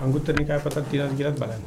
අංගුත්තර නිකාය පොතක් තියෙනවද කියලාත් බලන්න.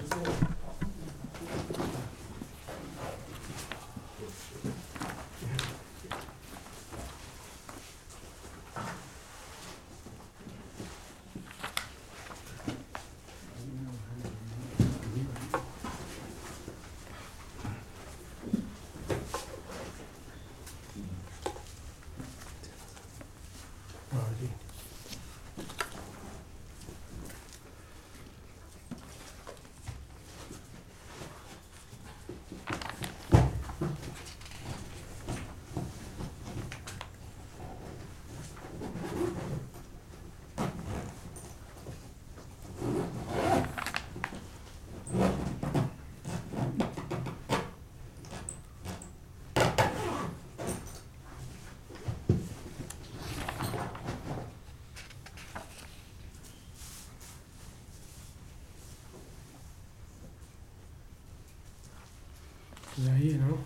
යයි නෝ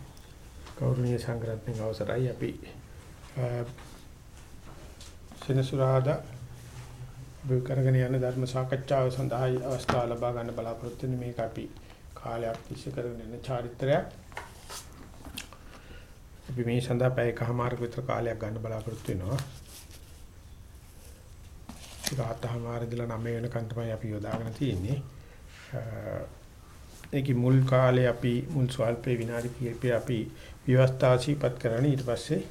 කෞරුණීය සංග්‍රහයෙන් අවසරයි අපි සෙනසුරාදා අපි කරගෙන යන ධර්ම සාකච්ඡාව සඳහායි අවස්ථාව ලබා ගන්න බලාපොරොත්තු වෙන මේක අපි කාලයක් තිස්සේ කරගෙන යන චාරිත්‍රයක්. අපි මේ සඳහා පැය එකමාරක විතර කාලයක් ගන්න බලාපොරොත්තු වෙනවා. ඒක අතහමාර ඉඳලා 9 වෙනකන් තමයි අපි යොදාගෙන තියෙන්නේ. ඒකි මුල් කාලේ අපි මුල් ස්වල්පේ විනාඩි කිහිපය අපි ව්‍යවස්ථා සීපත් කරන්නේ. ඊට පස්සේ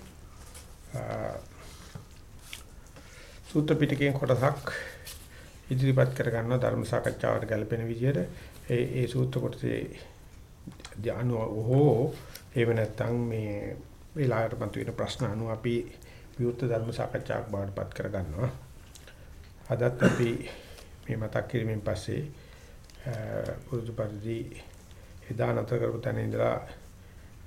සූත්‍ර පිටකයෙන් කොටසක් ඉදිරිපත් කර ගන්නවා ධර්ම සාකච්ඡාවට ගැලපෙන විදිහට ඒ ඒ සූත්‍ර කොටසේ ධානෝ හෝ එහෙම නැත්නම් මේ වෙලාවට මතුවෙන ප්‍රශ්න අනුව අපි විවෘත ධර්ම සාකච්ඡාවක් බවට පත් කර ගන්නවා අදත් අපි මේ මතක් කිරීමෙන් පස්සේ පුරුදු පරිදි එදා නැතර කරපු තැන ඉඳලා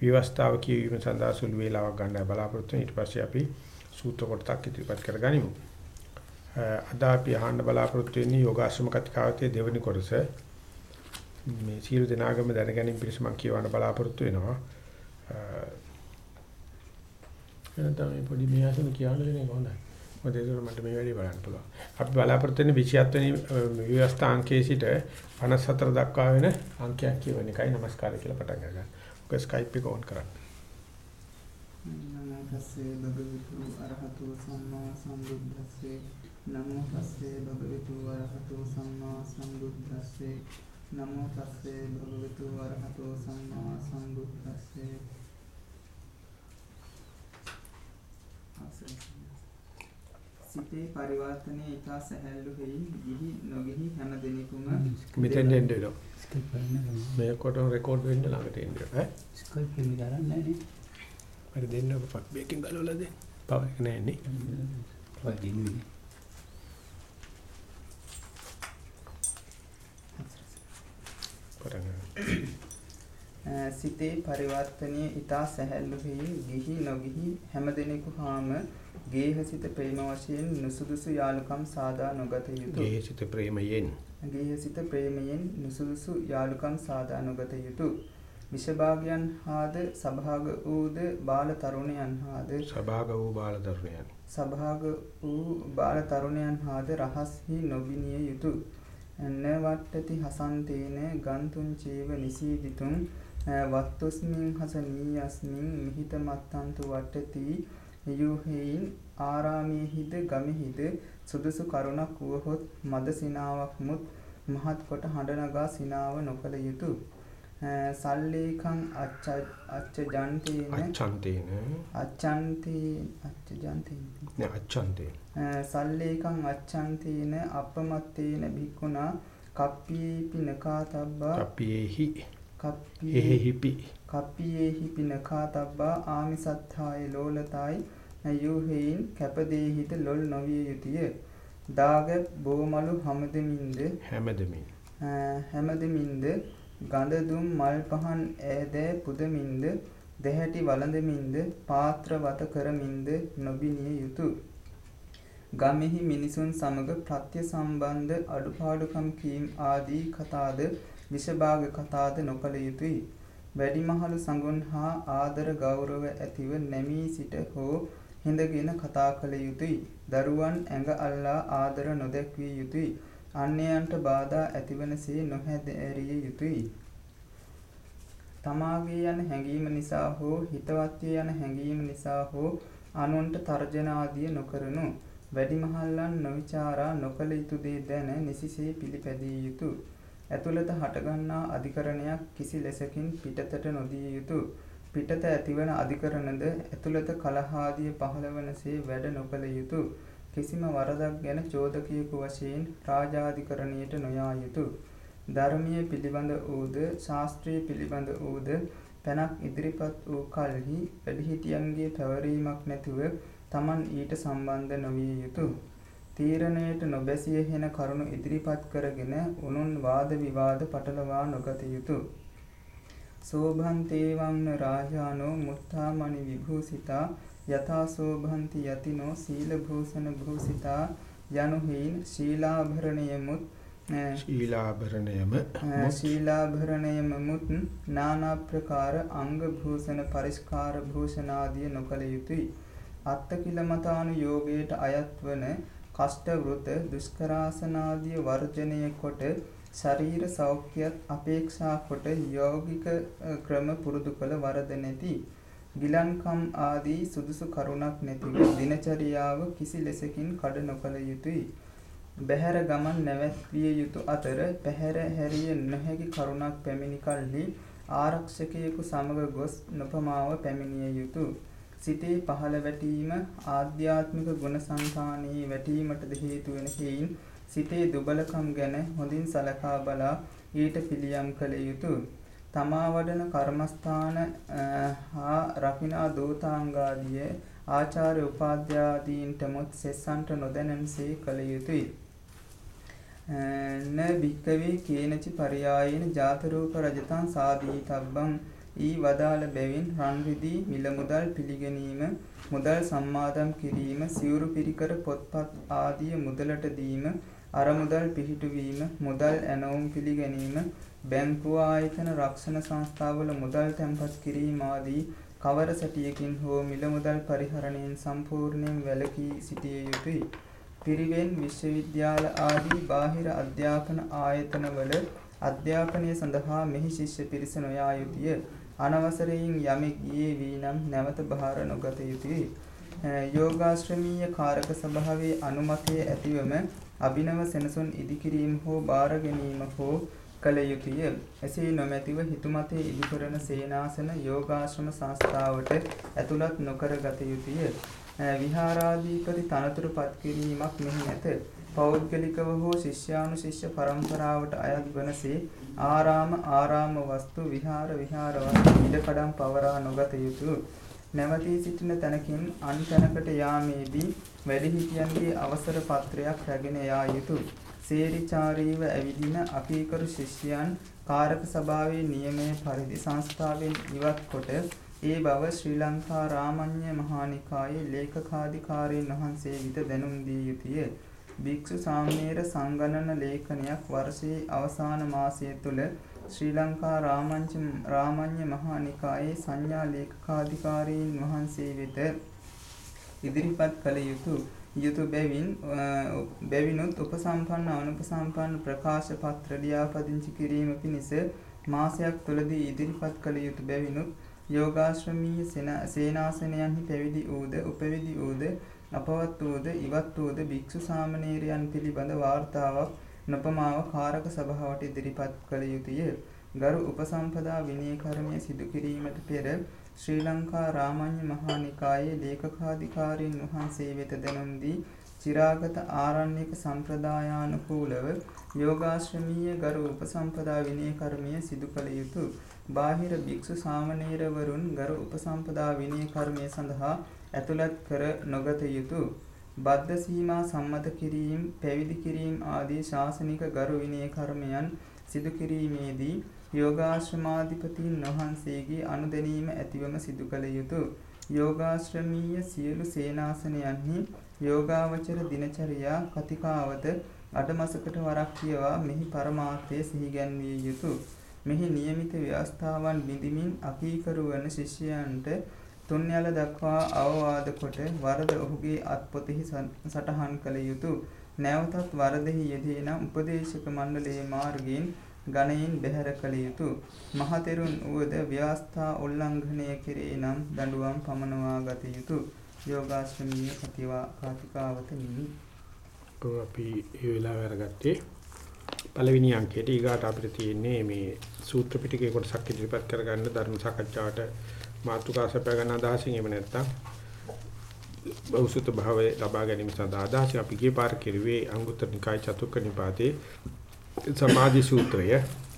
විවස්ථාව කියවීම සඳහා සුළු වේලාවක් ගන්නයි බලාපොරොත්තු වෙන්නේ. ඊට පස්සේ අපි සූත්‍ර කොටසක් ඉදිරිපත් කරගනිමු. අද අපි අහන්න බලාපොරොත්තු වෙන්නේ යෝගාශ්‍රම කතිකාවතේ දෙවෙනි කොටස. මේ සියලු දෙනාගම දැනගැනීම පිණිස මම කියවන්න බලාපොරොත්තු වෙනවා. එනතම මේ පොඩි මෙයාසන කියන්න දෙන්නේ කොහොමද? මොකද ඒක මට මේ වැඩි බලන්න පුළුවන්. අපි බලාපොරොත්තු වෙන්නේ 27 වෙනි විවස්ථා අංකයේ සිට 54 දක්වා වෙන අංකයක් කියවන එකයි নমස්කාර කියලා පටන් ගන්න. ඔක Skype එක ඕන් කරන්න. නමෝ තස්සේ භගවතු අරහතු සම්මා සම්බුද්දස්සේ නමෝ තස්සේ භගවතු අරහතු සම්මා සම්බුද්දස්සේ නමෝ තස්සේ භගවතු අරහතු සම්මා සම්බුද්දස්සේ සිතේ පරිවර්තනයේ ඊට සැහැල්ලු හේයින් ගිහි නොගිහි හැම දිනෙකම මෙතෙන් එන්න වෙනවා. මේ කොට රෙකෝඩ් වෙන්න ළඟට එන්න ඈ. ස්කයිප් එකේ ගන්න නැහැ නේ. හරි දෙන්න ඔබ මේකෙන් ගලවලා දෙන්න. පව එක නෑ නේ. වදින්නේ. සිතේ පරිවර්තනයේ ඊට සැහැල්ලු හේයින් ගිහි නොගිහි හැම දිනෙකු හාම ගේහසිත ප්‍රේම වශයෙන් නුසුදුසු යාලුකම් සාදා නොගත යුතුය. ගේහසිත ප්‍රේමයෙන්. ගේහසිත ප්‍රේමයෙන් නුසුදුසු යාලුකම් සාදා නොගත යුතුය. විෂභාගයන් හාද සභාග වූද බාල තරුණයන් හාද සභාග වූ බාල තරුණයන්. සභාග වූ බාල තරුණයන් හාද රහස්හි නොබිනිය යුතුය. නවට්ටති හසන්තේන ගන්තුන් චේව නිසීදිතුන් වත්තුස්මින් හස නීයස්මින් මිහිත මත්තන්තු වට්ටති යුහෙයින් ආරාමයේහිද ගමෙහිද සුදුසු කරුණක් වුවහොත් මද සිනාවක් මුත් මහත් කොට හඬ නගා සිනාව නොකළ යුතුය. සල්ලේකං අච්ච අච්ච ජන්තේන අච්ඡන්තේන අච්ඡන්තේ අච්ච ජන්තේන නෑ අච්ඡන්තේන සල්ලේකං අච්ඡන්තේන අපමත්තේන භික්ඛුනා කප්පීපි නකාතබ්බා. කප්පියේහි. කප්පී එහෙහිපි. කප්පියේහි පිනකාතබ්බා ආමිසත්ථාය ලෝලතයි යුහෙයින් කැපදේහිත ලොල් නොවිය යුතුය. දාග බෝමලු හැමදෙමින්ද? හැමදෙමින්. හැමදෙමින්ද? ගඳ දුම් මල් පහන් ඈදෑ පුදමින්ද? දෙහැටි වළඳමින්ද? පාත්‍ර වත කරමින්ද? නොබිනිය යුතුය ගමෙහි මිනිසුන් සමග ප්‍රත්‍ය සම්බන්ධ අඩුපාඩුකම් කීම් ආදී කතාද විෂභාග කතාද නොකළ යුතුය. වැඩිමහලු සඟුන් හා ආදර ගෞරව ඇතිව නැමී සිට හෝ හිඳගෙන කතා කළ යුතුය. දරුවන් ඇඟ අල්ලා ආදර නොදැක්විය යුතුය. අන්‍යයන්ට බාධා ඇතිවනසේ නොහැදෑරිය යුතුයි. තමාගේ යන හැඟීම නිසා හෝ හිතවත්ය යන හැඟීම නිසා හෝ අනුන්ට තර්ජන ආදිය නොකරනු. වැඩිමහල්ලන් නොවිචාරා නොකළ යුතු දේ දැන නිසිසේ පිළිපැදිය යුතු. ඇතුළත හටගන්නා අධිකරණයක් කිසි ලෙසකින් පිටතට නොදිය යුතු. පිටත ඇතිවන අධිකරණද ඇතුළත කලහාදිය පහළවනසේ වැඩ නොකළ යුතු. කිසිම වරදක් ගැන චෝදකයෙකු වශයෙන් රාජාධිකරණයට නොයා යුතු. ධර්මය පිළිබඳ වූද ශාස්ත්‍රය පිළිබඳ වූද පැනක් ඉදිරිපත් වූ කල්හි වැඩිහිටියන්ගේ පැවරීමක් නැතිව තමන් ඊට සම්බන්ධ නොවිය යුතු. තීරණයට නොබැසිය හෙන කරුණු ඉදිරිපත් කරගෙන උනුන් වාද විවාද පටලවා නොගත යුතු. සෝභන්තේවන්න රාජානෝ මුත්තාමණි විභූසිතා යථාසෝභන්ති යතිනෝ සීල භූෂණ භූසිතා යනුහින් ශීලාභරණයමුත් ශීලාභරණයම ශීලාභරණයම මුත් නානා ප්‍රකාර අංග භූෂණ පරිස්කාර භූෂණාදිය නොකළ යුතුය. අත්තකිලමතානු යෝගයට අයත් වන කෂ්ට වෘත දුෂ්කරාසනාදිය වර්ජනය කොට ශරීර සෞඛ්‍යත් අපේක්ෂා කොට යෝගික ක්‍රම පුරුදු කළ වරද නැති ගිලන්කම් ආදී සුදුසු කරුණක් නැතිව දිනචරියාව කිසි ලෙසකින් කඩ නොකළ යුතුය. බැහැර ගමන් නැවැත්විය යුතු අතර පැහැර හැරිය නොහැකි කරුණක් පැමිණි කල්හි ආරක්ෂකයෙකු සමග ගොස් නොපමාව පැමිණිය යුතු. සිතේ පහළ වැටීම ආධ්‍යාත්මික ගුණ සංඛානයේ වැටීමටද හේතු වන හේයින් සිතේ දුබලකම් ගැන හොඳින් සලකා බලා ඊට පිළියම් කළ යුතුය. තමා වඩන කර්මස්ථාන හා රකිනා දූතාංගාදිය ආචාර්ය උපාධ්‍යාදීන්ටමුත් සෙස්සන්ට නොදැනෙන්සේ කළ යුතුය. න භික්කවේ කේනචි පරියායන ජාතරූප රජතන් සාධීතබ්බං ඊ වදාළ බැවින් රන්රිදී මිල මුදල් පිළිගැනීම මුදල් සම්මාදම් කිරීම සිවුරු පිරිකර පොත්පත් ආදිය මුදලට දීම අරමුදල් පිහිටුවීම මුදල් ඇනවුම් පිළිගැනීම බැංකු ආයතන රක්ෂණ සංස්ථාවල මුදල් තැන්පත් කිරීම ආදී කවර සැටියකින් හෝ මිල මුදල් පරිහරණයෙන් සම්පූර්ණයෙන් වැළකී සිටිය යුතුය. පිරිවෙන් විශ්වවිද්‍යාල ආදී බාහිර අධ්‍යාපන ආයතනවල අධ්‍යාපනය සඳහා මෙහි ශිෂ්‍ය පිරිස නොයා යුතුය. අනවසරයෙන් යමෙක් ගියේ වී නම් නැවත බහාර නොගත යුතුය. යෝගාශ්‍රමීය කාරක සභාවේ අනුමතය ඇතිවම අභිනව සෙනසුන් ඉදිකිරීම හෝ බාර ගැනීම හෝ කළ යුතුය. එසේ නොමැතිව හිතුමතේ ඉදිකරන සේනාසන යෝගාශ්‍රම සංස්ථාවට ඇතුළත් නොකර ගත යුතුය. විහාරාධිපති තනතුරු පත් කිරීමක් මෙහි නැත. පෞද්ගලිකව හෝ ශිෂ්‍යානුශිෂ්‍ය පරම්පරාවට අයත් වනසේ ආරාම ආරාම වස්තු විහාර විහාර වස්තු ඉඩකඩම් පවරා නොගත යුතුය. නැවතී සිටින තැනකින් අන් තැනකට යාමේදී වැඩිහිටියන්ගේ අවසර පත්‍රයක් රැගෙන යා යුතුය. සේරිචාරීව ඇවිදින අපීකරු ශිෂ්‍යයන් කාරක සභාවේ නියමය පරිදි සංස්ථාවෙන් ඉවත් කොට ඒ බව ශ්‍රී ලංකා රාමඤ්ඤ මහානිකායේ ලේකකාධිකාරීන් වහන්සේ විත දැනුම් දිය යුතුය. භික්ෂු සාමණේර සංගණන ලේඛනයක් වර්ෂයේ අවසාන මාසය තුල ශ්‍රී ලංකා රාමඤ්ඤ මහානිකායේ සංඥා ලේකකාධිකාරීන් වහන්සේ වෙත ඉදිරිපත් කළ යුතුය. යුතු බැවින් බැවිනුත් උපසම්පන්න අනුපසම්පන්න ප්‍රකාශ පත්‍ර ලියාපදිංචි කිරීම පිණිස මාසයක් තුළදී ඉදිරිපත් කළ යුතු බැවිනුත් යෝගාශ්‍රමීය සේනාසනයන්හි පැවිදි වූද උපවිදි වූද අපවත් වූද ඉවත් වූද භික්ෂු සාමණේරයන් පිළිබඳ වාර්තාවක් නොපමාව කාරක සභාවට ඉදිරිපත් කළ යුතුය. ගරු උපසම්පදා විනය කර්මය සිදු කිරීමට පෙර ශ්‍රී ලංකා රාමඤ්ඤ මහා නිකායේ ලේකකාධිකාරීන් වහන්සේ වෙත දැනුම් දී චිරාගත ආරණ්‍යක සම්ප්‍රදායානුකූලව යෝගාශ්‍රමීය ගරු උපසම්පදා විනය කර්මය සිදු කළ යුතුය. බාහිර භික්ෂු සාමණේරවරුන් ගරු උපසම්පදා විනය කර්මය සඳහා ඇතුළත් කර නොගත යුතුය. බද්ධ සීමා සම්මත කිරීම, පැවිදි කිරීම ආදී ශාසනික ගරු විනය කර්මයන් සිදු කිරීමේදී යෝගාශ්‍රමාධිපතීන් වහන්සේගේ අනුදැනීම ඇතිවම සිදු කළ යුතුය. යෝගාශ්‍රමීය සියලු සේනාසනයන්හි යෝගාවචර දිනචරියා කතිකාවත අඩමසකට වරක් කියවා මෙහි පරමාර්ථය සිහිගැන්විය යුතුය. මෙහි නියමිත ව්‍යවස්ථාවන් බිඳිමින් අකීකරු වන ශිෂ්‍යයන්ට තුන්යල දක්වා අවවාද කොට වරද ඔහුගේ අත්පොතෙහි සටහන් කළ යුතුය. නැවතත් වරදෙහි යෙදී නම් උපදේශක මණ්ඩලයේ මාර්ගයෙන් ගණයෙන් බැහැර කළ යුතුය. මහතෙරුන් උවද ව්‍යවස්ථා උල්ලංඝනය කෙරේ නම් දඬුවම් පමනවා ගත යුතුය. යෝගාශ්‍රමීය කතිවා කාතිකාවත නිමි. අපි ඒ වෙලාව අරගත්තේ පළවෙනි අංකයට ඊගාට අපිට තියෙන්නේ මේ සූත්‍ර පිටකේ කොටසක් ඉදිරිපත් කරගන්න ධර්ම සාකච්ඡාවට මාතෘකා සපයා ගන්න අදහසින් එහෙම නැත්නම් බෞසුත භාවය ලබා ගැනීම සඳහා අදහස අපි ගිය පාර කෙරුවේ අංගුත්තර නිකාය චතුක්ක නිපාතේ සමාධි සූත්‍රය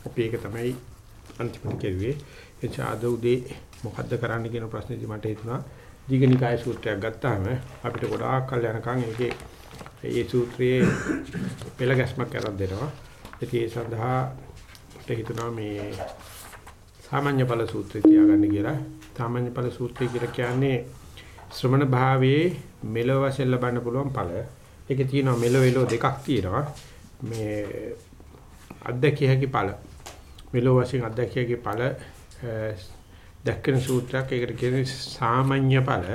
අපි ඒක තමයි අන්තිමට කෙරුවේ එචා අද උදේ මොකද්ද කරන්න කියන ප්‍රශ්නේදී මට හිතුණා දීඝනිකාය සූත්‍රයක් ගත්තාම අපිට ගොඩාක් කල් යනකම් ඒකේ ඒ සූත්‍රයේ පෙළ ගැස්මක් කරන් දෙනවා ඒ සඳහා මට හිතුණා මේ සාමාන්‍ය ඵල සූත්‍රය තියාගන්න කියලා සාමාන්‍ය ඵල සූත්‍රය කියලා කියන්නේ ශ්‍රමණ භාවයේ මෙලොව වශයෙන් ලබන්න පුළුවන් ඵල. ඒකේ තියෙනවා මෙලොව එලොව දෙකක් තියෙනවා. මේ අධ්‍යක්ෂ හැකි ඵල. මෙලොව වශයෙන් අධ්‍යක්ෂ හැකි ඵල දැක්කන සූත්‍රයක් ඒකට කියන්නේ සාමාන්‍ය ඵල.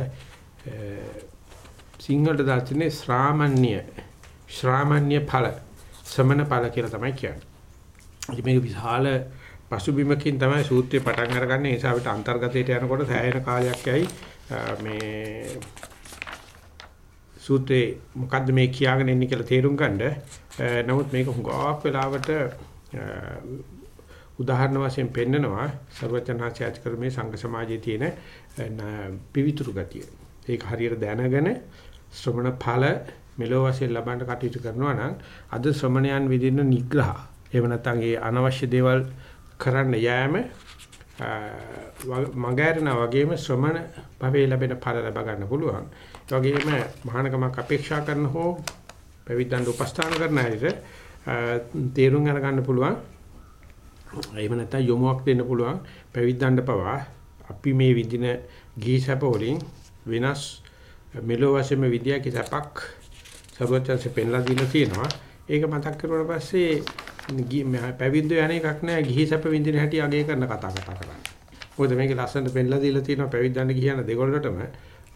සිංහලට දාන්නේ ශ්‍රාමණ්‍ය ශ්‍රාමණ්‍ය ඵල සමන ඵල කියලා තමයි කියන්නේ. ඉතින් මේක විශාල පසුබිමකින් තමයි සූත්‍රය පටන් අරගන්නේ. ඒ නිසා අපිට අන්තර්ගතයට යනකොට සෑහෙන කාලයක් යයි මේ සූත්‍රේ මොකද්ද මේ කියාගෙන ඉන්නේ කියලා තේරුම් ගන්න. Eh, නමුත් මේක හුඟක් වෙලාවට eh, උදාහරණ වශයෙන් පෙන්නනවා ਸਰවචනාචි ඇති කර මේ සංඝ සමාජයේ තියෙන eh, පිවිතුරු ගතිය. ඒක හරියට දැනගෙන ශ්‍රමණ ඵල මෙලෝ වශයෙන් ලබන්න කටයුතු කරනවා නම් අද ශ්‍රමණයන් විදින නිග්‍රහ එහෙම නැත්නම් ඒ අනවශ්‍ය දේවල් කරන්න යෑම මගහැරනා වගේම ශ්‍රමණ භවයේ ලැබෙන ඵල ලබා ගන්න පුළුවන්. ඒ වගේම මහානකමක් අපේක්ෂා කරන හෝ පැවිද්දන් උපස්ථාන කරන හැටියට තේරුම් අරගන්න පුළුවන්. එහෙම නැත්නම් යොමුවක් දෙන්න පුළුවන් පැවිද්දන්ට පවා අපි මේ විදින ගිහි සැප වලින් වෙනස් මෙලෝ වශයෙන්ම විද්‍යාවේ සැපක් සර්වඥයන්සේ පෙන්ලා දීලා තියෙනවා. ඒක මතක් කරුවාට පස්සේ පැවිද්ද යන එකක් නෑ ගිහි සැප විඳින හැටි අගය කරන කතා කතා කරන්නේ. මොකද මේක ලස්සනට පෙන්ලා දීලා තියෙනවා පැවිද්දන්න කියන දෙකොල්ලටම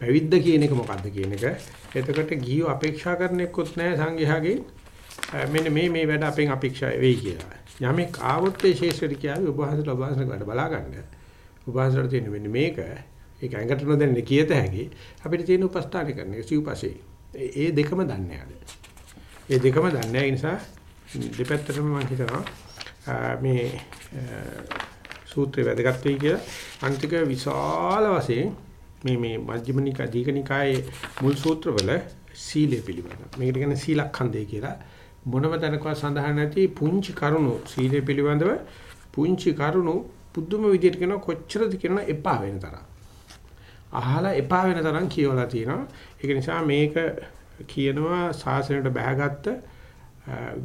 පැවිද්ද කියන එක මොකද්ද කියන එක. එතකොට ගිහිව අපේක්ෂා කරන එක්කොත් නෑ සංඝයාගෙන් මෙන්න මේ මේ වැඩ අපෙන් අපේක්ෂා වෙයි කියලා. යමෙක් ආවොත් ඒ ශේෂ්ත්‍රි කියාවි ඔබ වහන්සේට ඔබ වහන්සේට වැඩ බලා ගන්න. ඔබ වහන්සේට තියෙන මෙන්න මේක ඒක ඇඟට නොදැන්නේ කියත හැකි. අපිට තියෙන උපස්ථාන කරන එක සිව්පසේ. ඒ දෙකම දන්නේ නැහැ. ඒ දෙකම දන්නේ නැහැ. ඒ නිසා දෙපැත්තටම මම හිතනවා මේ සූත්‍රය වැදගත් වෙයි කියලා අන්තික විශාල වශයෙන් මේ මේ මජ්ක්‍ධිම නිකාය දීඝනිකායේ මුල් සූත්‍රවල සීලය පිළිබඳ. මේකට කියන්නේ සීලඛණ්ඩය කියලා. මොනම තැනකවත් සඳහන් නැති පුංචි කරුණු සීලය පිළිබඳව පුංචි කරුණු පුදුම විදිහට කියන කොච්චරද කියන එපා වෙන තරම්. අහලා එපා වෙන තරම් කියවලා තියෙනවා. ඒක නිසා මේක කියනවා සාසනයට බැහැගත්ත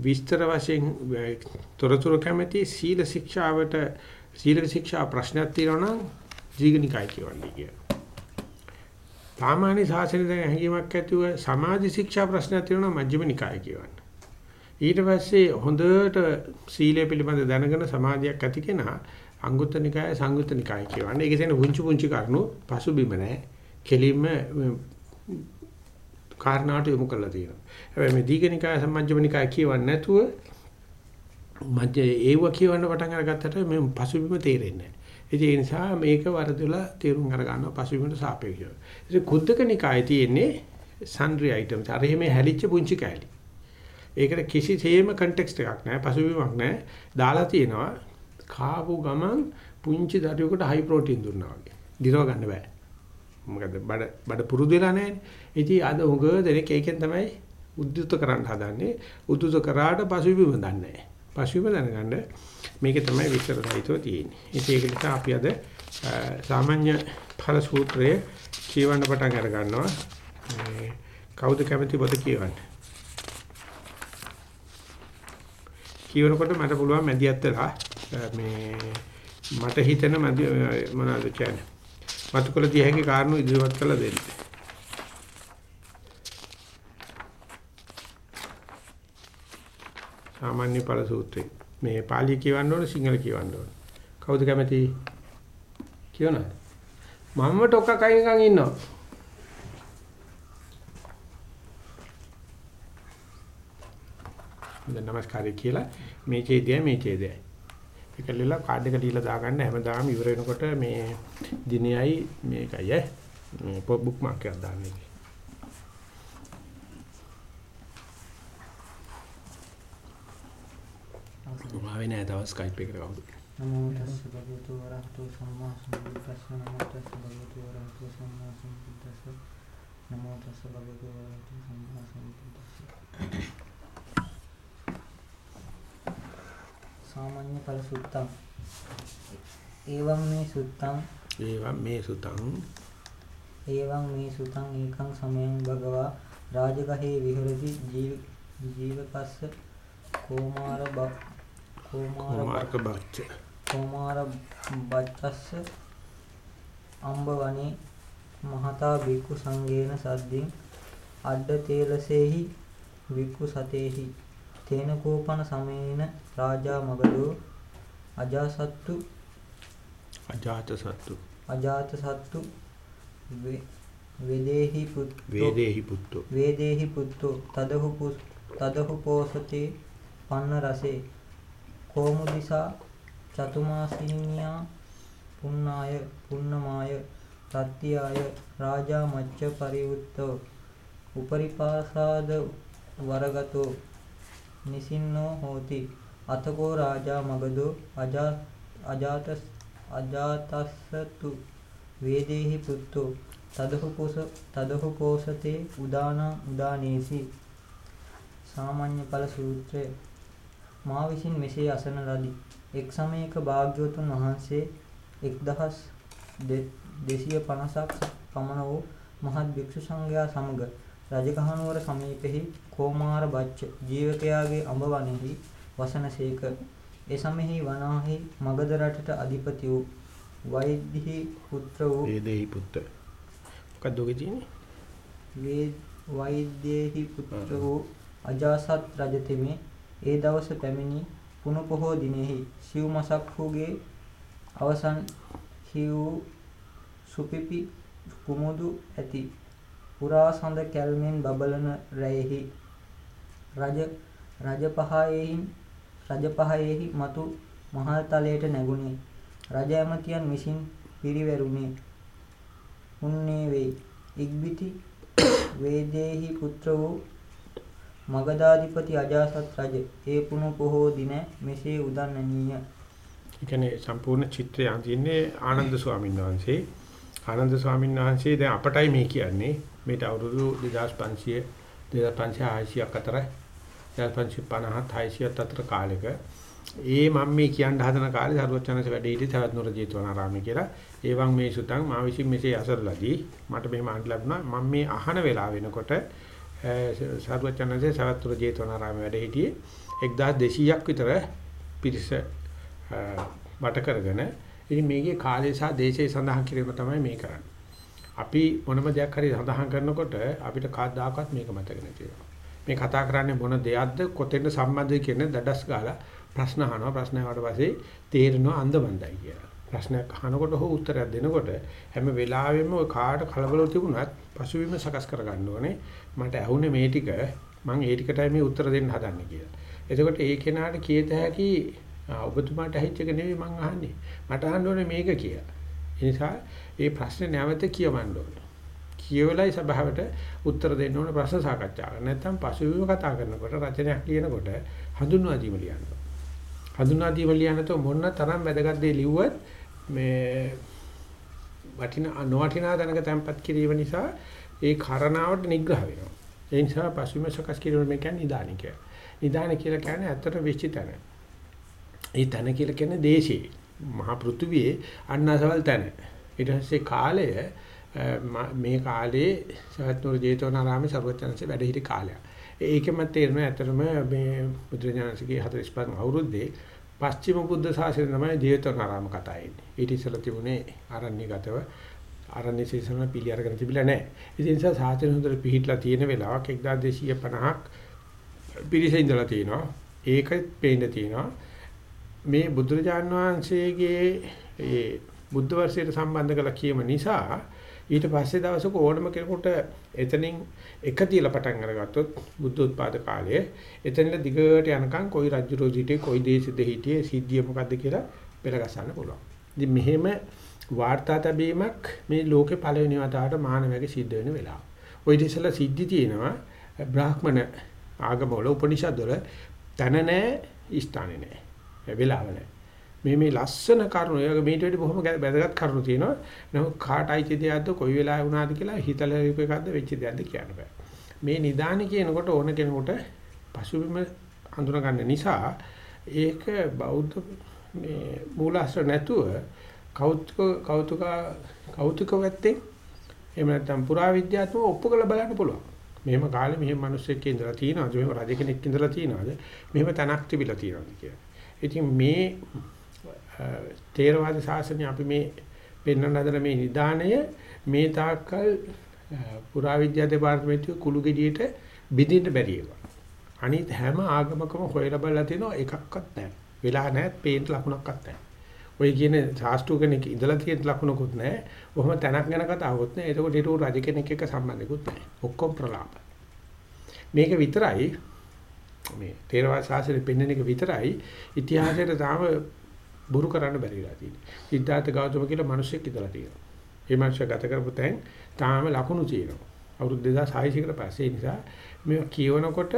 විස්තර වශයෙන් තොරතුරු කැමැති සීල ශික්ෂාවට සීල ශික්ෂා ප්‍රශ්නයක් තියෙනවා නම් ජීගනිකයි කියවන්නේ කිය. සාමාන්‍ය ශාසනයේ දැන් හැඟීමක් ඇතුව සමාධි ශික්ෂා ප්‍රශ්නයක් තියෙනවා මජ්ක්‍ධිම නිකාය කියවන්නේ. ඊට පස්සේ හොඳට සීලය පිළිබඳ දැනගෙන සමාධියක් ඇති කෙනා අංගුත්තර නිකාය සංගුත්තර නිකාය කියවන්නේ. ඒකේ තියෙන පුංචි පුංචි කරුණු පසුබිම නැහැ. කෙලින්ම කාරණාට යොමු කරලා තියෙනවා. හැබැයි මේ දීඝනිකාය සම්මජ්ජම නිකාය කියවන්නේ නැතුව මැද ඒව කියවන්න පටන් අරගත්තට මේ පසුබිම තේරෙන්නේ නැහැ. ඒ නිසා මේක වරදොලා තේරුම් අරගන්නවා පසුබිමට සාපේක්ෂව. ඉතින් කුද්දක නිකායේ තියෙන්නේ සන්ඩ්‍රි අයිටම්ස්. අර එහෙම හැලිච්ච පුංචි කෑලි. ඒකට කිසිසේම කන්ටෙක්ස්ට් එකක් නැහැ, පසුබිමක් නැහැ. දාලා තියෙනවා කාපු ගමන් පුංචි දරුවෙකුට හයි ප්‍රෝටීන් දුන්නා වගේ. දිරව ගන්න බෑ. මොකද බඩ බඩ පුරුදු වෙලා නැහැ. ඉතින් අද උග දෙනෙක් ඒකෙන් තමයි උද්දුත කරන්න හදන්නේ. උද්දුත කරාට පසුබිම දන්නේ නැහැ. පසුබිම දැනගන්න මේක තමයි විස්තර සහිතව තියෙන්නේ. ඉතින් ඒක නිසා අපි අද සාමාන්‍ය ඵල සූත්‍රය කියවන්න පටන් අර ගන්නවා. මේ කවුද කැමති පොත කියවන්න? කියවනකොට මට පුළුවන් මැදිහත් වෙලා මේ මට හිතෙන මැදි මොනවද කියන්නේ? මතකල තිය හැකි කාරණු ඉදිරිපත් කළ දෙන්න. සාමාන්‍ය ඵල සූත්‍රය. මේ පාලි කියවන්න ඕන සිංහල කියවන්න ඕන. කවුද කැමති? කියනවාද? මම්ම ටොක්ක කයින්කන් ඉන්නවා. নমස්කාරය කියලා මේ ඡේදයයි මේ ඡේදයයි. ඒකලෙලා කාඩ් එක දීලා දාගන්න හැමදාම ඉවර වෙනකොට මේ දිනයයි මේකයි ඈ මේ බුක් මාක් එකක් දාන්න ආවේ නෑ. දවස් Skype එකට කවුද? නමෝ තස්ස භගවතු වරහතු සම්මා සම්බුද්දස්ස නමෝ තස්ස භගවතු වරහතු සම්මා සම්බුද්දස්ස නමෝ තස්ස භගවතු වරහතු සම්මා සම්බුද්දස්ස සාමාන්‍ය ඵල සුත්තං ඒවම් මේ සුත්තං ඒවම් මේ සුතං ඒවම් මේ සුතං ඒකං සමයං භගවා රාජගහේ විහෙරති ජීව ජීවකස්ස කෝමාර බක් කුමාරක බච්ච කෝමාර බච්චස්ස අම්බ වනේ මහතා බික්කු සංගේන සද්දින් අඩ්ඩ තේලසේහි වික්කු සතේහි තේන කෝපන සමේන රාජා මගදෝ අජාසත්තු අජාත සත්තු අජාත සත්තු වෙදේහි පුත්තෝ වේදේහි පුත්තෝ. වේදේහි පුත්තෝ. තදහු තදහු පෝසතේ පන්න රසේ කෝමුදිසා චතුමාසිනියා පුන්නාය පුන්නමාය තත්තියාය රාජා මච්ච පරිවුත්තෝ උපරිපාසාද වරගතෝ නිසින්නෝ හෝති. අතකෝ රාජා මගදෝ අජා අජාත අජාතස්සතු වේදේහි පුත්තෝ. තදහු පොස තදහු පෝසතේ උදාන උදානේසි. සාමාන්‍ය ඵල සූත්‍රය. මා විසින් මෙසේ අසන ලදී. එක් සමයක භාග්‍යවතුන් වහන්සේ 1250ක් පමණ වූ මහත් භික්ෂු සංඝයා සමග රජගහනුවර සමීපෙහි කෝමාර බච්ච ජීවකයාගේ අඹ වනයෙහි වසනසේක. ඒ සමෙහි වනාහි මගධ රටට අධිපති වූ වෛද්‍යහි පුත්‍ර වූ වේදේහි පුත්ත මොකක්ද ඔගේ තියෙන්නේ? වේ වෛද්‍යයෙහි පුත්‍ර වූ අජාසත් රජතෙමේ ඒ දවස පැමිණි පුන පොහෝ දිනෙහි සිව් මසක් වූගේ අවසන් හිව් සුපිපි කුමුදු ඇති පුරා සඳ කැල්මෙන් බබලන රැයෙහි රජ රජපහයෙහි රජපහයෙහි මතු මහල් තලයට නැගුණේ. රජ ඇමතියන් විසින් පිරිවැරුණේ. උන්නේ වෙයි. ඉක්බිති වේදේහි පුත්‍ර වූ මගධාධිපති අජාසත් රජ ඒ පුණු පොහෝ දින මෙසේ උදන් නැණීය ඒ කියන්නේ සම්පූර්ණ චිත්‍රය අඳින්නේ ආනන්ද ස්වාමීන් වහන්සේ. ආනන්ද ස්වාමීන් වහන්සේ දැන් අපටයි මේ කියන්නේ මේට අවුරුදු 2500 2500 අතර 2550 600 අතර කාලෙක ඒ මම මේ කියන්න හදන කාලේ සරුවචනස වැඩ හිටියේ තවත් නුර ජේතවනාරාමයේ කියලා. ඒවන් මේ සුතං මා විසින් මෙසේ අසරලදී මට මෙහෙම අහන්න ලැබුණා. මම මේ අහන වෙලාව වෙනකොට සරුවචනසේ තවත් නුර ජේතවනාරාමයේ වැඩ හිටියේ 1200ක් විතර පිරිස වට කරගෙන ඉතින් මේකේ කාලය සහ දේශය සඳහන් කිරීම තමයි මේ කරන්නේ. අපි මොනම දෙයක් හරි සඳහන් කරනකොට අපිට කවදාකවත් මේක මතක නැති වෙනවා. මේ කතා කරන්නේ මොන දෙයක්ද කොතෙන්ද සම්බන්ධයි කියන දඩස් ගාලා ප්‍රශ්න අහනවා ප්‍රශ්න අහුවට පස්සේ තේරෙනවා අන්දමන්දයි කියලා. ප්‍රශ්නයක් අහනකොට හෝ උත්තරයක් දෙනකොට හැම වෙලාවෙම ඔය කාට කලබල තිබුණත් පසුබිම සකස් කරගන්න ඕනේ. මට ඇහුනේ මේ ටික මම ඒ ටිකටයි මේ උත්තර දෙන්න හදන්නේ කියලා. එතකොට ඒ කෙනාට කීත හැකි ඔබතුමාට ඇහිච්ච එක නෙවෙයි මං අහන්නේ. මට අහන්න ඕනේ මේක කියලා. ඒ නිසා මේ ප්‍රශ්නේ නැවත කියවන්න ඕනේ. කියවලයි සභාවට උත්තර දෙන්න ඕන ප්‍රශ්න සාකච්ඡා කරන්න. නැත්නම් පසුබිම කතා කරනකොට රචනයක් ලියනකොට හඳුන්වා දීම ලියන්න. හඳුන්වා දීම ලියනතෝ මොන තරම් වැදගත් දේ ලිව්වත් මේ වටිනා නොවටිනා දැනක තැම්පත් කිරීම නිසා ඒ කරණාවට නිග්‍රහ වෙනවා. ඒ නිසා පසුබිම සකස් කිරීම මේ කියන්නේ නිදානික. නිදාන කියලා කියන්නේ ඇත්තට වෙච්ච තැන. ඒ තැන කියලා කියන්නේ දේශේ. මහා පෘථුවියේ අන්නසවල් තැන. ඊට පස්සේ කාලය මේ කාලේ සවැත්නුවර ජේතවනාරාමේ ਸਰවඥාන්සේ වැඩ හිටි කාලයක්. ඒකෙම තේරෙනවා ඇත්තටම මේ බුදුරජාණන්සේගේ 45 අවුරුද්දේ පස්චිම බුද්ධ ශාසනය තමයි ජේතවනාරාම කතා එන්නේ. ඊට ඉස්සෙල්ලා තිබුණේ ආරණ්‍යගතව ආරණ්‍ය ශේෂණ පිළි අරගෙන තිබිලා නැහැ. ඉතින් ඒ නිසා ශාසනය හොඳට පිහිట్లా තියෙන වෙලාවක් 1250ක් පිරිසේ ඉඳලා තියෙනවා. ඒකත් පේන්න තියෙනවා. මේ බුදුරජාන් වහන්සේගේ ඒ බුද්ධ වර්ෂයට සම්බන්ධ කළ කීම නිසා ඊට පස්සේ දවසක ඕනම කෙනෙකුට එතනින් එක තියලා පටන් අරගත්තොත් බුද්ධ උත්පාද කාලයේ එතනට දිගට යනකම් කොයි රජු රෝජිතේ කොයි දේශෙද හිටියේ සිද්ධිය මොකද්ද කියලා පෙළ ගසන්න පුළුවන්. ඉතින් මෙහෙම වාර්තා තැබීමක් මේ ලෝකේ පළවෙනි වතාවට මානවයාගේ සිද්ධ වෙන වෙලාව. ওই ඉතිසලා සිද්ධි තියෙනවා බ්‍රාහ්මණ ආගමවල උපනිෂදවල තන නැහැ ස්ථානේ නැහැ. වෙලාව නැහැ. මේ මේ ලස්සන කරුණු ඒක මේට වැඩි බොහොම වැදගත් කරුණු තියෙනවා. නමුත් කාටයි දෙයක්ද කොයි වෙලාවෙ වුණාද කියලා හිතලා ඉප එකක්ද වෙච්ච දෙයක්ද කියන්න බෑ. මේ නිදාන කියනකොට ඕන කෙනෙකුට පසුබිම හඳුනා ගන්න නිසා ඒක බෞද්ධ මේ මූලාශ්‍ර නැතුව කෞතුක කෞතුක කෞතුක වැත්තේ එහෙම නැත්නම් පුරාවිද්‍යාත්මක ඔප්පු කරලා බලන්න පුළුවන්. මෙහෙම කාලේ මෙහෙම මිනිස්සෙක් ඉඳලා තියෙනවද? මෙහෙම රජ කෙනෙක් ඉඳලා තියෙනවද? මෙහෙම තනක් තිබිලා තියෙනවද කියලා. ඉතින් මේ තේරවාද ශාසනය අපි මේ පෙන්වන්න හදන මේ නිදාණය මේ තාක්කල් පුරාවිද්‍යා දෙපාර්තමේන්තුවේ කුළු ගෙඩියට බිඳින්න බැරි ඒවා. අනිත් හැම ආගමකම හොයලා බලලා තියෙනවා එකක්වත් නැහැ. වෙලා නැහැ, පේන්න ලකුණක්වත් නැහැ. ඔය කියන ශාස්ත්‍රීය කෙනෙක් ඉඳලා තියෙන ලකුණකුත් නැහැ. ඔහොම තැනක් ගැන කතාවකුත් නැහැ. ඒකෝට ඊට රජ කෙනෙක් එක්ක සම්බන්ධිකුත් නැහැ. ඔක්කොම ප්‍රලාප. මේක විතරයි මේ තේරවාද ශාස්ත්‍රයේ පෙන්වන එක විතරයි ඉතිහාසයට තාම බුරු කරන්න බැරි වෙලා තියෙන්නේ. සිද්ධාර්ථ ගෞතම කියලා මිනිස්සෙක් ඉඳලා තියෙනවා. ඒ මිනිස්සු ගත කරපු තැන් තාම ලකුණු තියෙනවා. අවුරුදු 2600කට පස්සේ නිසා මේ කියවනකොට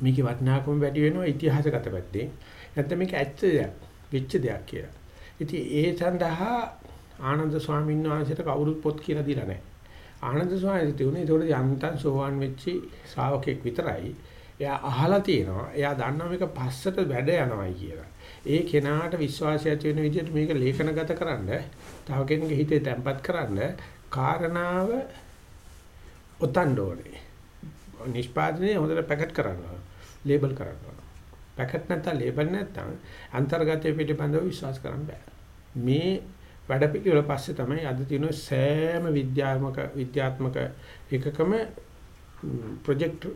මේකේ වටිනාකම වැඩි වෙනවා ඉතිහාසගත පැත්තෙන්. නැත්නම් මේක ඇත්ත දෙයක්, වෙච්ච දෙයක් කියලා. ඉතින් ඒ සඳහා ආනන්ද ස්වාමීන් වහන්සේට කවුරුත් පොත් කියලා දීලා නැහැ. ආනන්ද ස්වාමීන් තියුනේ ඒතකොට යන්තම් සෝවාන් වෙච්චි ශ්‍රාවකෙක් විතරයි. එයා අහලා තියෙනවා. එයා දන්නවා මේක පස්සට වැඩ යනවායි කියලා. ඒ කෙනාට විශ්වාසය ඇති වෙන විදිහට මේක ලේඛනගත කරන්න, තව කෙනෙකුගේ හිතේ තැම්පත් කරන්න කාරණාව ඔතන්න ඕනේ. නිෂ්පාදනයේ හොඳට පැකට් කරනවා. ලේබල් කරනවා. පැකට් නැත්නම් ලේබල් නැත්නම් අන්තර්ගතය පිළිබඳව විශ්වාස කරන්න බෑ. මේ වැඩ පිළිවෙල පස්සේ තමයි අද තියෙන සෑම විද්‍යාත්මක විද්‍යාත්මක එකකම ප්‍රොජෙක්ට්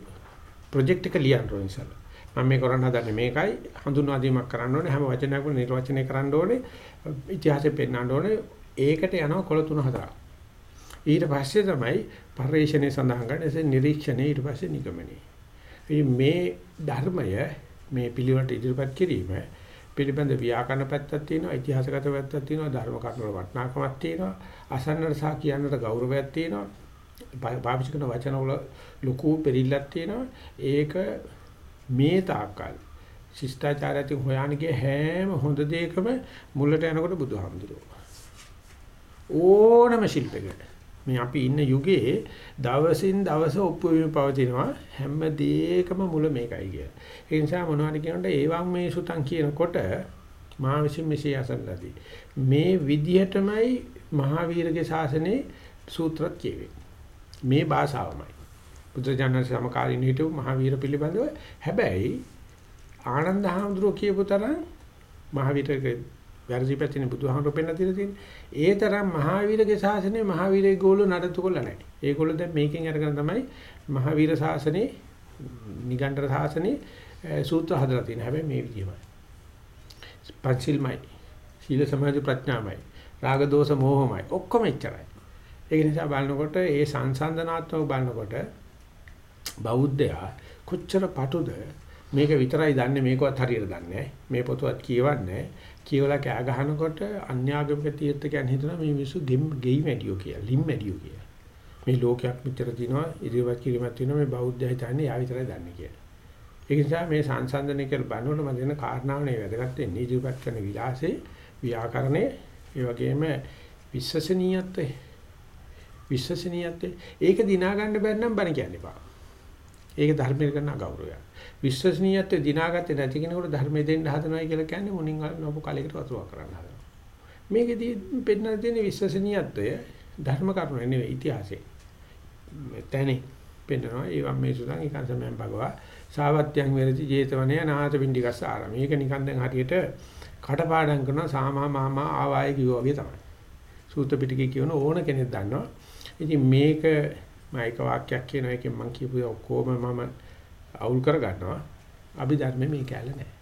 ප්‍රොජෙක්ට් එක ලියන්න ඕනේ ඉස්සලා. මම මේ කරන්න හදන්නේ මේකයි. හඳුන්වා දීමක් කරන්න ඕනේ. හැම වචනයක්ම නිර්වචනය කරන්න ඕනේ. ඉතිහාසෙ පෙන්වන්න ඕනේ. ඒකට යනවා කොළ තුන හතරක්. ඊට පස්සේ තමයි පරිශ්‍රණය සඳහන් කරන්නේ. නිරීක්ෂණය ඊට පස්සේ නිගමනය. මේ ධර්මය මේ පිළිවෙලට ඉදිරිපත් කිරීම පිළිබඳ ව්‍යාකරණ පැත්තක් තියෙනවා ඉතිහාසගත පැත්තක් තියෙනවා ධර්ම කරුණු වල වටිනාකමක් තියෙනවා අසන්නට සහ කියන්නට ගෞරවයක් තියෙනවා පාවිච්චි කරන වචන වල ලොකු පෙරිල්ලක් තියෙනවා. ඒක මේ තාක්කල් ශිෂ්ටාචාරයෙන් හොයන්නේ ගිය හැම හොඳ දෙයකම මුලට යනකොට බුදුහාමුදුරුවෝ ඕනම ශිල්පයකට මේ අපි ඉන්න යුගයේ දවසින් දවස ඔප්පු වීම පවතිනවා හැම දෙයකම මුල මේකයි කිය. ඒ නිසා මොනවද කියනකොට ඒවම් මේ සුතං කියනකොට මහා විසින් මෙසේ අසන්නදී මේ විදිහටමයි මහාවීරගේ ශාසනයේ සූත්‍රත් කියවෙන්නේ. මේ භාෂාවමයි. බුදුජානක සමකාලීන හිටපු මහාවීර පිළිබඳව හැබැයි ආනන්ද හාමුදුරුවෝ කියපු තරම් මහාවීරගේ වැරදි පැතිනේ බුදුහාමුදුරුවෝ පෙන්නලා තියෙන්නේ ඒ තරම් මහාවීරගේ ශාසනය මහාවීරගේ ගෝලු නඩත්තු කළා නැහැ. ඒගොල්ලෝ දැන් මේකෙන් අරගෙන තමයි මහාවීර ශාසනේ නිගණ්ඨ ශාසනේ සූත්‍ර හදලා තියෙන්නේ. හැබැයි මේ විදිහමයි. පංචිල්මයි. සීල සමාධි ප්‍රඥාමයි. රාග දෝෂ මෝහමයි. ඔක්කොම එච්චරයි. ඒක නිසා බලනකොට ඒ සංසන්දනාත්මක බලනකොට බෞද්ධයා කොච්චර පටුද? මේක විතරයි දන්නේ මේකවත් හරියට දන්නේ මේ පොතවත් කියවන්නේ කියවලා කෑ ගහනකොට අන්‍යාගමික තීර්ථකයන් හිතනවා මේ මිනිස්සු ගෙයි මැඩියෝ කියලා ලිම් මැඩියෝ කියලා. මේ ලෝකයක් මෙච්චර දිනවා ඉදිරියට කිරීමක් තියෙනවා මේ බෞද්ධය හිතන්නේ යා විතරයි දන්නේ කියලා. ඒ නිසා මේ සංසන්දනය කියලා බලනකොට මම දෙන කාරණාවනේ වැදගත් වෙන්නේ. ඉදිරියට කරන විලාසේ ව්‍යාකරණේ ඒ වගේම විශ්වසනීයත්වය. විශ්වසනීයත්වය. ඒක දිනා ගන්න බැරි නම් බණ කියන්න එපා. ඒක ධර්මයට කරන අගෞරවයක්. විශ්වසනීයත්වය දිනාගත්තේ නැති කෙනෙකුට ධර්මයේ දෙන්න හදනවයි කියලා කියන්නේ මුණින් නෝපු කලයකට වතුරක් කරන්න හදනවා. මේකෙදී පෙන්නන තියෙන විශ්වසනීයත්වය ධර්ම කරුණ නෙවෙයි ඉතිහාසයේ. තැනේ පෙන්නනවා ඒ වම් මේ සුදන් ඊකන් සමයන් භගවා සාවත්‍යං වේරති ජේතවනය නාථ පින්ඩිකස් ආරම. මේක නිකන් දැන් හරියට කටපාඩම් කරන සාමා මාමා ආවාය කිව්වා වගේ තමයි. සූත්‍ර පිටකේ කියන ඕන කෙනෙක් දන්නවා. ඉතින් මේක මම එක වාක්‍යයක් කියන එකෙන් මම කියපු ඔක්කොම මම අවුල් කර ගන්නවා. අභිධර්මයේ මේ කැල නැහැ.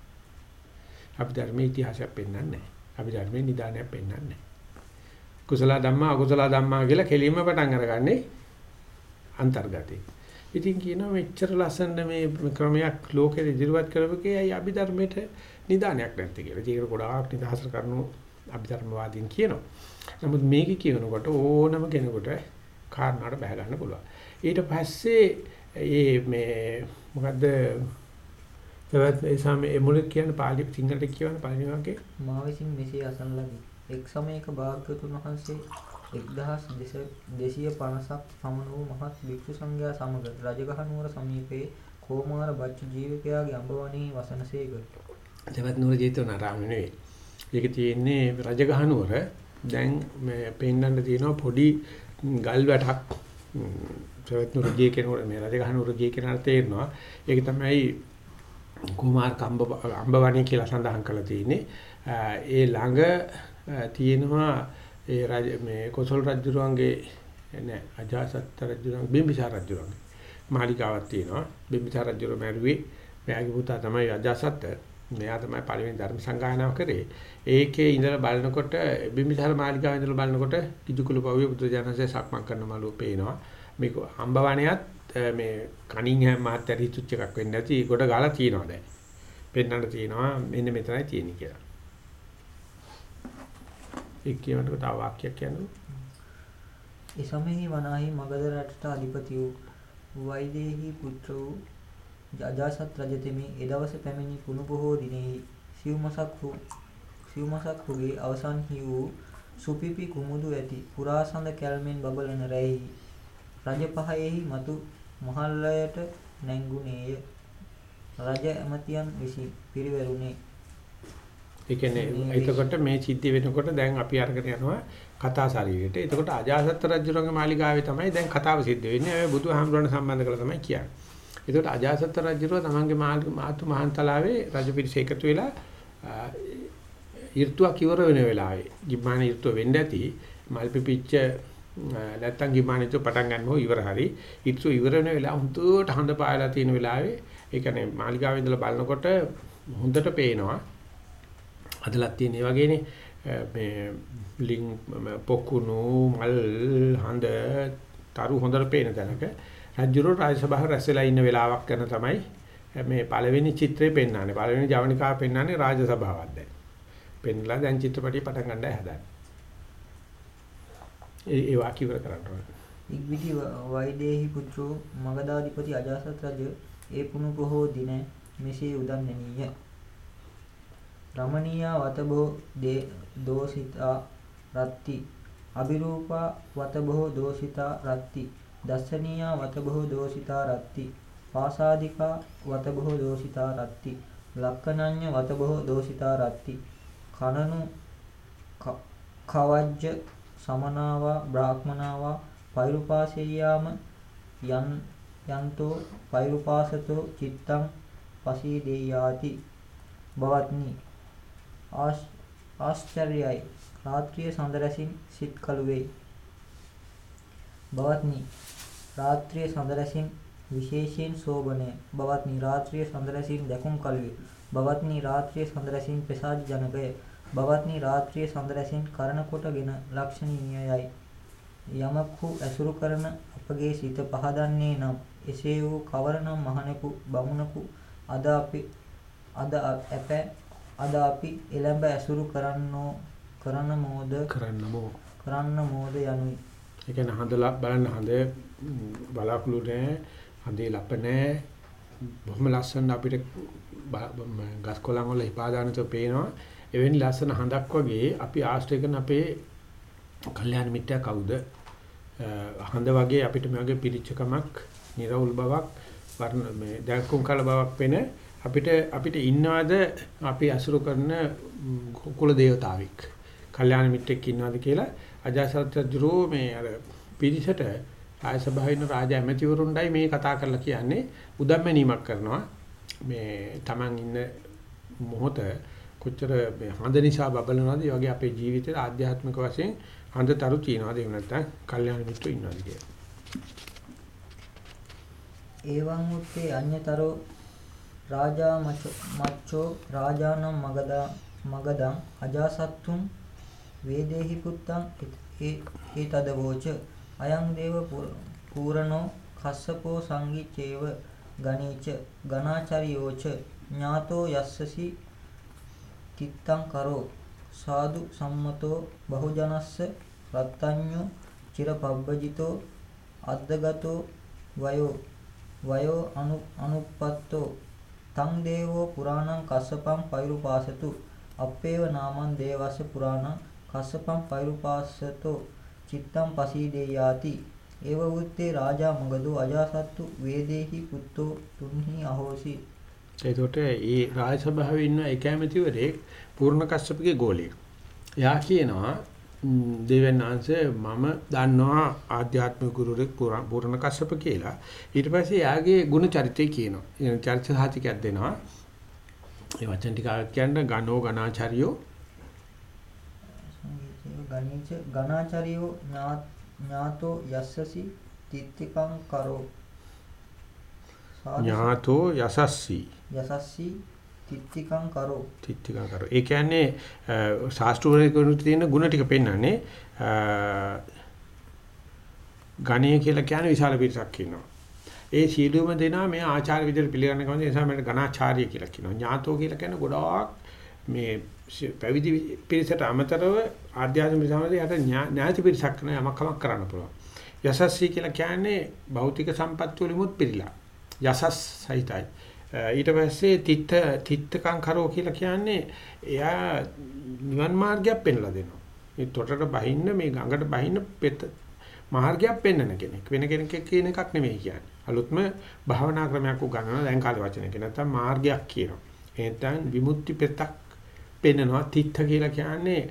අභිධර්මයේ ඉතිහාසයක් පෙන්වන්නේ නැහැ. අභිධර්මයේ නිදානයක් පෙන්වන්නේ නැහැ. කුසල ධම්මා අකුසල ධම්මා කියලා කෙලින්ම පටන් අරගන්නේ අන්තර්ගතේ. ඉතින් කියනවා මෙච්චර ලස්සන මේ ක්‍රමයක් ලෝකෙ ඉදිරියට කරපුකේ අයි අභිධර්මයට නිදානයක් නැත්තේ කියලා. ඒක ගොඩාක් නිදහස කරනු අභිධර්මවාදීන් කියනවා. නමුත් මේක කියනකොට ඕනම කෙනෙකුට කාරණාට බහ ගන්න පුළුවන්. ඊට පස්සේ ඒ මේ මොකද්ද තවත් ඒ සමේ මුලික කියන පාලි සිංහලට කියවන පළවෙනි වගේ මා විසින් මෙසේ අසන ලදී. එක් සමයක භාග්‍යවතුන් වහන්සේ 1250ක් පමණ වූ මහත් භික්ෂු සංඝයා සමග රජගහ නුවර සමීපයේ කෝමාර බච්චු ජීවකයාගේ අඹවණේ වසනසේක. තවත් නුවර ජේතවනාරාම නෙවෙයි. ඒක තියෙන්නේ රජගහ නුවර. දැන් මේ පෙන්නන්න තියෙනවා පොඩි ගල් වැටක් තවත් නුවර ජී කෙනෙකුට මේ රජගහ නුවර ජී කෙනාට තේරෙනවා. ඒක තමයි කුමාර කම්බ අඹවණේ කියලා සඳහන් කරලා තියෙන්නේ. ඒ ළඟ තියෙනවා ඒ රජ මේ කොසල් රජුරුවන්ගේ නෑ අජාසත් රජුරුවන් බිම්බිසාර රජුරුවන්ගේ මාලිකාවක් තියෙනවා බිම්බිසාර රජුරුව මැරුවේ මෙයාගේ පුතා තමයි අජාසත් මෙයා තමයි පළවෙනි ධර්ම සංගායනාව කරේ. ඒකේ ඉඳලා බලනකොට බිම්බිසාර මාලිකාවේ ඉඳලා බලනකොට කිජුකුළු පවුවේ බුදුජානසයේ සක්මන් කරන මළුව පේනවා. මේක අම්බවණයත් මේ කණින් මහත්තයා රිතුච් එකක් වෙන්නේ නැති කොට ගාලා තියෙනවා දැන්. පෙන්වන්න තියෙනවා මෙන්න මෙතනයි තියෙන්නේ කියලා. ඒ කියනකොට තව වාක්‍යයක් කියන්නකො. ඒ සමයෙහි වනාහි මගධ රටට අධිපති වූ වෛදේහි පුත්‍ර වූ අජාසත් රජතෙමි එදවස පැමිණි කුණු බොහෝ දිනෙහි සිව්මසක් වූ සිව්මසක් වූගේ අවසන්හි වූ සුපිපි කුමුදු ඇති පුරාසඳ කැල්මෙන් බබලන රැහි රජ පහයෙහි මතු මහල්ලයට නැංගුණේය රජ ඇමතියන් විසින් පිරිවරුනේ ඒ කියන්නේ එතකොට මේ සිද්ධි වෙනකොට දැන් අපි අරගෙන යනවා කතා ශරීරයට. එතකොට අජාසත් රජුරන්ගේ මාලිගාවේ තමයි දැන් කතාව සිද්ධ වෙන්නේ. ඒ බුදුහාමුදුරන් සම්බන්ධ කරලා තමයි කියන්නේ. එතකොට අජාසත් රජුරෝ තමන්ගේ මාතු මහන්තලාවේ රජ පිරිස එකතු වෙලා ඍතුවක් ඉවර වෙන වෙලාවේ ගිම්මාන ඍතුව වෙන්න ඇති මල් පිපිච්ච නැත්තම් ගිම්මානිතු පටන් ගන්නව ඉවර හරි ඍතුව ඉවර වෙන වෙලාව හුදුට හඳ පායලා තියෙන වෙලාවේ ඒ කියන්නේ මාලිගාවේ ඉඳලා බලනකොට හොඳට පේනවා. අදලක් තියෙන ඒ වගේනේ මේ ලිං පොකුණු මල් හඳ තරු හොඳට පේන තැනක. රජුරෝ රාජසභාව රැස්ලා ඉන්න වෙලාවක් කරන තමයි මේ පළවෙනි චිත්‍රය පෙන්වන්නේ. පළවෙනි ජවනිකාව පෙන්වන්නේ රාජසභාවක් දැන්. පෙන්ලා දැන් චිත්‍රපටිය පටන් ගන්නයි හදන්නේ. ඒ ඒ වාක්‍යවර කරන්න ඕනේ. ඉක්විති වෛදේහි පුත්‍රෝ මගධාධිපති අජාසත් රජ ඒ පුණු බොහෝ දින මෙසේ උදන්නෙනිය. රමණීයා වතබෝ දෝසිතා රත්ති අබිරූපා වතබෝ දෝසිතා රත්ති දස්සනීයා වතබෝ දෝසිතා රත්ති. පාසාදිකා වතබෝ දෝසිතා රත්ති. ලක්කනඤ්ඤ වතබෝ දෝසිතා රත්ති. කනනු කවජ්ජ සමනාවා බ්‍රාහ්මනාවා පෛරුපාසෙය්‍යාම යන් යන්තෝ පෛරුපාසතෝ චිත්තං පසීදේයාති. බවත්නි ආශ්චර්යයි. රාත්‍රිය සඳරැසින් සිත් කළු වෙයි. බවත්නි රාත්‍රිය සඳරැසින් විශේෂයෙන් සෝබනය. බවත්නි රාත්‍රිය සඳරැසින් දැකුම් කළු වේ. බවත්නි රාත්‍රිය සඳරැසින් ප්‍රසාද ජනකය. බවත්නි රාත්‍රිය සඳරැසින් කරන කොටගෙන ලක්ෂණීයයි. යමක්හු ඇසුරු කරන අපගේ සිත පහදන්නේ නම් එසේ වූ කවරනම් මහණෙකු බමුණකු අද අපි අද අප අද අපි එළඹ ඇසුරු කරන්නෝ කරන මෝද කරන්නමෝ කරන්න මෝද යනුයි. ඒ කියන්නේ හඳලා බලන්න හඳ බලාකුළු නැහැ. හඳේ ලප නැහැ. බොහොම ලස්සන අපිට ගස් කොළන් වල හිපාදානතෝ පේනවා. එවැනි ලස්සන හඳක් වගේ අපි ආශ්‍රය කරන අපේ කල්යාණ මිත්‍යා කවුද? හඳ වගේ අපිට මේ වගේ පිරිච්චකමක් නිර්වුල් බවක් වර්ණ මේ දැක්කුම් කල බවක් වෙන අපිට අපිට ඉන්නවද? අපි අසුරු කරන කුල දේවතාවෙක් කල්යාණ මිත්‍රෙක් ඉන්නවද කියලා අජාසත් රජුරෝ මේ අර පිරිසට ආය සභාවින රාජ ඇමතිවරුන්ඩයි මේ කතා කරලා කියන්නේ. උදම්මැනීමක් කරනවා. මේ Taman ඉන්න මොහොත කොච්චර හඳ නිසා බබලනවද? ඒ වගේ අපේ ජීවිතේ ආධ්‍යාත්මික වශයෙන් හඳතරු තියනවාද? එහෙම නැත්නම් කල්යාණ මිත්‍රෝ ඉන්නවද කියලා. ඒවං උත්තේ අඤ්‍යතරෝ රාජා මච්චෝ රාජානම් මගදා මගදං අජාසත්තුම් වේදේහි පුත්තං ඒ ඒ තදවෝච අයං දේව පූරණෝ කස්සපෝ සංගිච්ඡේව ගණීච ගණාචරියෝච ඥාතෝ යස්සසි තිත්තං කරෝ සාදු සම්මතෝ බහුජනස්ස රත්ත්‍ඤ්ඤෝ චිරපබ්බජිතෝ අද්දගතෝ වයෝ වයෝ අනු අනුප්පත්තෝ තං දේවෝ පුරාණං කස්සපං පෛරුපාසතු අපේව නාමං දේවස්ස පුරාණං කස්සපං පෛරුපාසතෝ චිත්තං පසීදේයාති ඒව වූත්තේ රාජා මගදෝ අජාසත්තු වේදේහි පුත්තෝ තුන්හි අහෝසි එතකොට ඒ රාජ සභාවේ ඉන්න එක ඇමතිවරේ පූර්ණ කස්සපගේ ගෝලියෙක්. එයා කියනවා දෙවියන් වහන්සේ මම දන්නවා ආධ්‍යාත්මික ගුරුරෙක් පූර්ණ කස්සප කියලා. ඊට පස්සේ එයාගේ ගුණ චරිතය කියනවා. ඒ චරිත සාහිතිකයක් දෙනවා. ඒ වචන ටික කියන්න ගණෝ ගණාචාරියෝ ගණීච ගණාචාරියෝ ඥාතෝ යස්සසි තිත්තිකං කරෝ. ඥාතෝ යසස්සි. යසස්සි තිත්තිකං කරෝ. තිත්තිකං කරෝ. ඒ කියන්නේ ශාස්ත්‍රවලදී තියෙන ಗುಣ ටික පෙන්වන්නේ ගණය කියලා කියන්නේ විශාල පිරිසක් ඉන්නවා. ඒ සීලුම දෙනා මේ ආචාර්ය විදිහට පිළිගන්න කවද ඒ නිසා මට ගණාචාර්ය කියලා කියනවා. ඥාතෝ කියලා කියන්නේ ගොඩාක් මේ පැවිදි පිරිසට අමතරව ආධ්‍යාත්මික සමාජයේ යට ඥාති පිරිසක් කරන යමක් කමක් කරන්න පුළුවන් යසස්සී කියලා කියන්නේ භෞතික සම්පත් වලිමුත් පිළිලා යසස් සහිතයි ඊට පස්සේ තිත්ත තිත්තකං කරෝ කියලා කියන්නේ එයා නිවන් මාර්ගයක් පෙන්ලා දෙනවා. මේ තොටට බහින්න මේ ගඟට බහින්න පෙත මාර්ගයක් පෙන්වන කෙනෙක්. වෙන කෙනෙක් කියන එකක් නෙමෙයි කියන්නේ. අලුත්ම භාවනා ක්‍රමයක් උගන්වනවා දැන් කාලේ වචනයක. නැත්තම් මාර්ගයක් කියනවා. එහෙනම් විමුක්ති පෙතක් පෙන්වනවා. තිත්ත කියලා කියන්නේ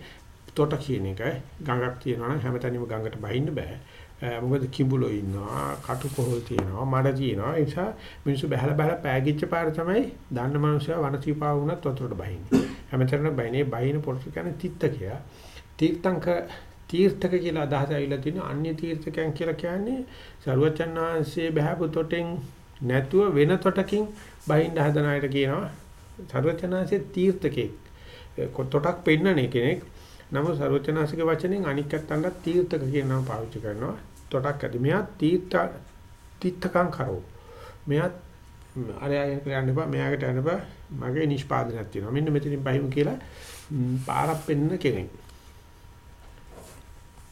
තොට කියන එක. ගඟක් තියෙනවා නම් හැමතැනම ගඟට බහින්න බෑ. මොකද කිඹුලෝ ඉන්නවා, කටුකොහල් තියෙනවා, මඩ තියෙනවා. ඒ නිසා මිනිස්සු බහැලා බහැලා පෑගිච්ච පාර තමයි දන්න මනුස්සයා වනසීපාව වුණත් වතුරට බහින්නේ. හැමතැනම බහිනේ බහින පොල්ට කියන්නේ තිත්තකය. තීර්ථංක තීර්ථක කියලා අදහස ඇවිල්ලා තියෙනවා. අන්‍ය තීර්ථකයන් කියලා කියන්නේ සරුවචන් වහන්සේ බහැපු තොටෙන් නැතුව වෙන තොටකින් බහින්න හදන අයට කියනවා. සරුවචන් වහන්සේ තීර්ථකෙක්. තොටක් පෙන්නන කෙනෙක්. නමුත් සරුවචනාසික වචනෙන් අනික් අත්තන්ට තීර්ථක කියන නම පාවිච්චි කරනවා. තොටක් ඇති. මෙයා තීර්ථ තීර්ථකම් කරෝ. මෙයා අරයන් යන්න එපා මෙයාකට යන්න එපා මගේ නිෂ්පාදනයක් තියෙනවා. මෙන්න මෙතනින් බහිමු කියලා පාරක් පෙන්න කෙනෙක්.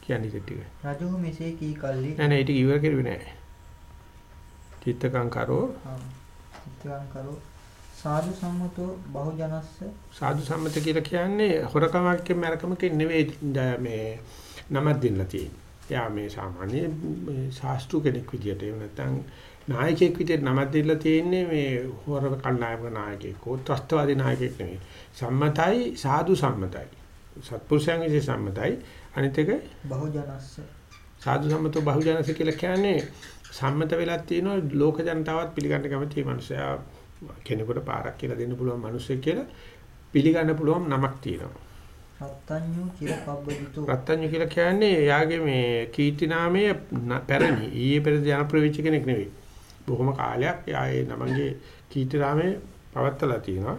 කියන්නේ ටික. රජු මෙසේ කී කල්ලි නෑ නෑ ඒක ඉවර කෙරුවේ නෑ. තීර්ථකම් කරෝ. තීර්ථකම් කරෝ සාදු සම්මතෝ බහුජනස්ස සාදු සම්මත කියලා කියන්නේ හොරකමක් මරකමකින් නෙවෙයි මේ නමක් දෙන්නලා තියෙන්නේ. එයා මේ සාමාන්‍ය ශාස්ත්‍රු කෙනෙක් විදියට එහෙම නැත්නම් නායකයෙක් විදියට නමක් දෙලා තියෙන්නේ මේ හොර කණ්ඩායමක නායකයෙක් හෝ ත්‍ස්තවාදී නායකයෙක් නෙවෙයි. සම්මතයි සාදු සම්මතයි. සත්පුරුෂයන් විසින් සම්මතයි. අනිත් එක බහුජනස්ස සාදු සම්මතෝ බහුජනස්ස කියලා කියන්නේ සම්මත වෙලා තියෙනවා ලෝක ජනතාවත් පිළිගන්න කැමති මනුස්සයා කෙනෙකුට පාරක් කියලා දෙන්න පුළුවන් මිනිස්සෙක් කියලා පිළිගන්න පුළුවන් නමක් තියෙනවා. රත්ත්‍ඤ්ඤු චිරපබ්බජිතෝ රත්ත්‍ඤ්ඤු කියලා කියන්නේ එයාගේ මේ කීර්ති නාමය පැරණි. ඊයේ පෙර ජනප්‍රිය වෙච්ච කෙනෙක් නෙවෙයි. බොහොම කාලයක් එයා ඒ නමගේ කීර්ති නාමය පවත්ලා තියෙනවා.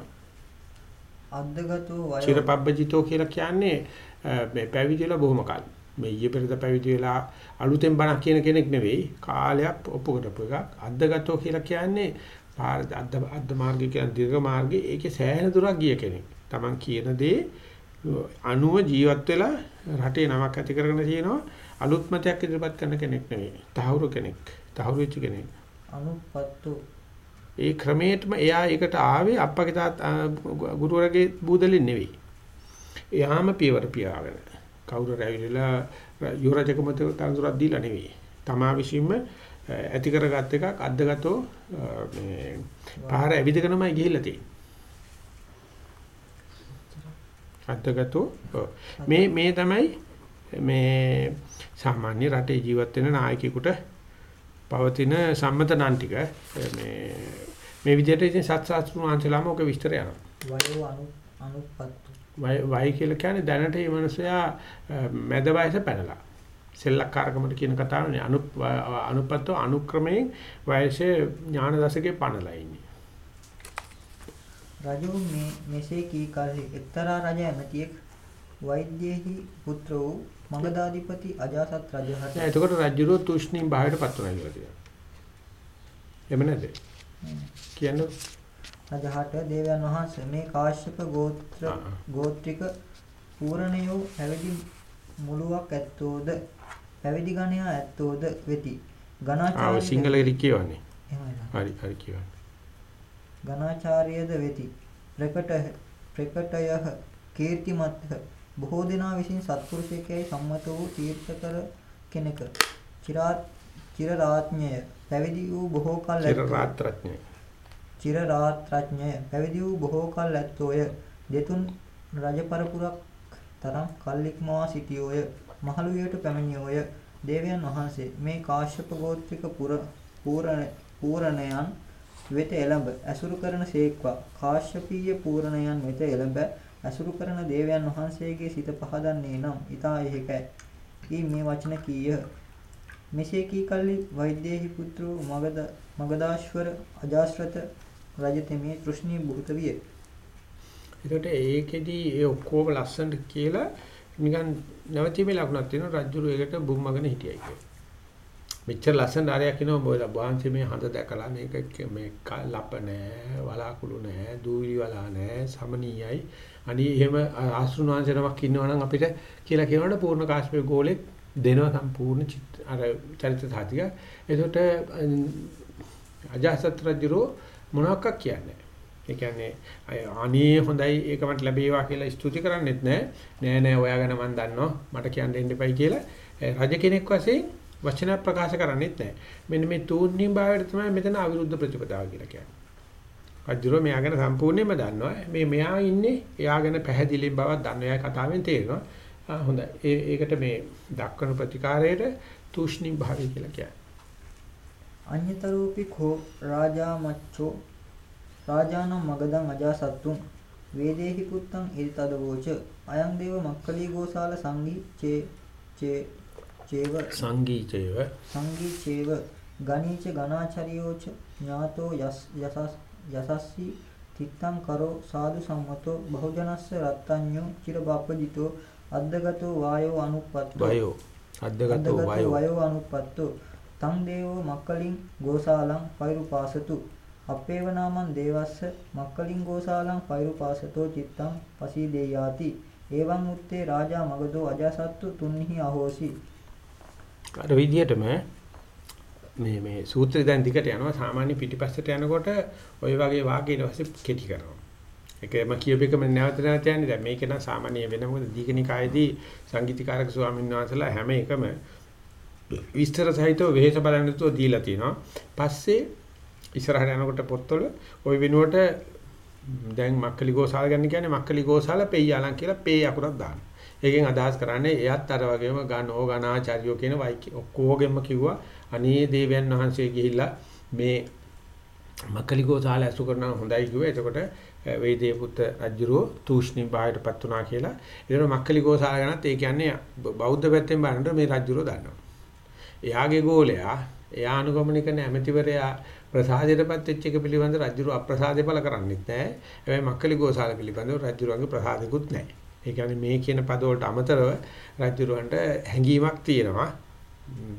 අද්දගතෝ වය චිරපබ්බජිතෝ කියලා කියන්නේ මේ පැවිදි වෙලා බොහොම කාලෙ. මේ ඊයේ පෙරද පැවිදි වෙලා අලුතෙන් බණක් කියන කෙනෙක් නෙවෙයි. කාලයක් ඔප්පු කරපු එකක්. අද්දගතෝ කියලා කියන්නේ පාර අද්ද අද්ද මාර්ගය කියන දීර්ඝ මාර්ගයේ ඒකේ සෑහෙන දුරක් ගිය කෙනෙක්. Taman කියන දේ අනුව ජීවත් වෙලා රටේ නමක් ඇති කරගෙන තියෙනවා අලුත් මතයක් ඉදිරිපත් කරන කෙනෙක් නෙවෙයි. තහවුරු කෙනෙක්. තහවුරු වෙච්ච කෙනෙක්. අනුපත්තු ඒ ක්‍රමයටම එයා ඒකට ආවේ අප්පගේ තාත් ගුරුවරගේ බූදලින් නෙවෙයි. එයාම පියවර පියාගෙන. කවුරු රැවිලා යුවරජකමත තනතුරක් දීලා නෙවෙයි. තමා විසින්ම ඇති කරගත් එකක් අද්දගතෝ මේ පාර ඇවිදගෙනමයි ගිහිල්ලා තියෙන්නේ. අද්දගතෝ මේ මේ තමයි මේ සාමාන්‍ය රටේ ජීවත් වෙන නායකයෙකුට පවතින සම්මත නම් ටික මේ මේ විදිහට ඉතින් සත්‍සාස්ත්‍රු වංශලාම ඔක විස්තර යනවා. වයෝ අනු අනුපත්තු වයි කියලා කියන්නේ දැනට මේ මිනිසයා මැද වයස පැනලා. සෙල්ලක්කාරකමට කියන කතාවනේ අනු අනුපත්ව අනුක්‍රමයෙන් වයසේ ඥාන දශකේ පනලා ඉන්නේ. රජු මේ මෙසේ කී කල්හි එක්තරා රජ ඇමතියෙක් වෛද්‍යයෙහි පුත්‍ර වූ මගධාධිපති අජාසත් රජහට එතකොට රජුරෝ තුෂ්ණිම් භාවයට පත් වුණා කියලා කියනවා. එහෙම නැද්ද? කියන්නේ රජහට දේවයන් වහන්සේ මේ කාශ්‍යප ගෝත්‍ර. ගෝත්‍රික පූර්ණයෝ පැවිදි මුලුවක් ඇත්තෝද? පැවිදි ගණයා ඇත්තෝද වෙති. ගණාචාර්ය සිංහලෙදි කියවන්නේ. හරි හරි කියවන්නේ. ගණාචාර්යද වෙති. ප්‍රකට ප්‍රකටය කීර්තිමත්හ. බොහෝ දෙනා විසින් සත්පුරුෂයෙක්යි සම්මත වූ තීර්ථකර කෙනෙක්. චිරාත් චිර රාත්ඥය පැවිදි වූ බොහෝ කල් චිර ඇත්තෝ. රාත්‍රඥය. චිර රාත්‍රඥය පැවිදි වූ බොහෝ කල් ඇත්තෝය. දෙතුන් රජ පරපුරක් තරම් කල්ලික්මවා සිටියෝය මහලුවියට පැමිණියෝය දේවයන් වහන්සේ මේ කාශ්‍යප ගෝත්‍රික පුර පූරණ පූරණයන් වෙත එළඹ ඇසුරු කරන සේක්වා කාශ්‍යපීය පූරණයන් වෙත එළඹ ඇසුරු කරන දේවයන් වහන්සේගේ සිත පහදන්නේ නම් ඊතා එහෙකයි. ඊ මේ වචන කීය. මෙසේ කී කල්ලි වෛද්‍යේහි පුත්‍ර වූ මගද මගදාශ්වර අජාශ්‍රත රජතෙමේ තෘෂ්ණී බුත විය. ඒකට ඒකෙදි ඒ ඔක්කොම ලස්සනට කියලා නිකන් නැවතීමේ ලකුණක් තියෙනවා රජුරු ඒකට බුම්මගෙන හිටියයි කියලා. මෙච්චර ලස්සන ආරයක් කියනවා බෝලා වහන්සේ මේ හඳ දැකලා මේක මේ ක- ලප නෑ වලාකුළු නෑ දූවිලි වලා නෑ සමනීයයි. අනි එහෙම ආශ්‍රුණාංශ නමක් ඉන්නවනම් අපිට කියලා කියනවනේ පූර්ණ කාශ්මීර ගෝලෙත් දෙනවා සම්පූර්ණ චිත්ත අර චරිත සාතික. එතකොට අජාසත් රජුරෝ මොනවක් කියන්නේ ඒ කියන්නේ අය අනේ හොඳයි ඒක මට ලැබේවා කියලා ස්තුති කරන්නෙත් නෑ. නෑ නෑ ඔයා ගැන මම දන්නවා. මට කියන්න දෙන්න එපයි කියලා. ඒ රජ කෙනෙක් වශයෙන් වචන ප්‍රකාශ කරන්නෙත් නෑ. මෙන්න මේ තූර්ණිම් භාවයට තමයි මෙතන අවිරුද්ධ ප්‍රතිපදාව කියලා කියන්නේ. රජුරෝ මෙයා ගැන සම්පූර්ණයෙන්ම දන්නවා. මේ මෙයා ඉන්නේ එයා ගැන පැහැදිලි බවක් දන්නවා. එයා කතාවෙන් තේරෙනවා. ආ හොඳයි. ඒ ඒකට මේ දක්වන ප්‍රතිකාරයට තූෂ්ණිම් භාවය කියලා කියන්නේ. අඤ්‍යතරෝපි කෝ රාජා මච්චෝ රාජානම් මගදං අජාසත්තුම් වේදේහි පුත්තං ඉරිතදවෝච අයං දේව මක්කලී ගෝසාල සංඝී චේ චේ චේව සංගීතයව සංඝී චේව ගණීච ගණාචරියෝච ඥාතෝ යස් යසස් යසස්සි තිත්තං කරෝ සාදු සම්මතෝ බහුජනස්ස රත්තඤ්ඤෝ චිරබප්පජිතෝ අද්දගතෝ වායෝ අනුප්පත්තෝ. වයෝ. අද්දගතෝ වයෝ. වයෝ අනුප්පත්තෝ. තං දේවෝ මක්කලින් ගෝසාලං පෛරුපාසතු අපේව නාමං දේවස්ස මක්කලින් ගෝසාලං පෛරුපාසතෝ චිත්තං පසීදේයාති. එවං උත්තේ රාජා මගදෝ අජාසත්තු තුන්හි අහෝසි. අර විදිහටම මේ මේ සූත්‍රය දැන් දිගට යනවා. සාමාන්‍ය පිටිපස්සට යනකොට ওই වගේ වාක්‍ය ඊට පස්සේ කෙටි කරනවා. ඒකම කියපෙකම නැවත නැවත යන්නේ. දැන් මේක නම් සාමාන්‍ය වෙන මොකද? දීඝනිකායේදී සංගීතකාරක ස්වාමීන් වහන්සේලා හැම එකම විස්තර සහිතව වෙහෙස බලන්නතෝ දීලා තිනවා. පස්සේ ඉස්සරහට යනකොට පොත්වල ওই වෙනුවට දැන් මක්කලි ගෝසාල ගන්න කියන්නේ මක්කලි ගෝසාල පෙය්‍යාලන් කියලා පේ අකුරක් දානවා. ඒකෙන් අදහස් කරන්නේ එයත් අර වගේම ගණෝ ගණාචාර්යෝ කියන වයිකි ඔක්කොගෙම කිව්වා අනේ දේවයන් වහන්සේ ගිහිල්ලා මේ මක්කලි ගෝසාල අසු කරනවා හොඳයි කිව්වා. එතකොට වේදේ පුත් රජුරෝ තූෂ්ණි බාහිරපත් වුණා කියලා. ඒතර මක්කලි ගෝසාල ගැනත් ඒ කියන්නේ බෞද්ධ පැත්තෙන් බලනකොට මේ රජුරෝ දන්නවා. එයාගේ ගෝලයා එයා අනුගමනික නැමැතිවරයා ප්‍රසාදයටපත් වෙච්ච එක පිළිබඳ රජුරු අප්‍රසාදේ පළ කරන්නේත් නැහැ. හැබැයි මක්කලි ගෝසාල පිළිබඳව රජුරුවන්ගේ ප්‍රසාදිකුත් නැහැ. ඒ කියන්නේ මේ කියන පද වලට අමතරව රජුරුවන්ට හැඟීමක් තියෙනවා.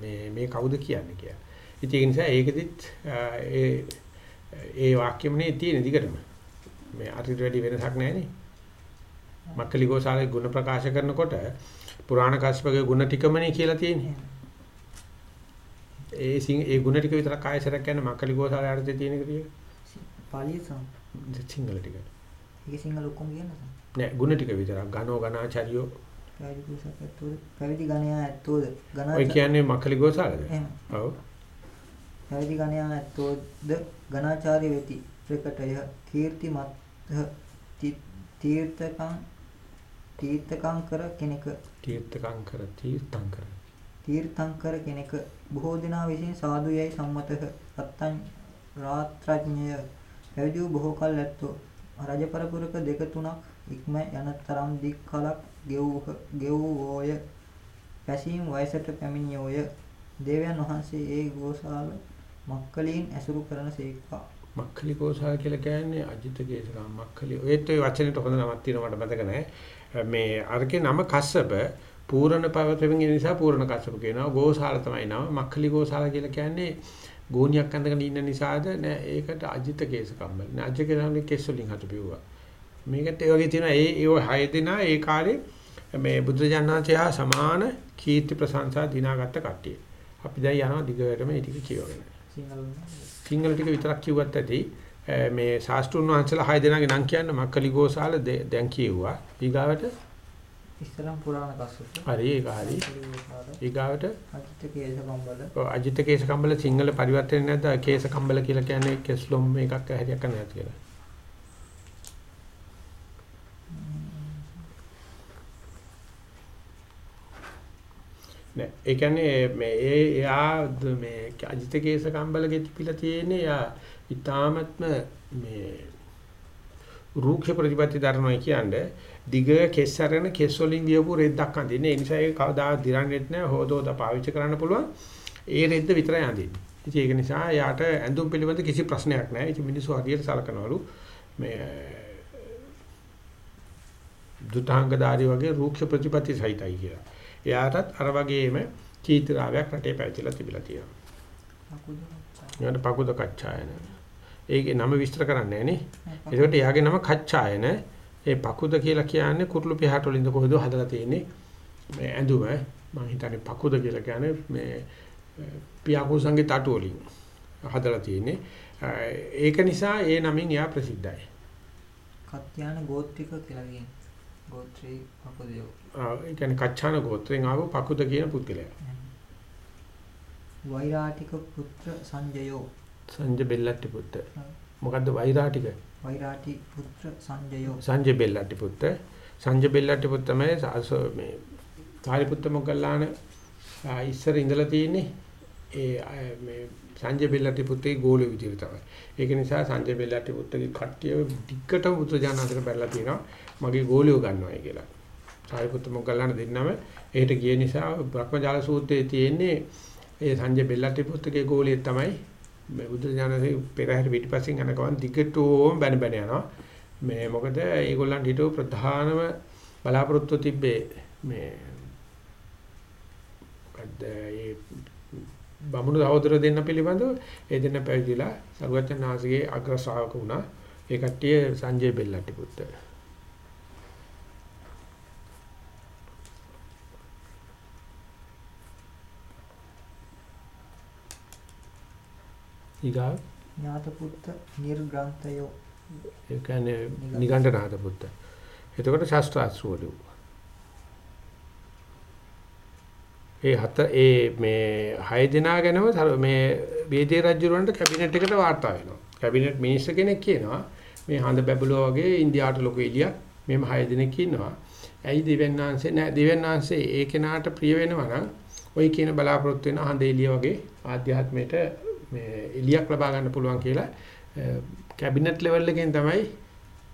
මේ මේ කවුද කියන්නේ කියලා. ඉතින් ඒ නිසා ඒකෙදිත් ඒ ඒ වාක්‍යෙමනේ තියෙන දිගටම. මේ අරිට වැඩි වෙනසක් නැහැ නේ. මක්කලි ගෝසාලේ ගුණ ප්‍රකාශ කරනකොට පුරාණ කස්පගේ ගුණ ටිකමනේ කියලා තියෙන්නේ. ඒ සිං ඒ ගුණ ටික විතරක් ආයසරයක් කියන්නේ මක්කලි ගෝසාලේ අර්ථය තියෙන එක ටික. පාලිය සම්. සිංහල ටික. ඒක සිංහල ඔක්කොම කියන්නද නෑ ගුණ ටික විතරක්. ගණෝ ගණාචාරියෝ. පැවිදි ගණයා ඇත්තෝද? ඔය ගණා කියන්නේ මක්කලි ගෝසාලද? ඔව්. පැවිදි ගණයා ඇත්තෝද? ගණාචාර්ය වෙති. ප්‍රකටය කීර්තිමත්හ ති- තීර්ථකං තීර්ථකංකර කෙනෙක්. තීර්ථකංකර තීර්ථංකර. තීර්ථංකර කෙනෙක් බොහෝ දෙනා විසින් සාදු යයි සම්මතහ. රත්තං රාත්‍රඥය පැවිදි වූ බොහෝ කල් ඇත්තෝ. රජ පරපුරක දෙක තුනක් ඉක්ම යන තරම් දික් කලක් ගෙවූහ. ගෙවූෝය පැසීම් වයසට පැමිණියෝය. දේවයන් වහන්සේ ඒ ගෝසාල මක්කලීන් ඇසුරු කරන සේක්වා. මක්ඛලි ගෝසාල කියලා කියන්නේ අජිත කේසකම් මක්ඛලි ඔයත් ඔය වචනෙට හොඳ නමක් තියෙනවා මට මතක නැහැ. මේ අරකේ නම කස්සප පූර්ණ පවතෙමින් ඉන්න නිසා පූර්ණ කස්සප කියනවා. ගෝසාල තමයි නම. මක්ඛලි ගෝසාල කියලා කියන්නේ ගෝණියක් අඳගෙන ඉන්න නිසාද? නෑ. ඒකට අජිත කේසකම්බල නෑ අජිත කේසකම්බල කෙස් වලින් හදපියුවා මේකට ඒ වගේ තියෙනවා. ඒ ඒ හය දෙනා ඒ කාලේ මේ බුද්ධජනනාචය සමාන කීර්ති ප්‍රශංසා දිනාගත්ත කට්ටිය. අපි දැන් යනවා දිගටම ඒ ටික කියවගෙන. සිංහල ටික විතරක් කිව්වත් ඇති. මේ ශාස්ත්‍රුන් වහන්සේලා හය දෙනාගේ නම් කියන්න මක්කලි ගෝසාල දැන් කියෙව්වා. ඊගාවට ඉස්සරම් පුරාණ කස්සප හරි ඒක හරි. ඊගාවට? අජිත කේස කම්බල ඔව් අජිත කේස කම්බල සිංහල පරිවර්තන නැද්ද? කේස කම්බල කියලා කියන්නේ කෙස්ලොම් එකක් හැරියක් කරන්න නැති කියලා? නෑ ඒ කියන්නේ මේ ඒ එයා මේ අජිත කේස කම්බල ගෙතිපිලා තියෙන්නේ එයා ඊ타මත්ම මේ රූක්ෂ ප්‍රතිපatti ධර්මයි කියන්නේ දිග කෙස් අරගෙන කෙස් වලින් දියපු රෙද්දක් අඳින්නේ. ඒ නිසා ඒක කවදා දිරන්නේත් නෑ. හොදෝද පාවිච්චි කරන්න පුළුවන්. ඒ රෙද්ද විතරයි අඳින්නේ. ඉතින් ඒක නිසා යාට ඇඳුම් පිළිබඳ කිසි ප්‍රශ්නයක් නෑ. ඉතින් මිනිස්සු හරියට සලකනවලු. මේ දුතාංගදාරි වගේ රූක්ෂ ප්‍රතිපatti සහිතයි කියලා. එයාටත් අර වගේම චීතරාවයක් රටේ පැවතිලා තිබිලා තියෙනවා. ඊට පකුද කච්චායන. ඒකේ නම විස්තර කරන්නේ නැහැ නේ. ඒකට එයාගේ නම කච්චායන. ඒ පකුද කියලා කියන්නේ කුරුළු පිහාට වලින්ද කොහෙද හදලා තියෙන්නේ. මේ ඇඳුම මම හිතන්නේ පකුද කියලා කියන්නේ මේ පියාකුසංගේ තටු වලින් හදලා තියෙන්නේ. ඒක නිසා ඒ නමින් එයා ප්‍රසිද්ධයි. කත්යාන ගෝත්‍රික කියලා කියන්නේ. ගෝත්‍රී පකුදයෝ. ඒ කියන්නේ කච්චාන ගෝත්‍රයෙන් ආව පකුද කියන පුද්ගලයා. වෛරාටික පුත්‍ර සංජයෝ. සංජය බෙල්ලට්ටි පුත්‍ර. මොකද්ද වෛරාටික? වෛරාටි පුත්‍ර සංජයෝ. සංජය බෙල්ලට්ටි පුත්‍ර. සංජය බෙල්ලට්ටි පුත්‍ර තමයි මේ සාරිපුත්ත මොග්ගල්ලාන ඉස්සර ඉඳලා තියෙන්නේ ඒ මේ සංජය බෙල්ලට්ටි පුත්‍රේ ගෝල විදියට තමයි. ඒක නිසා සංජය බෙල්ලට්ටි පුත්‍රගේ කට්ටිය ටිකටම පුත්‍ර ජානන්තර බැලලා තියෙනවා. මගේ ගෝලියෝ ගන්නවායි කියලා. සාරිපුත්ත මොග්ගල්ලාන දෙන්නම එහෙට ගිය නිසා බ්‍රහ්මජාල සූත්‍රයේ තියෙන්නේ ඒ සංජය බෙල්ලට්ටි පුත්‍රගේ ගෝලිය තමයි මේ බුදු දානසේ පෙරහැර පිටිපස්සෙන් යන ගමන් දිගටම බැන බැන යනවා. මේ මොකද ඒගොල්ලන් හිටව ප්‍රධානම බලාපොරොත්තු තිබ්බේ මේ මොකද්ද ඒ බමුණු සහෝදර දෙන්න පිළිබඳව ඒ දෙන්න පැවිදිලා සරුවචනාංශගේ අග්‍ර ශ්‍රාවක වුණා. ඒ කට්ටිය සංජය බෙල්ලට්ටි පුත්‍ර. ඊගා ඥාත පුත්ත නිර්ග්‍රන්ථයෝ ඒ කියන්නේ නිගණ්ඨනාත පුත්ත. එතකොට ශාස්ත්‍රාස්ත්‍රවලු. ඒ හත ඒ මේ හය දෙනා ගැනම මේ වේදේ රජුරවන්ට කැබිනට් එකට වාර්තා වෙනවා. කැබිනට් මිනිස්සු කෙනෙක් කියනවා මේ හඳ බැබළුවා වගේ ඉන්දියාවට ලොකු එළියක් මෙහෙම හය දෙනෙක් ඉන්නවා. ඇයි දෙවන්නාංශේ නෑ දෙවන්නාංශේ ඒ කෙනාට ප්‍රිය වෙනවා නම් ওই කියන බලාපොරොත්තු වෙන හඳ එළිය වගේ ආධ්‍යාත්මයට මේ එලියක් ලබා ගන්න පුළුවන් කියලා කැබිනට් ලෙවල් එකෙන් තමයි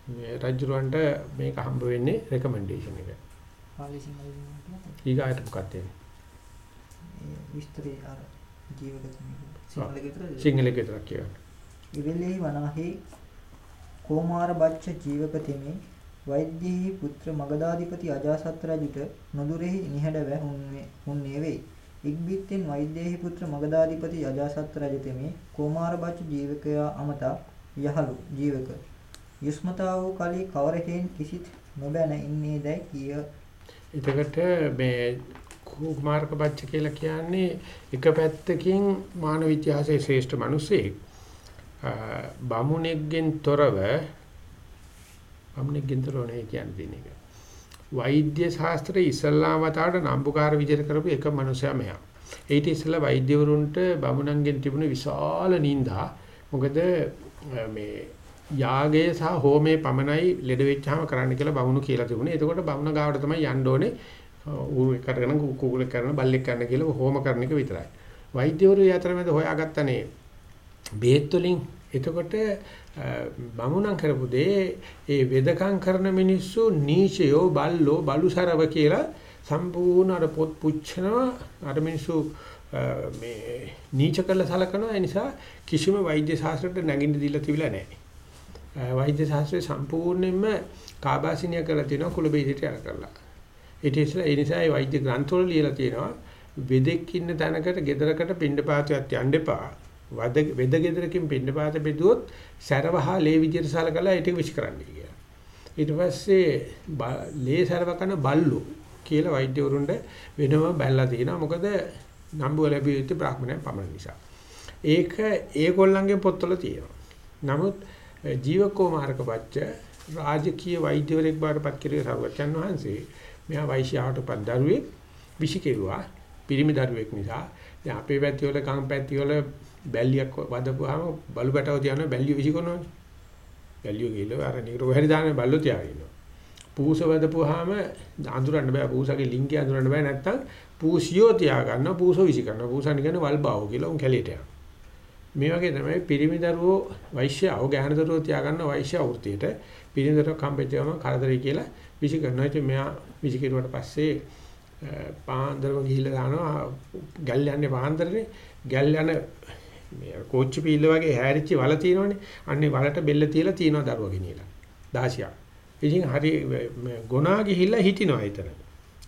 මේ රජුරවන්ට මේක හම්බ වෙන්නේ රෙකමෙන්ඩේෂන් එක. පාලි සිංහල කියනවා. ඊගාට මොකක්ද එන්නේ? ඒ විස්තරේ අර ජීවක සිංහල විතරද? සිංහලෙක විතරක් කියන්න. ඉවෙලෙහි වනාහි කෝමාර බච්ච ජීවක තෙමේ වෛද්‍යෙහි පුත්‍ර මගධාධිපති අජාසත් රජුට නොදුරෙහි නිහඬ වැහුන්නේ හුන්නේ වෙයි. ඉක්බිත්තෙන් වෛද්‍යේහි පුත්‍ර මගධාධිපති යජාසත් රජතෙමේ. කෝමාර බච්චු ජීවකයා අමතා යහළු ජීවක. යුස්මතා වූ කලී කවර හේන් කිසිත් නොබැන ඉන්නේ දැයි කිය. එතකොට මේ කුමාරක බච්ච කියලා කියන්නේ එක පැත්තකින් මානව ඉතිහාසයේ ශ්‍රේෂ්ඨ මිනිසෙක්. බමුණෙක්ගෙන් තොරව බමුණෙක්ගෙන් තොරව නේ කියන්නේ වෛද්‍ය ශාස්ත්‍රයේ ඉස්ලාම වතාවට නම්බුකාර විදිහට කරපු එක මනුස්සයා මෙයා. ඊට ඉස්සෙල්ලා වෛද්‍යවරුන්ට බමුණන්ගෙන් තිබුණ විශාල නිന്ദා. මොකද මේ යාගය සහ හෝමේ පමණයි ලෙඩ වෙච්චාම කරන්න කියලා බමුණු කියලා තිබුණේ. එතකොට බමුණ ගාවට තමයි යන්න ඕනේ. ඌ කරගෙන කුකුල කරන බල්ලෙක් කරන කියලා හෝම කරන එක විතරයි. වෛද්‍යවරු යතරමෙද හොයාගත්තනේ බේත් වලින් එතකොට බමුණන් කරපු දේ ඒ වෙදකම් කරන මිනිස්සු නීචයෝ බල්ලෝ බලුසරව කියලා සම්පූර්ණ අර පොත් පුච්චනවා අර මිනිස්සු මේ නීච කළ සලකනවා ඒ නිසා කිසිම වෛද්‍ය ශාස්ත්‍රයකට නැගින්න දීලා තිබිලා නැහැ. වෛද්‍ය ශාස්ත්‍රය සම්පූර්ණයෙන්ම කාබාසිනිය කරලා තියෙනවා කුල බෙදීට යන කරලා. ඊට ඉස්සෙල්ලා ඒ නිසා ඒ වෛද්‍ය ග්‍රන්ථවල ලියලා තියෙනවා වෙදෙක් ඉන්න තැනකට ගෙදරකට පින්ඩපාතයක් යන්න එපා. වද වෙද ගෙදරකින් පින්ඩපාත බෙදුවොත් සැරවහා ලේ විදියට සලකලා ඒක විශ් කරන්න කියලා. ඊට පස්සේ ලේ සැරව කරන බල්ලෝ කියලා වෛද්‍යවරුන්ට වෙනම බැලලා තියෙනවා. මොකද නම්බුව ලැබිය යුත්තේ බ්‍රාහ්මණයන් පමණ නිසා. ඒක ඒගොල්ලන්ගේ පොත්වල තියෙනවා. නමුත් ජීවකෝ මාර්ග පච්ච රාජකීය වෛද්‍යවරයෙක් බාරපත් කිරිය සර්වචන් වහන්සේ මෙහා වෛශ්‍යාවටපත් දරුවෙක් විෂිකෙරුවා පිරිමි දරුවෙක් නිසා දැන් අපේ පැති වල කම් පැති වල බැල්ලියක් වදපුවාම බලු බැටව තියන බැල්ලිය විසිකරනවානේ. බැල්ලිය ගිහලා අර නිකරෝ හැරි දාන බල්ලෝ තියාගෙන ඉන්නවා. පූස වදපුවාම අඳුරන්න බෑ පූසගේ ලිංගය අඳුරන්න බෑ නැත්තම් පූසියෝ තියා ගන්න පූසෝ විසි කරනවා පූසන් කියන්නේ වල්බාව කියලා උන් කැලේට යනවා. මේ වගේ තමයි පිරිමි දරුවෝ වෛශ්‍යාව ගැහන දරුවෝ තියා ගන්න වෛශ්‍යා වෘත්තියට පිරිමි දරුවෝ කම්පෙච්චවම කරදරයි කියලා විසි කරනවා ඉතින් මෙයා විසි කෙරුවට පස්සේ පාන්දරම ගිහිල්ලා දානවා ගැල් යන්නේ පාන්දරනේ ගැල් යන මේ කෝච්චි පීල්ල වගේ හැරිච්ච වල තියෙනවනේ. අන්නේ වලට බෙල්ල තියලා තියෙනවා දරුවා ගෙනියලා. 16ක් ඉතින් හරි ගොනා ගිහිල්ලා හිටිනවා එතන.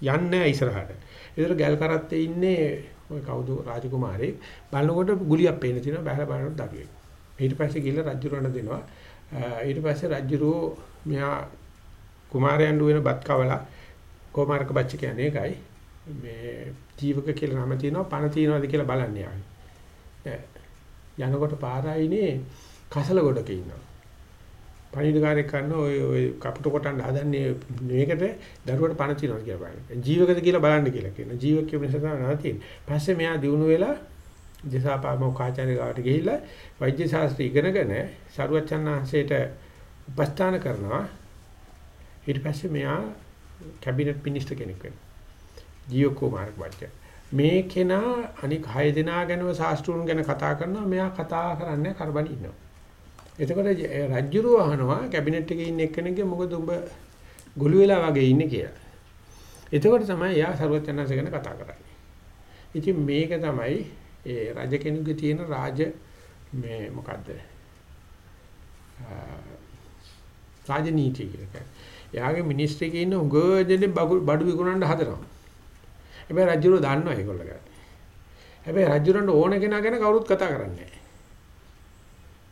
යන්නේ ඉස්සරහට. ඒතර ගැල් කරත්තේ ඉන්නේ ඔය කවුද? රාජකුමාරේ. බලනකොට ගුලියක් පේන තියෙනවා බහැලා බලනකොට දරුවෙක්. ඊට පස්සේ ගිහිල්ලා රජුරණ දෙනවා. ඊට පස්සේ රජුරෝ මෙයා කුමාරයන් දුවෙන බත් කවලා කොමාරක බච්ච කියන්නේ ඒකයි. මේ ජීවක කියලා නම තියෙනවා පණ තියෙනවද කියලා බලන්න යාවි. යනකොට පාරායිනේ කසල ගොඩක ඉන්නවා පණිවිඩකාරයෙක් කරන ඔය ඔය කපුට කොටන්න හදන්නේ මේකට දරුවට පණ තියනවා කියලා බලන්න. ජීවකද කියලා බලන්න කියලා කියනවා. ජීවක කියන නිසා තමයි නැතිනේ. පස්සේ මෙයා දිනු වෙලා දසාපාමෝ කාචාර්ය ගාවට ගිහිල්ලා වෛද්‍ය ශාස්ත්‍රය ඉගෙනගෙන සරුවචන්හන්සේට උපස්ථාන කරනවා. ඊට පස්සේ මෙයා කැබිනට් මිනිස්ටර් කෙනෙක් වෙනවා. ජීව කුමාරක වෛද්‍ය. මේ කෙනා අනික 6 දෙනා ගැනව ශාස්ත්‍රුන් ගැන කතා කරනවා. මෙයා කතා කරන්නේ කරබනි ඉන්නවා. එතකොට රජ්ජුරුව අහනවා කැබිනට් එකේ ඉන්න එක්කෙනෙක්ගේ මොකද උඹ ගොළු වෙලා වගේ ඉන්නේ කියලා. එතකොට තමයි එයා ਸਰවඥාන්සේ ගැන කතා කරන්නේ. ඉතින් මේක තමයි ඒ රජ කෙනෙකුගේ තියෙන රාජ මේ මොකද්ද? රාජනීතිය කියලා. එයාගේ මිනිස්ට්‍රි එකේ ඉන්න උගදෙනේ බඩු විකුණන්න හදනවා. හැබැයි රජුරෝ දන්නවා ඒගොල්ලෝ ගැන. හැබැයි රජුරන්ට ඕන කෙනා ගැන කවුරුත් කතා කරන්නේ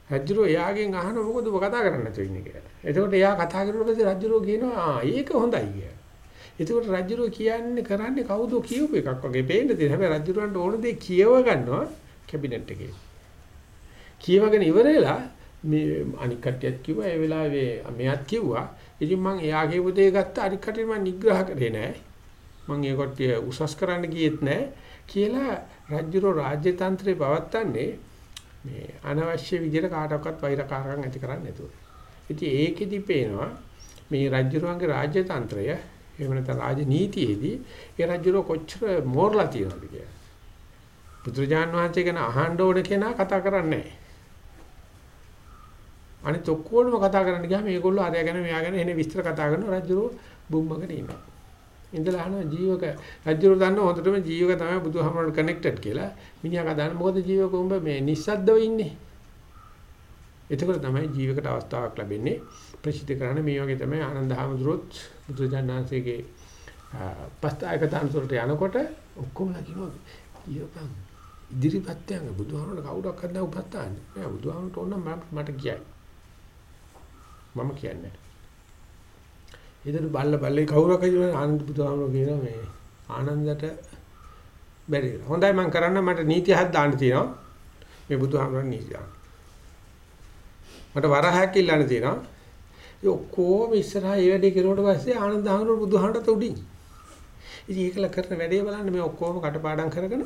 නැහැ. රජුරෝ එයාගෙන් අහන මොකද ඔබ කතා කරන්නේ නැතුව ඉන්නේ කියලා. එතකොට එයා කතා කරුවට පස්සේ රජුරෝ කියනවා ආ ඒක හොඳයි කියලා. එතකොට රජුරෝ කියන්නේ කරන්නේ කවුද කියවපු එකක් වගේ පේන්න තියෙන. හැබැයි රජුරන්ට ඕන දේ කියව ගන්නවා කැබිනට් එකේ. කියවගෙන ඉවරලා මේ අනික් කට්ටියත් කිව්වා ඒ වෙලාවේ මෙයාත් කිව්වා. ඉතින් මම එයා කියපු දේ ගත්ත අනික් කට්ටිය මම නිග්‍රහ කරේ නෑ. මම ඒ කට්ටිය උසස් කරන්න ගියෙත් නෑ කියලා රජුරෝ රාජ්‍ය තන්ත්‍රේ පවත්තන්නේ මේ අනවශ්‍ය විදිහට කාටවත් වෛරකාරකම් ඇති කරන්නේ නැතුව. ඉතින් ඒකෙදි පේනවා මේ රජුරුවන්ගේ රාජ්‍ය තන්ත්‍රය එහෙම නැත්නම් රාජනීතියේදී ඒ රජුරුව කොච්චර මෝරලා තියෙනවද කියලා. පුදුරජාන් වහන්සේ ගැන අහන්න ඕන කෙනා කතා කරන්නේ නැහැ. අනිත් ඔක්කොම කතා කරන්න ගියාම මේගොල්ලෝ අරයා ගැන මෙයා ගැන එනේ විස්තර කතා කරන රජුරුව බුම්මකට ඉන්නවා. ඉඳලා අහනවා ජීවක රජුරු දන්න හොඳටම ජීවක තමයි බුදුහාමරට කනෙක්ටඩ් කියලා. මිනිහා කතාන මොකද ජීවක උඹ මේ නිස්සද්දව ඉන්නේ. එතකොට තමයි ජීවකට අවස්ථාවක් ලැබෙන්නේ ප්‍රසිද්ධ කරන්න මේ වගේ තමයි ආනන්ද හැමදෙරොත් බුදුජානනාංශයේ පස්තායකතාන්සොරට යනකොට ඔක්කොම කියනවා ඊයපන් ඉදිරිපත් යන බුදුහාමරට කවුරක් හදලා උපස්ථාන්නේ. නෑ බුදුහාමරට ඕන මට කියයි. මම කියන්නේ ඊට බල්ල බල්ලේ කවුරක් හරි ආනන්ද බුදුහාමුදුරුවෝ කියනවා මේ ආනන්දට බැරි. හොඳයි මම කරන්න මට නීති හත් දාන්න තියෙනවා. මේ බුදුහාමුදුරන් නීති දාන්න. මට වරහක් ඉල්ලන්න තියෙනවා. ඒ ඔක්කොම ඉස්සරහා ඒ වැඩේ කෙරුවට පස්සේ ආනන්ද හාමුදුරුවෝ බුදුහාමුදුරට උඩින්. ඉතින් ඒකල කරන වැඩේ බලන්න මේ ඔක්කොම කටපාඩම් කරගෙන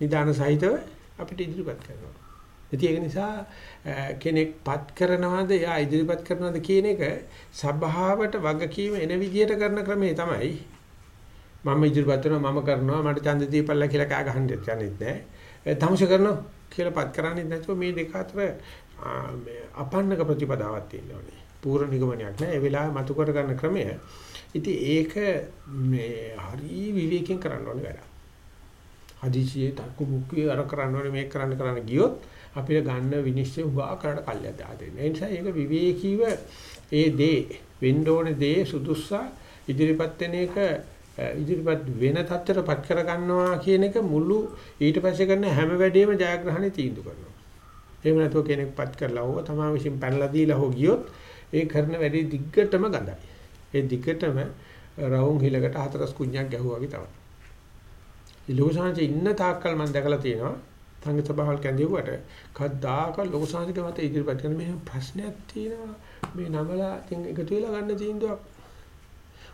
නිදාන සහිතව අපිට ඉදිරිපත් කරනවා. ඉතින් ඒක නිසා කෙනෙක් පත් කරනවද එයා ඉදිරිපත් කරනවද කියන එක සබභාවට වගකීම එන විදියට කරන ක්‍රමේ තමයි මම ඉදිරිපත් කරනවා මම කරනවා මට ඡන්ද දීපල්ලා කියලා කෑ ගහන්න යන්නේත් නැහැ. තමුෂ කරනවා කියලා පත් කරන්නේ නැතුව මේ දෙක අතර අපන්නක ප්‍රතිපදාවක් තියෙනවා. පූර්ණ නිගමනයක් නෑ. ඒ වෙලාවේ මතු කර ගන්න ක්‍රමය. ඉතින් ඒක මේ හරි විවේකයෙන් කරන්න ඕනේ වැඩක්. හදිසියේ තක්කු මුක්කේ අර කරන්න ඕනේ මේක කරන්න කරන්න ගියොත් අපිට ගන්න විනිශ්චය උගා කරලා කල්යද ආදෙන්නේ. ඒ නිසා ඒක විවේකීව ඒ දේ වෙන්න ඕනේ දේ සුදුස්සා ඉදිරිපත් වෙන එක ඉදිරිපත් වෙන තත්ත්වයටපත් කර ගන්නවා කියන එක මුළු ඊට පස්සේ කරන හැම වැඩේම ජයග්‍රහණය තීන්දුව කරනවා. එහෙම නැතුව කෙනෙක්පත් කරලා හෝ තමා විසින් පැනලා දීලා හෝ ගියොත් ඒ කරන වැඩේ දිග්ගටම ගඳයි. ඒ දිග්ගටම රවුම් හිලකට හතරස් කුණ්‍යක් ගැහුවා වගේ තමයි. ලෝකසාංශ ඉන්න තාක්කල් මම දැකලා තියෙනවා සංඝ සභාවල් කැඳෙව්වට කද්දාක ලෝකසාංශික මත ඉදිරිපත් කරන මේ ප්‍රශ්නයක් තියෙනවා මේ නමලා ඉතින් එකතු වෙලා ගන්න තීන්දුවක්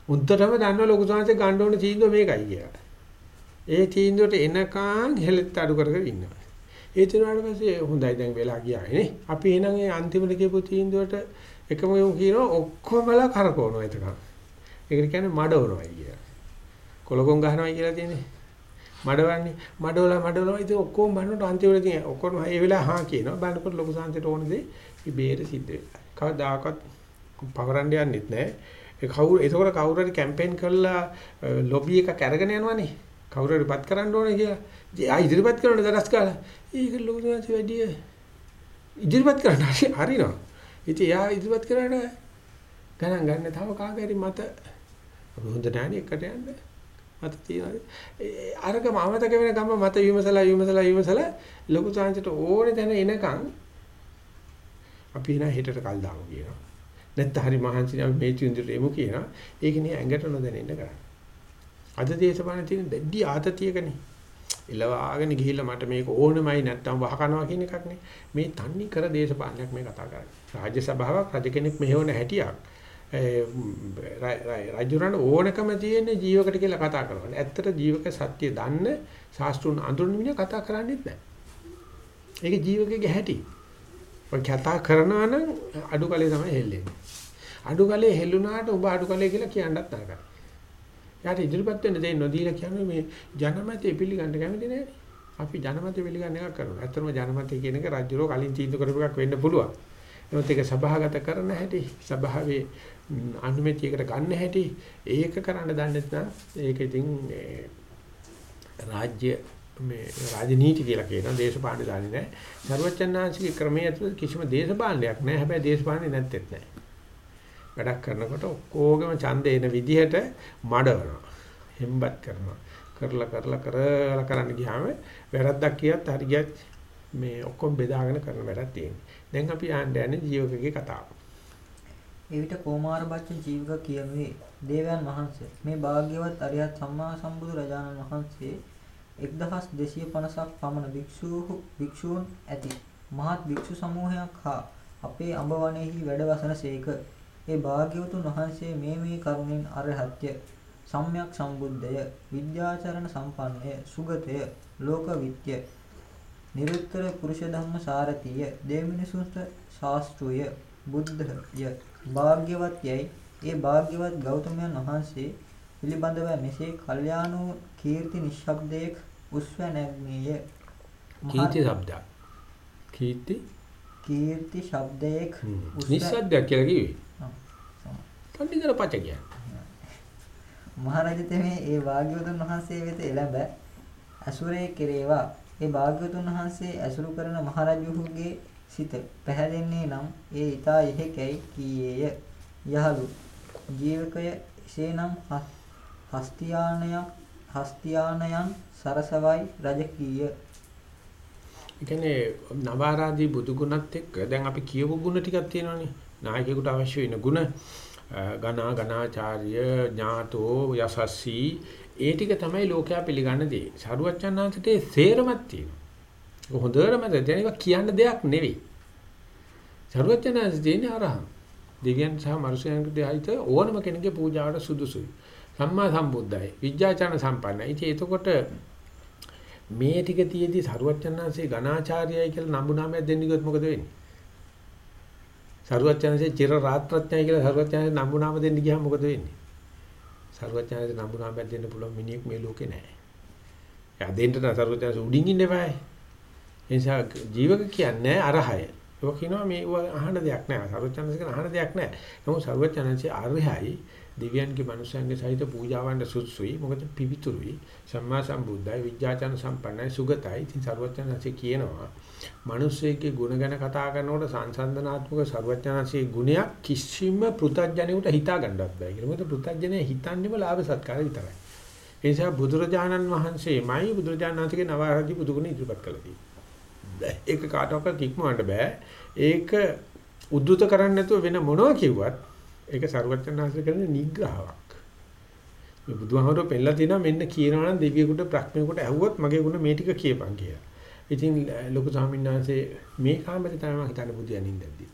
උන්ටම දන්නවා ලෝකසාංශික ගන්න ඕන තීන්දුව මේකයි කියලා. ඒ තීන්දුවට එනකන් හෙලෙත් අඩු කර කර ඉන්නවා. ඒ තුනට පස්සේ හොඳයි දැන් වෙලා ගියානේ. අපි එහෙනම් ඒ අන්තිමට කියපු තීන්දුවට එකම කියනවා ඔක්කොමලා කරකවනවා එතකන්. ඒකට කියන්නේ මඩවනවා කියලා. කොලකොන් ගහනවා කියලා තියෙන්නේ. මඩවන්නේ මඩවලා මඩවලා ඉතින් ඔක්කොම බannකොට අන්තිමට ඉතින් ඔක්කොම ඒ වෙලාව හා කියනවා. බලනකොට ලොකු සාන්තිට ඕන දේ ඉබේට සිද්ධ වෙනවා. කවදාකවත් පවරන්න යන්නෙත් නැහැ. ඒ කවුරු එතකොට කවුරු හරි කැම්පේන් කරලා ලොබි එකක් අරගෙන යනවනේ. කවුරු හරි පත් කරන්න ඕනේ කියලා. ආ ඉදිරිපත් කරන දරස් කාලා. ඒක ලොකු සාන්ති වැඩි ඉදිරිපත් කරන්න හරිනවා. ඉතින් එයා ඉදිරිපත් කරාට ගණන් ගන්න තව කාගේරි මත හොඳ නැණි එකට යන්න. මත තියෙනවා. අරකම අමතක වෙන ගම මත විමසලා විමසලා විමසලා ලොකු සාංශයට ඕනේ දැන එනකන් අපි එන හෙටට කල් දාමු කියනවා. නැත්නම් හරි මහන්සි අපි මේ චින්දිරට එමු කියනවා. ඒක නේ ඇඟට නොදැනෙන්න කරන්නේ. අද දේශපාලනේ තියෙන දෙඩි ආතතියකනේ. ඉලවාගෙන ගිහිල්ලා මට මේක ඕනෙමයි නැත්තම් වහකනවා කියන එකක් නේ. මේ තන්නේ කර දේශපාලනයක් මේ කතා කරන්නේ. රාජ්‍ය සභාවක් රජ කෙනෙක් මෙහෙවන හැටියක්. රජුරණ ඕනකම තියෙන ජීවකට කියලා කතා කරනවා. ඇත්තට ජීවක සත්‍ය දන්න ශාස්ත්‍රුන් අඳුරන මිනිහ කතා කරන්නේත් නැහැ. ඒක ජීවකගේ හැටි. ඔය කතා කරනවා නම් අඩු කලේ තමයි හෙල්ලෙන්නේ. අඩු කලේ හෙල්ලුණාට උඹ අඩු කලේ කියලා කියන්නත් නරකයි. යාට ඉදිරිපත් වෙන්න දෙන්න නොදීලා කියන්නේ මේ ජනමතය පිළිගන්න කැමති නැහැ. අපි ජනමතය පිළිගන්න එකක් කරනවා. ඇත්තටම ජනමතය කියන එක රජුරෝ කලින් තීන්දුව කරපු එකක් වෙන්න පුළුවන්. නමුත් ඒක සභාගත කරන හැටි සභාවේ අනුමැතියකට ගන්න හැටි ඒක කරන්න දන්නේ නැත්නම් ඒක ඉතින් රාජ්‍ය මේ රාජනීති කියලා කියන දේශපාලන දාන්නේ නැහැ. සර්වචන්නාංශික ක්‍රමයේ ඇතුළත කිසිම දේශපාලනයක් නැහැ. හැබැයි දේශපාලනේ නැත්තේත් නැහැ. වැඩක් කරනකොට ඔක්කොගම ඡන්ද එන විදිහට මඩවනවා. හෙම්බත් කරනවා. කරලා කරලා කරලා කරන්න ගියාම වැරද්දක් කියත් හරියට මේ ඔක්කොම බෙදාගෙන කරන වැඩක් තියෙනවා. දැන් අපි ආන්න යන්නේ ජීවකගේ කතාව. එවිට කෝමාර බච්ච ජීවක කියනුවේ දේවයන් වහන්සේ මේ භාග්‍යවත් අරියත් සම්මා සම්බුදු රජාණන් වහන්සේ 1250ක් පමණ භික්ෂූහු භික්ෂූන් ඇති මහත් භික්ෂු සමූහයක් හා අපේ අඹ වනයේහි වැඩවසන සේක. ඒ භාග්‍යවතුන් වහන්සේ මේ මේ කරුණෙන් අරහත්ය සම්්‍යක් සම්බුද්ධය විද්‍යාචරණ සම්පන්නය සුගතය ලෝකවිත්‍ය නිරුත්තර පුරුෂ ධම්ම සාරතිය දෙමිනිසුන්ට ශාස්ත්‍රය බුද්ධය භාග්‍යවත් යයි ඒ භාග්‍යවත් ගෞතමයන් වහන්සේ පිළිබඳව මෙසේ කල්යාණෝ කීර්ති නිශ්ශබ්දයක උස්ව නැග්නේය. කීර්ති શબ્දයක් කීර්ති? කීර්ති ශබ්දයක නිශ්ශබ්දයක් කියලා කිව්වේ? කන්දිකර පච කියන්නේ. මහරජතමේ ඒ භාග්‍යවතුන් වහන්සේ වෙත එළඹ අසුරේ කෙරේවා. ඒ භාග්‍යවතුන් වහන්සේ ඇසුරු කරන මහරජුගේ සිත පැහැදෙන්නේ නම් ඒ ඊතා ඉහෙකැයි කීයේය. යහළු ජීවකය එසේනම් හස්තියානයක් හස්තියානයන් සරසවයි රජ කීය. ඒ කියන්නේ නවාරාදී බුදු ගුණත් එක්ක දැන් අපි කියපු ගුණ ටිකක් තියෙනවානේ. නායකයෙකුට අවශ්‍ය වෙන ගුණ ගණා ගණාචාර්ය ඥාතෝ යසස්සී ඒ ටික තමයි ලෝකයා පිළිගන්න දේ. සරුවච්චන්හන්සට සේරමක් තියෙනවා. හොඳටම දැන් ඒක කියන්න දෙයක් නෙවෙයි. සරුවච්චන්හන්ස දෙන්නේ අරහං. දෙවියන් සහ මනුෂ්‍යයන්ට දෙහිත ඕනම කෙනෙකුගේ පූජාවට සුදුසුයි. සම්මා සම්බුද්ධයි. විද්‍යාචරණ සම්පන්නයි. ඉතින් එතකොට මේ ටික තියේදී සරුවච්චන්හන්සේ ඝනාචාර්යයි කියලා නම්බු නාමයක් දෙන්න ගියොත් මොකද වෙන්නේ? සරුවච්චන්හන්සේ චිර රාත්‍රඥයි කියලා සරුවච්චන්හන්සේ නම්බු නාම දෙන්න ගියාම මොකද වෙන්නේ? සරුවච්චන්හන්සේ නම්බු නාමයක් දෙන්න පුළුවන් මිනිහෙක් මේ ලෝකේ නැහැ. එයා දෙන්න නම් සරුවච්චන්හන්සේ උඩින් ඉන්න එපායි. ඒ නිසා ජීවක කියන්නේ අරහය. ඒක කියනවා මේ අහන දෙයක් නෑ. සරුවචනන්සේ කියන අහන දෙයක් නෑ. නමුත් සරුවචනන්සේ අරහයි දිව්‍යයන්ගේ මනුෂ්‍යයන්ගේ සහිත පූජාවන්ට සුදුසුයි. මොකද පිවිතුරුයි. සම්මා සම්බුද්ධයි විඥාචන සම්පන්නයි සුගතයි. ඉතින් සර්වඥාන්සේ කියනවා මිනිස්සෙගේ ගුණ ගැන කතා කරනකොට සංසන්දනාත්මක සර්වඥාන්සේ ගුණයක් කිසිම පෘථජ්ජනෙකුට හිතා ගන්නවත් බෑ කියලා. මොකද පෘථජ්ජනේ හිතන්නේම ලාභ සත්කාර විතරයි. ඒ නිසා බුදුරජාණන් වහන්සේමයි බුදුරජාණන් වහන්සේගේ නවආරාධි බුදුගුණ ඉදිරිපත් කළා තියෙන්නේ. ඒක කාටවත් ඉක්මවන්න බෑ. ඒක උද්දුත කරන්නේ නැතුව වෙන මොනවා කිව්වත් ඒක සරුවචනාංශ කරන නිග්‍රහාවක්. මේ බුදුහාමරෝ පෙන්නලා තිනවා මෙන්න කියනවා නම් දෙවියෙකුට ප්‍රඥෙකුට ඇහුවොත් මගේ ගුණ මේ ටික කියපන් කියලා. ඉතින් ලොකු ස්වාමීන් වහන්සේ මේ කාමරේ තමයි මම හිතන්නේ බුදියන් ඉඳද්දි.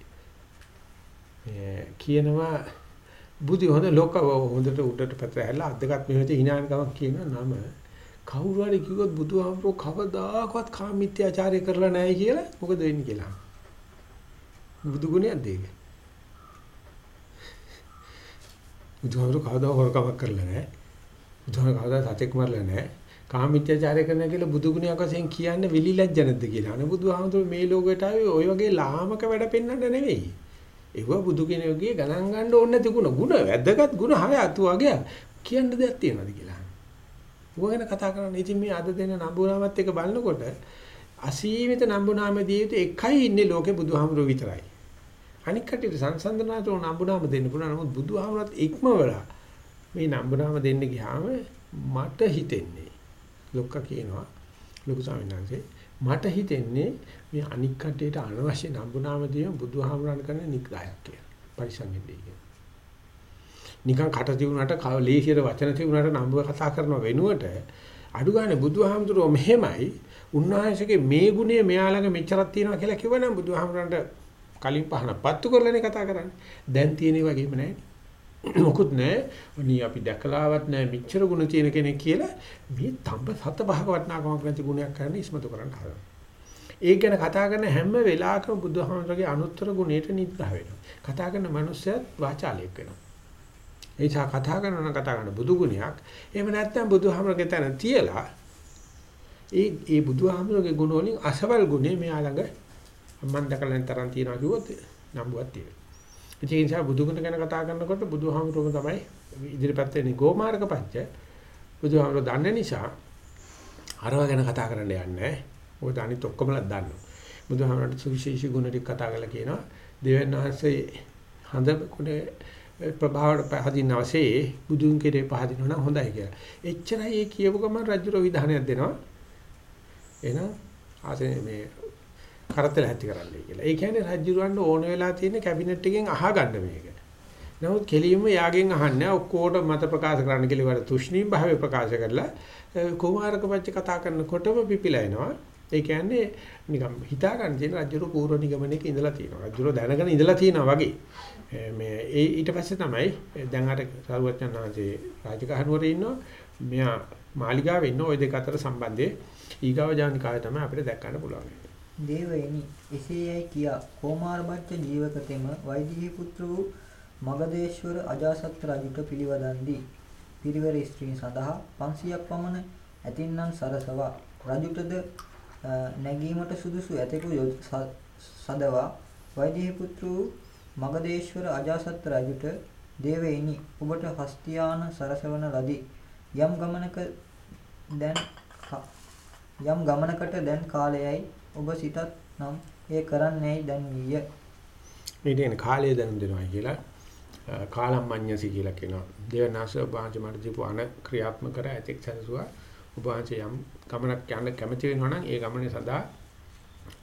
කියනවා බුදි හොඳ ලෝක හොඳට උඩට පැත්ත ඇහැලා අද්දගත් මෙහෙට hinaන ගමක් කියන නම කවුරු හරි කිව්වොත් බුදුහාමරෝ කවදාකවත් කාමීත්‍යාචාරය කරලා නැහැ කියලා මොකද වෙන්නේ කියලා. බුදු ගුණයක්ද ඒක? බුදුහාමුදුරු කවදා හොරකමක් කරලා නැහැ. බුදුහාමුදුරු කවදා සතෙක් මරලා නැහැ. කාමීත්‍යචාරය කරන කියලා බුදු ගුණයක් වශයෙන් කියන්නේ විලි ලැජ්ජ නැද්ද කියලා. අනේ බුදුහාමුදුරු මේ ලෝකයට ආවේ ওই වගේ ලාමක වැඩ පෙන්වන්න නෙවෙයි. ඒව බුදු කෙනෙකුගේ ගණන් ගන්න ඕනේ නැති ගුණ. ගුණ වැදගත් ගුණ හය අතු වගේ කියන්න දෙයක් තියෙනවද කියලා. ඌ ගැන කතා කරන්නේ. ඉතින් මේ අද දෙන නම්බුනාමත් එක බලනකොට අසීමිත නම්බුනාමදී එකයි ඉන්නේ ලෝකේ බුදුහාමුදුරු විතරයි. අනික් කටියට සංසන්දනාතෝ නම්බුනාම දෙන්න පුළුවන්. නමුත් බුදුහාමරත් ඉක්මවලා මේ නම්බුනාම දෙන්න ගියාම මට හිතෙන්නේ ලොක්ක කියනවා ලොකු ස්වාමීන් වහන්සේ මට හිතෙන්නේ මේ අනික් කටියට අනවශ්‍ය නම්බුනාම දීම බුදුහාමරන් කරන නිග්‍රහයක් කියලා. පරිසංගෙදී කියන. නිකන් කට තිබුණාට ලේසියට වචන තිබුණාට නම්බුව කතා කරන වෙනුවට අඩු ගන්න බුදුහාමුදුරුවෝ මෙහෙමයි උන්වහන්සේගේ මේ ගුණය මෙයා ළඟ මෙච්චරක් තියෙනවා කියලා කිව්වනම් බුදුහාමුදුරන්ට කලින් පහන පත්තු කරලානේ කතා කරන්නේ. දැන් තියෙන වගේම නැහැ. මොකුත් නැහැ. අනී අපි දැකලාවත් නැහැ මෙච්චර ගුණ තියෙන කෙනෙක් කියලා මේ තඹ සත පහක වටනාකමක් නැති ගුණයක් කරන්න ඉස්මතු කරන්න හදනවා. ඒක ගැන කතා කරන හැම වෙලාවකම බුදුහාමරගේ අනුත්තර ගුණයට නිග්‍රහ වෙනවා. කතා කරන මනුස්සයත් වාචාලයක් වෙනවා. ඒ නිසා කතා කරනවා කතා කරන බුදු ගුණයක්. එහෙම නැත්නම් බුදුහාමරගේ තැන තියලා ඒ ඒ බුදුහාමරගේ ගුණ වලින් අසවල් ගුණේ මෙයා ළඟ මම දැකලා නැන් තරම් තියනවා කිව්වොත් නම්බුවක් තියෙනවා. ඒ නිසා බුදුගුණ ගැන කතා කරනකොට බුදුහාමුදුරුවෝ තමයි ඉදිරිපත් වෙන්නේ ගෝමාර්ග පච්ච. බුදුහාමුදුරුවෝ දන්න නිසා අරව ගැන කතා කරන්න යන්නේ නැහැ. මොකද අනිත් ඔක්කොමලා දන්නවා. බුදුහාමුදුරුවෝ සුවිශේෂී ගුණ ටික කතා කරලා කියනවා දෙවියන් වහන්සේ හඳ කුණේ ප්‍රභාවට පහදින්න අවශ්‍යයි බුදුන් කෙරේ පහදිනවා නම් හොඳයි කියලා. එච්චරයි ඒ කියපු ගමන් රජුරෝ විධානයක් දෙනවා. එහෙනම් ආසේ මේ කරතල ඇති කරන්නයි කියලා. ඒ කියන්නේ රජුරවන්න ඕන වෙලා තියෙන කැබිනට් එකෙන් අහගන්න මේක. නමුත් කෙලින්ම යාගෙන් අහන්නේ ඔක්කොට මත ප්‍රකාශ කරන්න කියලා වල තුෂ්ණීම් භාවය ප්‍රකාශ කරලා කුමාරකපච්ච කතා කරනකොටම පිපිලා එනවා. ඒ කියන්නේ නිකම් හිතා ගන්න තියෙන රජුර පූර්ව නිගමනයක ඉඳලා තියෙනවා. රජුර දැනගෙන ඉඳලා තියෙනවා වගේ. මේ ඒ ඊට පස්සේ තමයි දැන් අර සරුවචන් ආංශේ රාජකහනුවරේ ඉන්නවා. මෙයා මාලිගාවේ ඉන්න ওই දෙක අතර සම්බන්ධයේ ඊගාව ජානිකාය තමයි අපිට දැක්කන්න පුළුවන්. දේවයනි එසේයයි කියා කෝමාරබච්ච ජීවකතෙම වෛදිහී පුත්‍ර වූ මගදේශ්වර අජාසත් රජුට පිළිවදන් දී පිරිවර ස්ත්‍රීන් සඳහා 500ක් පමණ ඇතින්නම් සරසවා රජුටද නැගීමට සුදුසු ඇතෙකු සදවා වෛදිහී පුත්‍ර වූ මගදේශ්වර අජාසත් රජුට දේවයනි ඔබට හස්තියාන සරසවන ලදී යම් ගමනක දැන් යම් ගමනකට දැන් කාලයයි ඔබ සිතත් නම් ඒ කරන්නේයි දැන් විය. මේ කියන කාලය දැනුම් දෙනවා කියලා කාලම්මඤ්ඤසි කියලා කියනවා. දේවනාස වහන්සේ මට දීපු අන ක්‍රියාත්මක කර ඇතෙක් සැලසුවා. ඔබ වහන්සේ යම් ගමනක් යන්න කැමති වෙනවා නම් ඒ ගමනේ සදා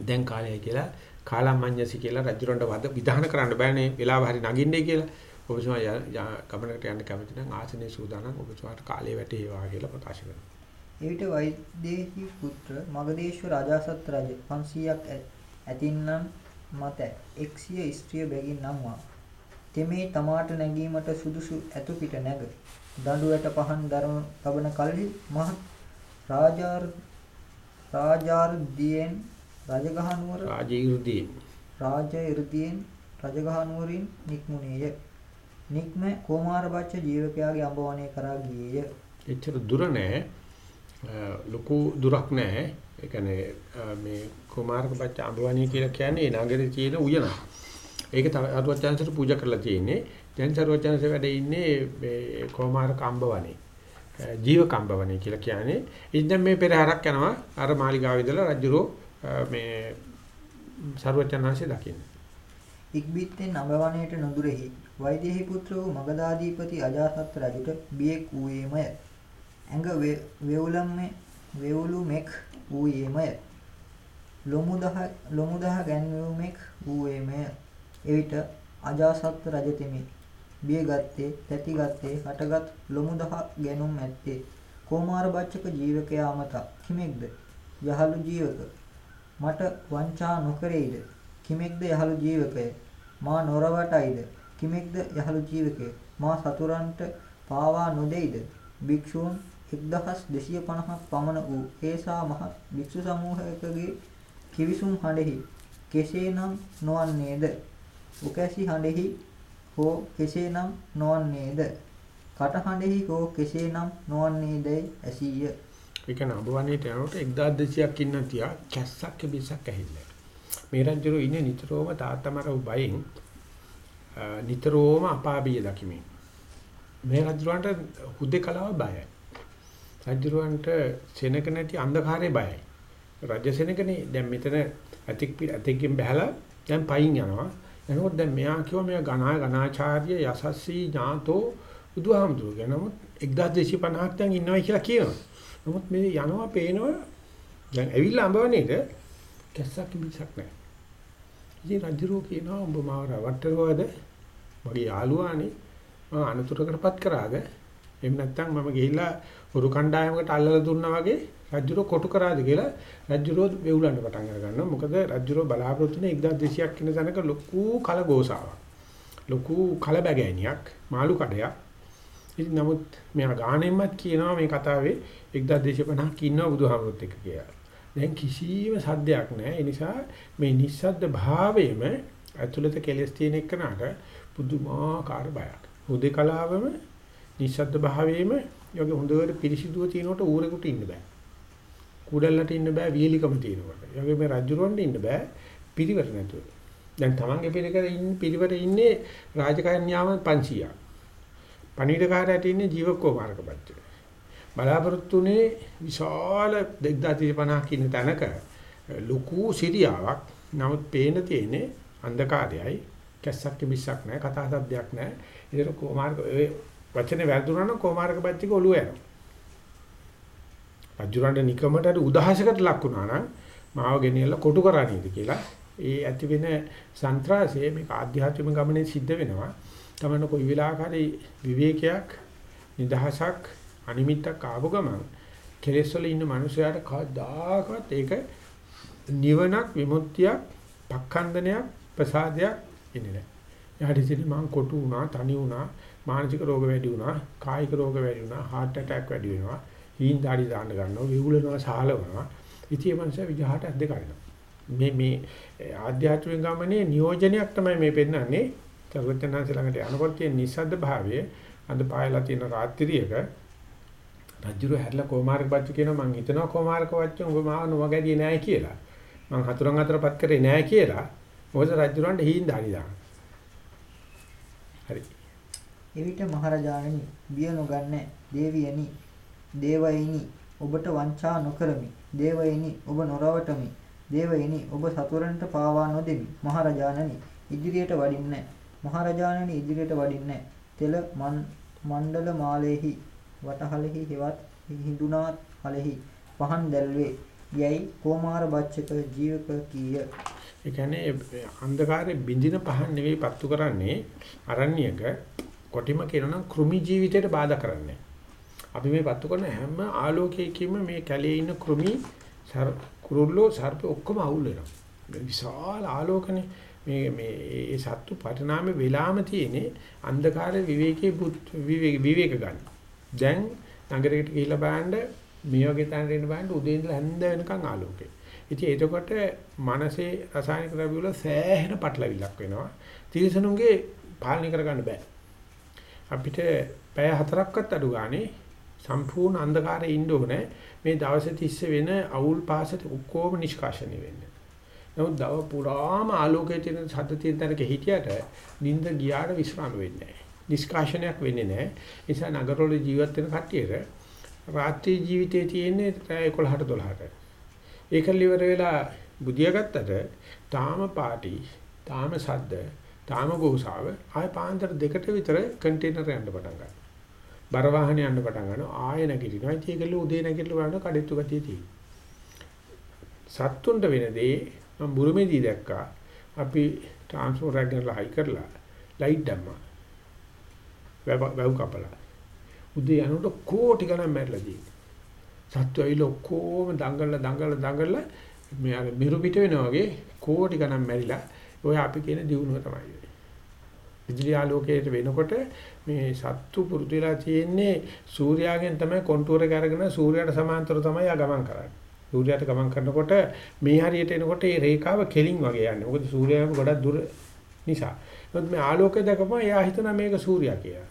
දැන් කාලයයි කියලා කාලම්මඤ්ඤසි කියලා රජුරන්ට වද විධාන කරන්න බෑනේ වෙලාව හරි නගින්නේ කියලා. ඔබතුමා ගමනකට යන්න කැමති නම් ආසනේ සූදානම් ඔබතුමාට කාලය වැටේවා කියලා ප්‍රකාශ කරනවා. එවිට වෛදේහි පුත්‍ර මගධේශ්වර අජාසත් රජ 500ක් ඇතින්නම් මත 100 ස්ත්‍රිය බැගින් නම්වා තෙමේ තමාට නැගීමට සුදුසු ඇතු පිට නැග දඬු වැට පහන් දරන ලබන කල්හි මහ රාජාර් රාජාර්දියෙන් රජගහනුවර රාජීර්දියෙන් රාජීර්දියෙන් රජගහනුවරින් නික්මුණේය නික්ම කුමාරබච්ච ජීවකයාගේ අඹවණේ කරා ගියේය එච්චර දුර නෑ ලොකු දුරක් නැහැ. ඒ කියන්නේ මේ කුමාරකපච්ච අඹවණී කියලා කියන්නේ ඒ නගරේ තියෙන උයන. ඒක තමයි chance පූජා කරලා තියෙන්නේ. දැන් සරුවචනසේ වැඩ ඉන්නේ මේ කොමාර කම්බවනේ. ජීව කම්බවනේ කියලා කියන්නේ. ඉතින් මේ පෙරහැරක් යනවා අර මාලිගාවේ ඉඳලා රජුරෝ මේ සරුවචනanse දකින්න. ඉක්බිත්තෙන් අඹවණයට නොදුරෙහි වෛදේහි පුත්‍ර වූ මගධාධිපති අජාසත් රජුට බියෙක් වූයේමය. ඇඟ වේවුලම්මේ වේවුලුමෙක් වූයේමය. ලොමුදහ ලොමුදහ ගැන්වීමෙක් වූයේමය. එවිට අජාසත් රජතෙමි බිය ගත්තේ තැති ගත්තේ හටගත් ලොමුදහ ගැනුම් ඇත්තේ කොමාර බච්චක ජීවකයා මත කිමෙක්ද යහළු ජීවක මට වංචා නොකරෙයිද කිමෙක්ද යහළු ජීවකය? මා නොරවටයිද? කිමෙක්ද යහළු ජීවකය? මා සතුරන්ට පාවා නොදෙයිද? භික්ෂූන් 1250ක් පමණ වූ ඒසා මහත් භික්ෂු සමූහයකගේ කිවිසුම් හඬෙහි කෙසේනම් නොවන්නේද? උකැසි හඬෙහි හෝ කෙසේනම් නොවන්නේද? කටහඬෙහි හෝ කෙසේනම් නොවන්නේදයි ඇසීය. ඒක නඹවන්නේට යනකොට 1200ක් ඉන්න තියා කැස්සක් බිසක් ඇහිල්ල මේ රජුරු ඉන්නේ නිතරම තාත්තමර බයෙන් නිතරම අපාබිය දකිමින් මේ රජුරන්ට හුදේකලාව බයයි රජුරවන්ට සෙනක නැති අන්ධකාරේ බයයි. රජ සෙනකනේ දැන් මෙතන ඇතික් ඇතික්ගෙන් බහැලා දැන් පයින් යනවා. එනකොට දැන් මෙයා කිව්වා මෙයා ගණා ගණාචාර්ය යසස්සී ඥාතෝ බුදුහාමුදුරුවෝ කියන නමුත් 1250ක් දැන් ඉන්නවා කියලා කියනවා. නමුත් මේ යනවා පේනවා දැන් ඇවිල්ලා අඹවන්නේද කැස්සක් මිසක් නැහැ. ඉතින් රජුරෝ කියනවා උඹ මාව රවට්ටනවද? මගේ යාළුවානේ මම අනතුරකටපත් කරාද? එහෙම නැත්නම් මම ගිහිල්ලා හොරු කණ්ඩායමකට අල්ලලා දුන්නා වගේ රජුරෝ කොටු කරාද කියලා රජුරෝ වෙවුලන්න පටන් අර ගන්නවා. මොකද රජුරෝ බලාපොරොත්තු වෙන 1200ක් ඉන්න තැනක ලොකු කලගෝසාවක්. ලොකු කලබගෑනියක්, මාළු කඩයක්. ඉතින් නමුත් මෙයා ගානෙන්මත් කියනවා මේ කතාවේ 1250ක් ඉන්නවා බුදුහාමුදුරුත් එක්ක කියලා. දැන් කිසිම සද්දයක් නැහැ. ඒ නිසා මේ නිස්සද්ද භාවයේම ඇතුළත කෙලස් තියෙන එකනට පුදුමාකාර බයක්. හුදේකලාවම නිස්සද්ද භාවයේම යෝග හොඳට පිරිසිදුව තියෙනකොට ඌරෙකුට ඉන්න බෑ. කුඩල්ලට ඉන්න බෑ වියලිකම තියෙනකොට. යෝග මේ රජුරවන්ට ඉන්න බෑ පිරිවර නැතුව. දැන් තමන්ගේ පිළිකර ඉන්න පිරිවර ඉන්නේ රාජකන්‍යාව 500ක්. පණිවිඩකාරයට ඉන්නේ ජීවකෝ මාර්ගපත්‍ය. බලාපොරොත්තුනේ විශාල 2050ක් ඉන්න තැනක ලොකු සිරියාවක්. නමුත් පේන තියෙන්නේ අන්ධකාරයයි. කැස්සක් කිමිස්සක් නැහැ. කතා සද්දයක් නැහැ. ඒතර කොමාර්ග වචනේ වැරදුනා නම් කොමාරක බච්චික ඔළුව යනවා. රජුරන්ට නිකමට උදාහසකට ලක් වුණා නම් මාව ගෙනියලා කොටු කරා නේද කියලා ඒ ඇති වෙන සන්ත්‍රාසය මේක ආධ්‍යාත්මික ගමනේ සිද්ධ වෙනවා. තමන්න කොයි වෙලාවකරි විවේකයක් නිදහසක් අනිමිත්තක් ආපු ගමන් කෙලෙස් වල ඉන්න මනුස්සයාට කවදාකවත් ඒක නිවනක් විමුක්තියක් පක්ඛන්දනයක් ප්‍රසාදයක් එන්නේ නැහැ. යාට ඉතින් මං කොටු වුණා තනි වුණා මානසික රෝග වැඩි වුණා, කායික රෝග වැඩි වුණා, heart attack වැඩි වෙනවා, හීන් දාඩි දාන්න ගන්නවා, විහුලනවා, සාලවනවා. ඉතින් මේ මනස විජහට ඇද්ද කරනවා. මේ මේ ආධ්‍යාත්මික ගමනේ නියෝජනයක් තමයි මේ පෙන්නන්නේ. සර්වඥාන්සේ ළඟට යනකොට තියෙන නිසද්ද භාවය අඳ පායලා තියෙන රාත්‍රියක රජුර හැරලා කොමාරක බච්චු කියනවා මං හිතනවා කොමාරක බච්චු උඹ මාව නොවගැඩියේ නෑ කියලා. මං හතුරන් අතරපත් කරේ නෑ කියලා. මොකද රජුරන්ට හීන් දාඩි දානවා. හරි. එවිට මහරජාණනි බිය නොගන්න දේවියනි දේවයිනි ඔබට වංචා නොකරමි දේවයිනි ඔබ නොරවටමි දේවයිනි ඔබ සතුරන්ට පාවා නොදෙමි මහරජාණනි ඉදිරියට වඩින්නේ මහරජාණනි ඉදිරියට වඩින්නේ තෙල මණ්ඩල මාලේහි වටහලෙහි හෙවත් හිඳුනා හලෙහි පහන් දැල්වේ යයි කොමාර බච්චක ජීවක කීය ඒ කියන්නේ අන්ධකාරයේ බින්දින පහන් නෙවෙයි පත්තු කරන්නේ අරණ්‍යක කොටිම කියනනම් කෘමි ජීවිතයට බාධා කරන්නේ. අපි මේ පත්තු කරන හැම ආලෝකයකින්ම මේ කැලේ ඉන්න කෘමි කුරුල්ලෝ සර්ප ඔක්කොම අවුල් වෙනවා. විශාල ආලෝකනේ මේ මේ ඒ සත්තු පරිණාමේ වෙලාම තියෙන්නේ අන්ධකාර විවේකී විවේක ගන්න. දැන් නගරයකට ගිහිල්ලා බලන්න මේ වගේ තැනට එන්න බලන්න උදේ ඉඳලා හැන්ද වෙනකන් ආලෝකේ. ඉතින් එතකොට මනසේ රසායනික ද්‍රව්‍ය වල සෑහෙන පටලවිල්ලක් වෙනවා. තිරසනුන්ගේ පාලනය කරගන්න බෑ. අපිට පැය හතරක්වත් අඩු ගානේ සම්පූර්ණ අන්ධකාරයේ ඉන්න ඕනේ මේ දවස් 30 වෙන අවුල් පාසට ඔක්කොම නිෂ්කාශනය වෙන්න. නමුත් දව පුරාම ආලෝකයේ තියෙන සද්ද තියෙන තැනක හිටියට නිින්ද ගියාට විශ්‍රාම වෙන්නේ නැහැ. නිෂ්කාශනයක් වෙන්නේ නැහැ. ඒ නිසා නගරවල ජීවත් වෙන කට්ටියට රාත්‍රී ජීවිතයේ තියෙන්නේ 11ට 12ට. ඒක liver වෙලා බුදියා ගත්තට තාම පාටි, තාම සද්ද, තාම ගෝසාව ආය පාන්දර දෙකට විතර කන්ටේනර් යන්න පටන් ගන්නවා. බර වාහනේ යන්න පටන් ගන්නවා ආය නැගිටිනවා. ඒකෙල්ල උදේ නැගිටලා බලන කඩਿੱතු ගතිය තියෙනවා. සත්තුන්ට වෙන දේ මම බුරුමේදී දැක්කා. අපි ට්‍රාන්ස්ෆෝමර් එකක් ගෙනලා හයි කරලා ලයිට් දැම්මා. වැව් කපලා. උදේ යනකොට කෝටි ගණන් මැරලා තියෙනවා. සත්තු ඇවිල්ලා ඔක්කොම දඟලලා දඟලලා දඟලලා මේ අර මිරු පිට වෙනා වගේ කෝටි ගණන් මැරිලා ඔය අපි කියන දියුණුව තමයි. විදුලි ආලෝකයට වෙනකොට මේ සත්තු පුරුදු වෙලා තියෙන්නේ සූර්යාගෙන් තමයි කොන්ටුවර් එක අරගෙන සූර්යාට සමාන්තරව තමයි ආ ගමන් කරන්නේ. සූර්යාට ගමන් කරනකොට මේ හරියට එනකොට මේ රේඛාව කෙලින් වගේ යන්නේ. මොකද සූර්යාව ගොඩක් දුර නිසා. නමුත් මේ ආලෝකය දැකපම එයා හිතනවා මේක සූර්යා කියලා.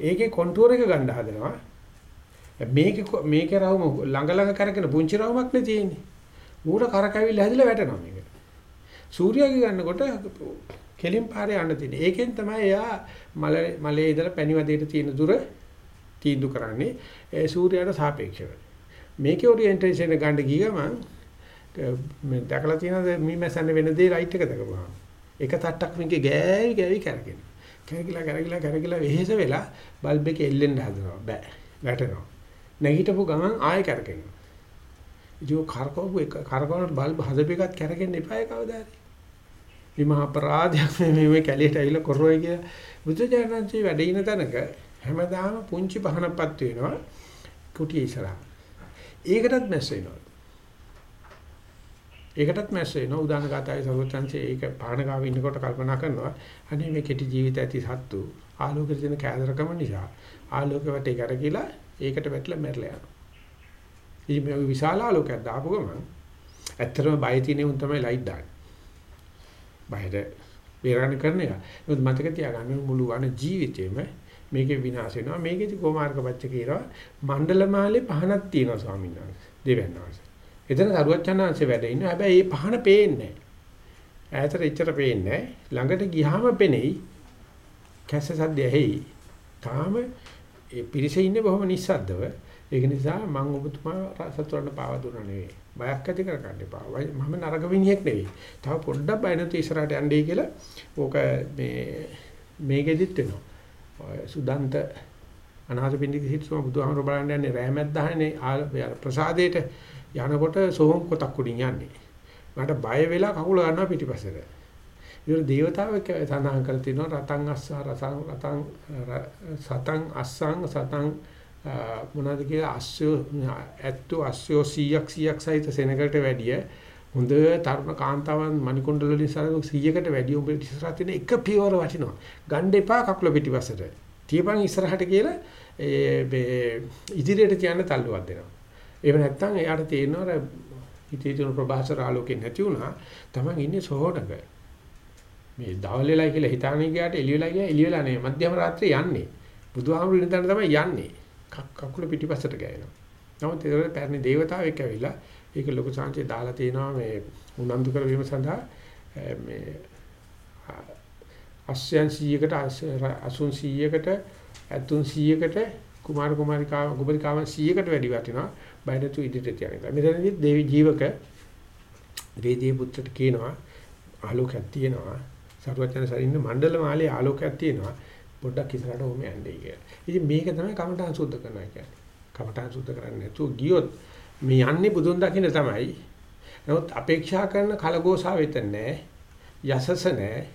ඒකේ කොන්ටුවර් එක ගන්න හදනවා. මේකේ මේකේ රවුම ළඟ ළඟ කරගෙන පුංචි රවුමක් නේ තියෙන්නේ. ඌට කරකැවිල්ල හැදිලා වැටෙනවා මේක. සූර්යාගේ ගන්නකොට කෙලින් පාරේ යන්න තියෙන්නේ. ඒකෙන් තමයි එයා මල මලේ ඉඳලා පැණිවදේට තියෙන දුර තීන්දුව කරන්නේ ඒ සූර්යාට සාපේක්ෂව. මේකේ ඔරියන්ටේෂන් එක ගන්න ගිය ගමන් මේ දැකලා තියෙනද මීමැසන්න වෙන දේ ලයිට් එක දැකපුවා. එක තට්ටක් මේකේ ගෑවි ගෑවි කරගෙන. කැරකිලා කැරකිලා කැරකිලා වෙහෙස වෙලා බල්බ් එක එල්ලෙන්න හදනවා. බෑ. වැටෙනවා. නැගිටපු ගමන් ආයෙ කැරකෙනවා. ඉතින් කරකවපු එක කරකවන බල්බ් හදපේකත් කැරකෙන්න එපා කවදාද? මේ මහා අපරාධයක් මේ මේ කැලියට ඇවිල්ලා කරරෝයි කියලා බුදුජානන්සේ වැඩ ඉන තැනක හැමදාම පුංචි පහනක්පත් වෙනවා කුටිය ඉස්සරහා. ඒකටත් මැස් වෙනවා. ඒකටත් මැස් වෙනවා උදාන ගාතයි සර්වචන්සේ ඒක පාණගාව ඉන්නකොට කල්පනා කරනවා අනේ මේ කෙටි ජීවිත ඇති සත්තු ආලෝකයේ තියෙන කෑදරකම නිසා ආලෝක වටේ කරකිලා ඒකට වැටලා මැරලා යනවා. ඉතින් මේ විශාල ආලෝකයක් දාපු ගමන් ඇත්තටම බය තියෙන උන් තමයි ලයිට් දාන්නේ. බයද වේරණ කරන එක. මොකද මතක තියාගන්න මුළු වන ජීවිතේම මේකේ විනාශ වෙනවා. මේකේදී කොමාර්ග පච්ච කියනවා මණ්ඩල මාලේ පහනක් තියෙනවා ස්වාමීන් වහන්සේ. දෙවැන්න වහන්සේ. එතන සරුවච්චන්හන්සේ වැඩ ඉන්නවා. හැබැයි මේ පහන පේන්නේ නැහැ. ඈතට එච්චර පේන්නේ නැහැ. ළඟට ගියාම පෙනෙයි. කැස්ස සද්ද ඇහෙයි. තාම ඒ පිරිසේ ඉන්නේ බොහොම නිස්සද්දව. ඒක නිසා මම ඔබතුමා සතුරන්න පාව දුන්නා නෙවෙයි. බයක් ඇති කරගන්න එපා. මම නරක විනියෙක් නෙවෙයි. තව පොඩ්ඩක් බය නැතුව ඉස්සරහට යන්නයි කියලා ඕක මේ මේකෙදිත් වෙනවා. සුදන්ත අනාථපිණ්ඩික සිටුම බුදුහාමර බලන්න යන්නේ රෑමැද්ද දහනේ ප්‍රසාදයට යනකොට සෝම් කොටක් උඩින් යන්නේ. මට බය වෙලා කකුල ගන්නවා පිටිපස්සට. ඒක දේවතාවෙක් සඳහන් කරලා තිනවා රතං අස්සා රතං රතං සතං අස්සං සතං මොනවද කියලා අස්සෝ ඇත්තු අස්සෝ 100ක් 100ක් සහිත සෙනගකට වැඩිය හොඳ තරුණ කාන්තාවන් මණිකොණ්ඩල වලින් සරව 100කට වැඩි උඹ ඉස්සරහ තියෙන එක පියවර වටිනවා. ගන්න එපා කකුල පිටිපස්සට. තියපන් ඉස්සරහට කියලා ඒ ඉදිරියට තියන්න තල්ලුවක් දෙනවා. එහෙම නැත්නම් එයාට තේරෙනවා හිතේ තියෙන ප්‍රභාසර ආලෝකේ නැති වුණා. Taman ඉන්නේ සෝහඩක. මේ දවල්ලෙලයි කියලා හිතානේ ගියාට එළියලා ගියා එළියලා නේ මධ්‍යම රාත්‍රියේ යන්නේ. බුදුහාමුදුරු ඉඳන් තමයි යන්නේ. කකුල පිටිපස්සට ගෑනවා. නමුත් ඒක පැරණි දේවතාවෙක් ඇවිල්ලා ඒක ලොකු සංකේ දාලා තියෙනවා මේ උනන්දු කරවීම සඳහා මේ අස්යන් 100කට 80 100කට 300කට කුමාර කුමාරිකා ගුබරිකාවන් 100කට වැඩි වටිනවා බයදතු ඉදිරියට යනවා. මෙතනදී දේවි ජීවක වේදී පුත්‍රට කියනවා ආලෝකයක් තියෙනවා. සරුවචන සරින්න මණ්ඩල මාලේ ආලෝකයක් තියෙනවා. පොඩ්ඩක් ඉස්සරහට ඕම යන්නේ කියලා. ඉතින් මේක තමයි කමඨාන් සුද්ධ කරනවා කියන්නේ. කමඨාන් සුද්ධ කරන්නේ නැතුව ගියොත් මේ යන්නේ බුදුන් දකින්න තමයි. නමුත් අපේක්ෂා කරන කලගෝසාව වෙතන නැහැ. යසස නැහැ.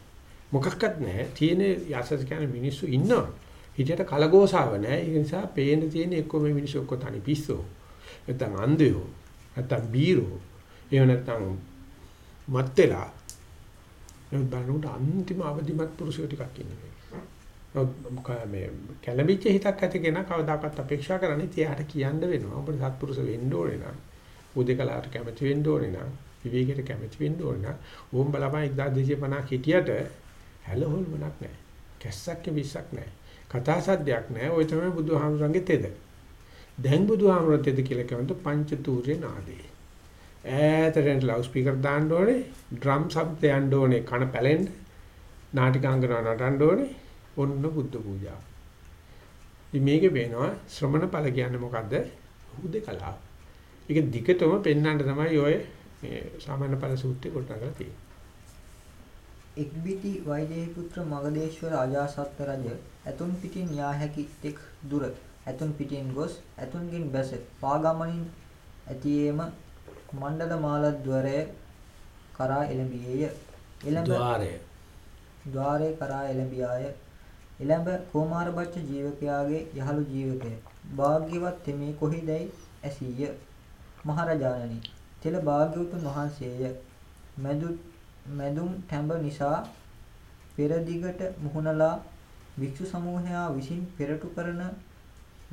මොකක්වත් නැහැ. තියෙන යසස කියන්නේ මිනිස්සු ඉන්නවා. හිතේට කලගෝසාව නැහැ. ඒ නිසා පේන තියෙන එක්ක මේ මිනිස්සු ඔක්කො තනි පිස්සෝ. නැත්තම් අන්ධයෝ. නැත්තම් බීරෝ. එහෙම නැත්තම් මත් වෙලා. නමුත් බලනකොට අන්තිම අවදිමත් පුරුෂයෝ ටිකක් ඉන්නේ. මේ කැළඹිච්ච හිතක් ඇති කෙනා කවදාකවත් අපේක්ෂා කරන්නේ තියාට කියන්න වෙනවා. ඔබට සත්පුරුෂ වෙන්න ඕනේ නම්, උදේකලාට කැමති වෙන්න ඕනේ නම්, විවේකයට කැමති වෙන්න ඕනේ නම්, ඕම් බලපන් 1250 හිටියට හැලහොල්මනක් නැහැ. කැස්සක් විශ්සක් නැහැ. කතා සද්දයක් නැහැ. ওই තමයි බුදුහාමුදුරන්ගේ තෙද. දැන් බුදුහාමුදුරන් තෙද කියලා කියනකොට පංචතූර්ය නාදේ. ඈතට ලවුඩ් ස්පීකර් දාන්න ඕනේ, ඩ්‍රම් ශබ්ද යන්න ඕනේ කන පැලෙන්න, නාටිකාංගනා නටන්න ඕනේ. ඔන්න බුද්ධ පූජාව. ඉතින් මේකේ වෙනවා ශ්‍රමණ ඵල කියන්නේ මොකද්ද? හුදකලා. ඒක දිගටම පෙන්වන්න තමයි ඔය මේ සාමාන්‍ය ඵල සූත්‍රය කොට කරලා තියෙන්නේ. එක්බිති වෛදේහි පුත්‍ර මගදේශවර අජාසත් රජ ඇතුන් පිටින් යා හැකි තෙක් දුර ඇතුන් පිටින් ගොස් ඇතුන්ගෙන් බැස පාගමනින් ඇතියේම මණ්ඩල මාලද්වරය කරා එළඹියේය. එළඹ ద్వාරය. ద్వාරය කරා එළඹියාය. එළඹ කුමාර බච්ච ජීවකයාගේ යහළු ජීවකය. භාග්‍යවත් තෙමේ කොහිදැයි ඇසීය. මහරජාණනි තෙල භාග්‍යවතුන් වහන්සේය. මැදු මැදුම් ටැඹ නිසා පෙරදිගට මුහුණලා භික්ෂු සමූහයා විසින් පෙරටු කරන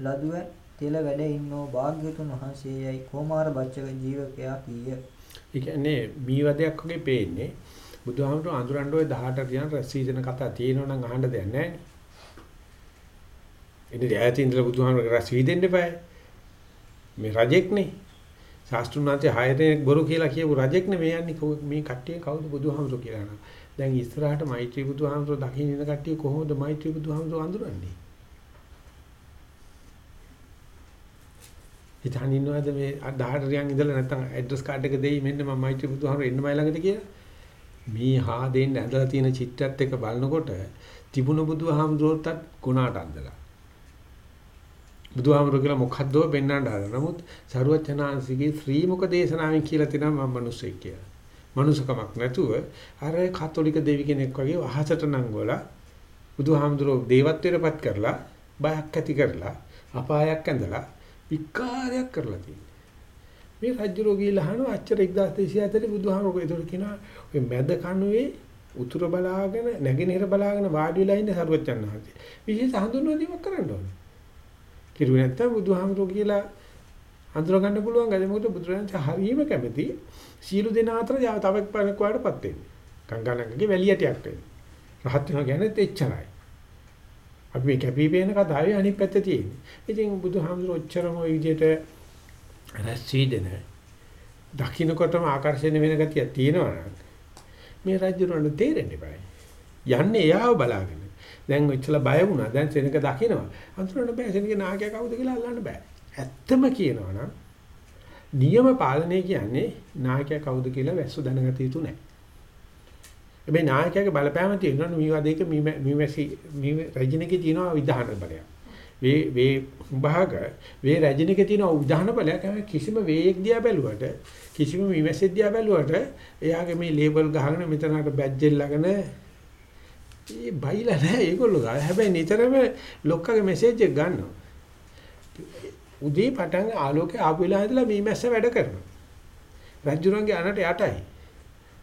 ලදුව තෙල වැඩ ඉන්නෝ භාග්‍යවතුන් වහන්සේයයි කුමාර බච්ච ජීවකයා කීය. ඒ කියන්නේ මීවදයක් වගේ පේන්නේ. බුදුහාමුදුරු අඳුරන්න ওই 18 කියන රසීජන කතා තියෙනවා නම් අහන්න දෙයක් නැහැ නේ. ඉතින් ඈතින් ඉඳලා බුදුහාමුදුරු රසී දෙන්න එපා. මේ රජෙක්නේ. ශාස්ත්‍රුණාන්තේ හය දෙනෙක් බොරු කියලා කියපු රජෙක් නෙමෙයි යන්නේ මේ කට්ටිය කවුද බුදුහාමුදුරු කියලා නෝ. දැන් ඉස්සරහට මෛත්‍රී බුදුහාමුදුරු දකින්න ඉන්න කට්ටිය කොහොමද මෛත්‍රී බුදුහාමුදුරු අඳුරන්නේ? හිතන් ඉන්නවද මේ 18 රියන් ඉඳලා නැත්තම් ඇඩ්‍රස් කාඩ් එක දෙයි මෙන්න මම මෛත්‍රී බුදුහාමුදුරු එන්න මයි ළඟට කියලා. මේ හා දෙන්න ඇඳලා තියෙන චිත්‍රයත් එක්ක බලනකොට තිබුණ බුදුහාමුදුරුවෝටත් ගුණාට අඳලා. බුදුහාමුදුරුවෝ කියලා මොකද්ද පෙන්වන්න හදන. නමුත් සරුවචනාංශිකේ ශ්‍රී මුක දේශනාවෙන් කියලා තියෙනවා මම මිනිස්සෙක් කියලා. මනුෂකමක් නැතුව අර කතෝලික දෙවි කෙනෙක් වගේ අහසට නංගවලා බුදුහාමුදුරුවෝ දේවත්වයටපත් කරලා බයක් ඇති කරලා අපායක් ඇඳලා විකාරයක් කරලා තියෙනවා. මේ රජුරෝ ගිහලා අහනවා අච්චර 1204 බුදුහාමුදුරුවෝ ඒතකොට කියනවා ඔය මැද කණුවේ උතුර බලාගෙන නැගෙනහිර බලාගෙන වාඩි වෙලා ඉන්න සරුවච්චන් වහන්සේ. විශේෂ හඳුන්වීමක් කරන්න ඕනේ. කිරුවේ නැත්තම් බුදුහාමුදුරුවෝ කියලා හඳුනා ගන්න පුළුවන් ගද මොකද බුදුරජාණන් හරීම කැමති සීළු දෙන අතර යාව තව එක්පරක් වඩපත් වෙන්නේ. ගංගානංගගේ වැලියටයක් වෙන්නේ. රහත් වෙනවා කියන්නේ එච්චරයි. අපි මේ කැපී පෙනෙන කතාවේ අනිත් පැත්ත තියෙන්නේ. ඉතින් බුදුහාමුදුරුවෝ ඔච්චරම ওই විදිහට රැස්වීදෙන දකින්නකොටම ආකර්ෂණය වෙන ගතිය තියෙනවා නම් මේ රජුරණ තේරෙන්නේ බෑ. යන්නේ එයාව බලාගෙන. දැන් ඔච්චර බය වුණා. දැන් සෙනක දකින්නවා. අඳුරන්න බෑ. සෙනගේ නායකයා කවුද කියලා අල්ලන්න බෑ. ඇත්තම කියනවා නම් නියම පාලනය කියන්නේ නායකයා කවුද කියලා වැස්සු දැනගත යුතු නැහැ. හැබැයි නායකයාගේ බලපෑම තියෙනවා මීවාදයක මීමැසි මී රජිනකේ තියෙනවා විධාන බලයක්. වේ වේ භාග වේ රජිනකේ තියෙනවා විධාන බලයක් කිසිම වේයක් දිහා බැලුවට කිසිම මීමැසි දිහා බැලුවට එයාගේ මේ ලේබල් ගහගෙන මෙතනට බැජ් ල්ලගෙන ඒ බයිලා නැහැ ඒගොල්ලෝ ගා. හැබැයි නිතරම ලොක්කගේ මැසේජ් එක ගන්නවා. උදේ පටන් ආලෝකේ ආපු වෙලාව ඉඳලා මීමැස්ස වැඩ කරනවා. රජුරන්ගේ අනට යටයි.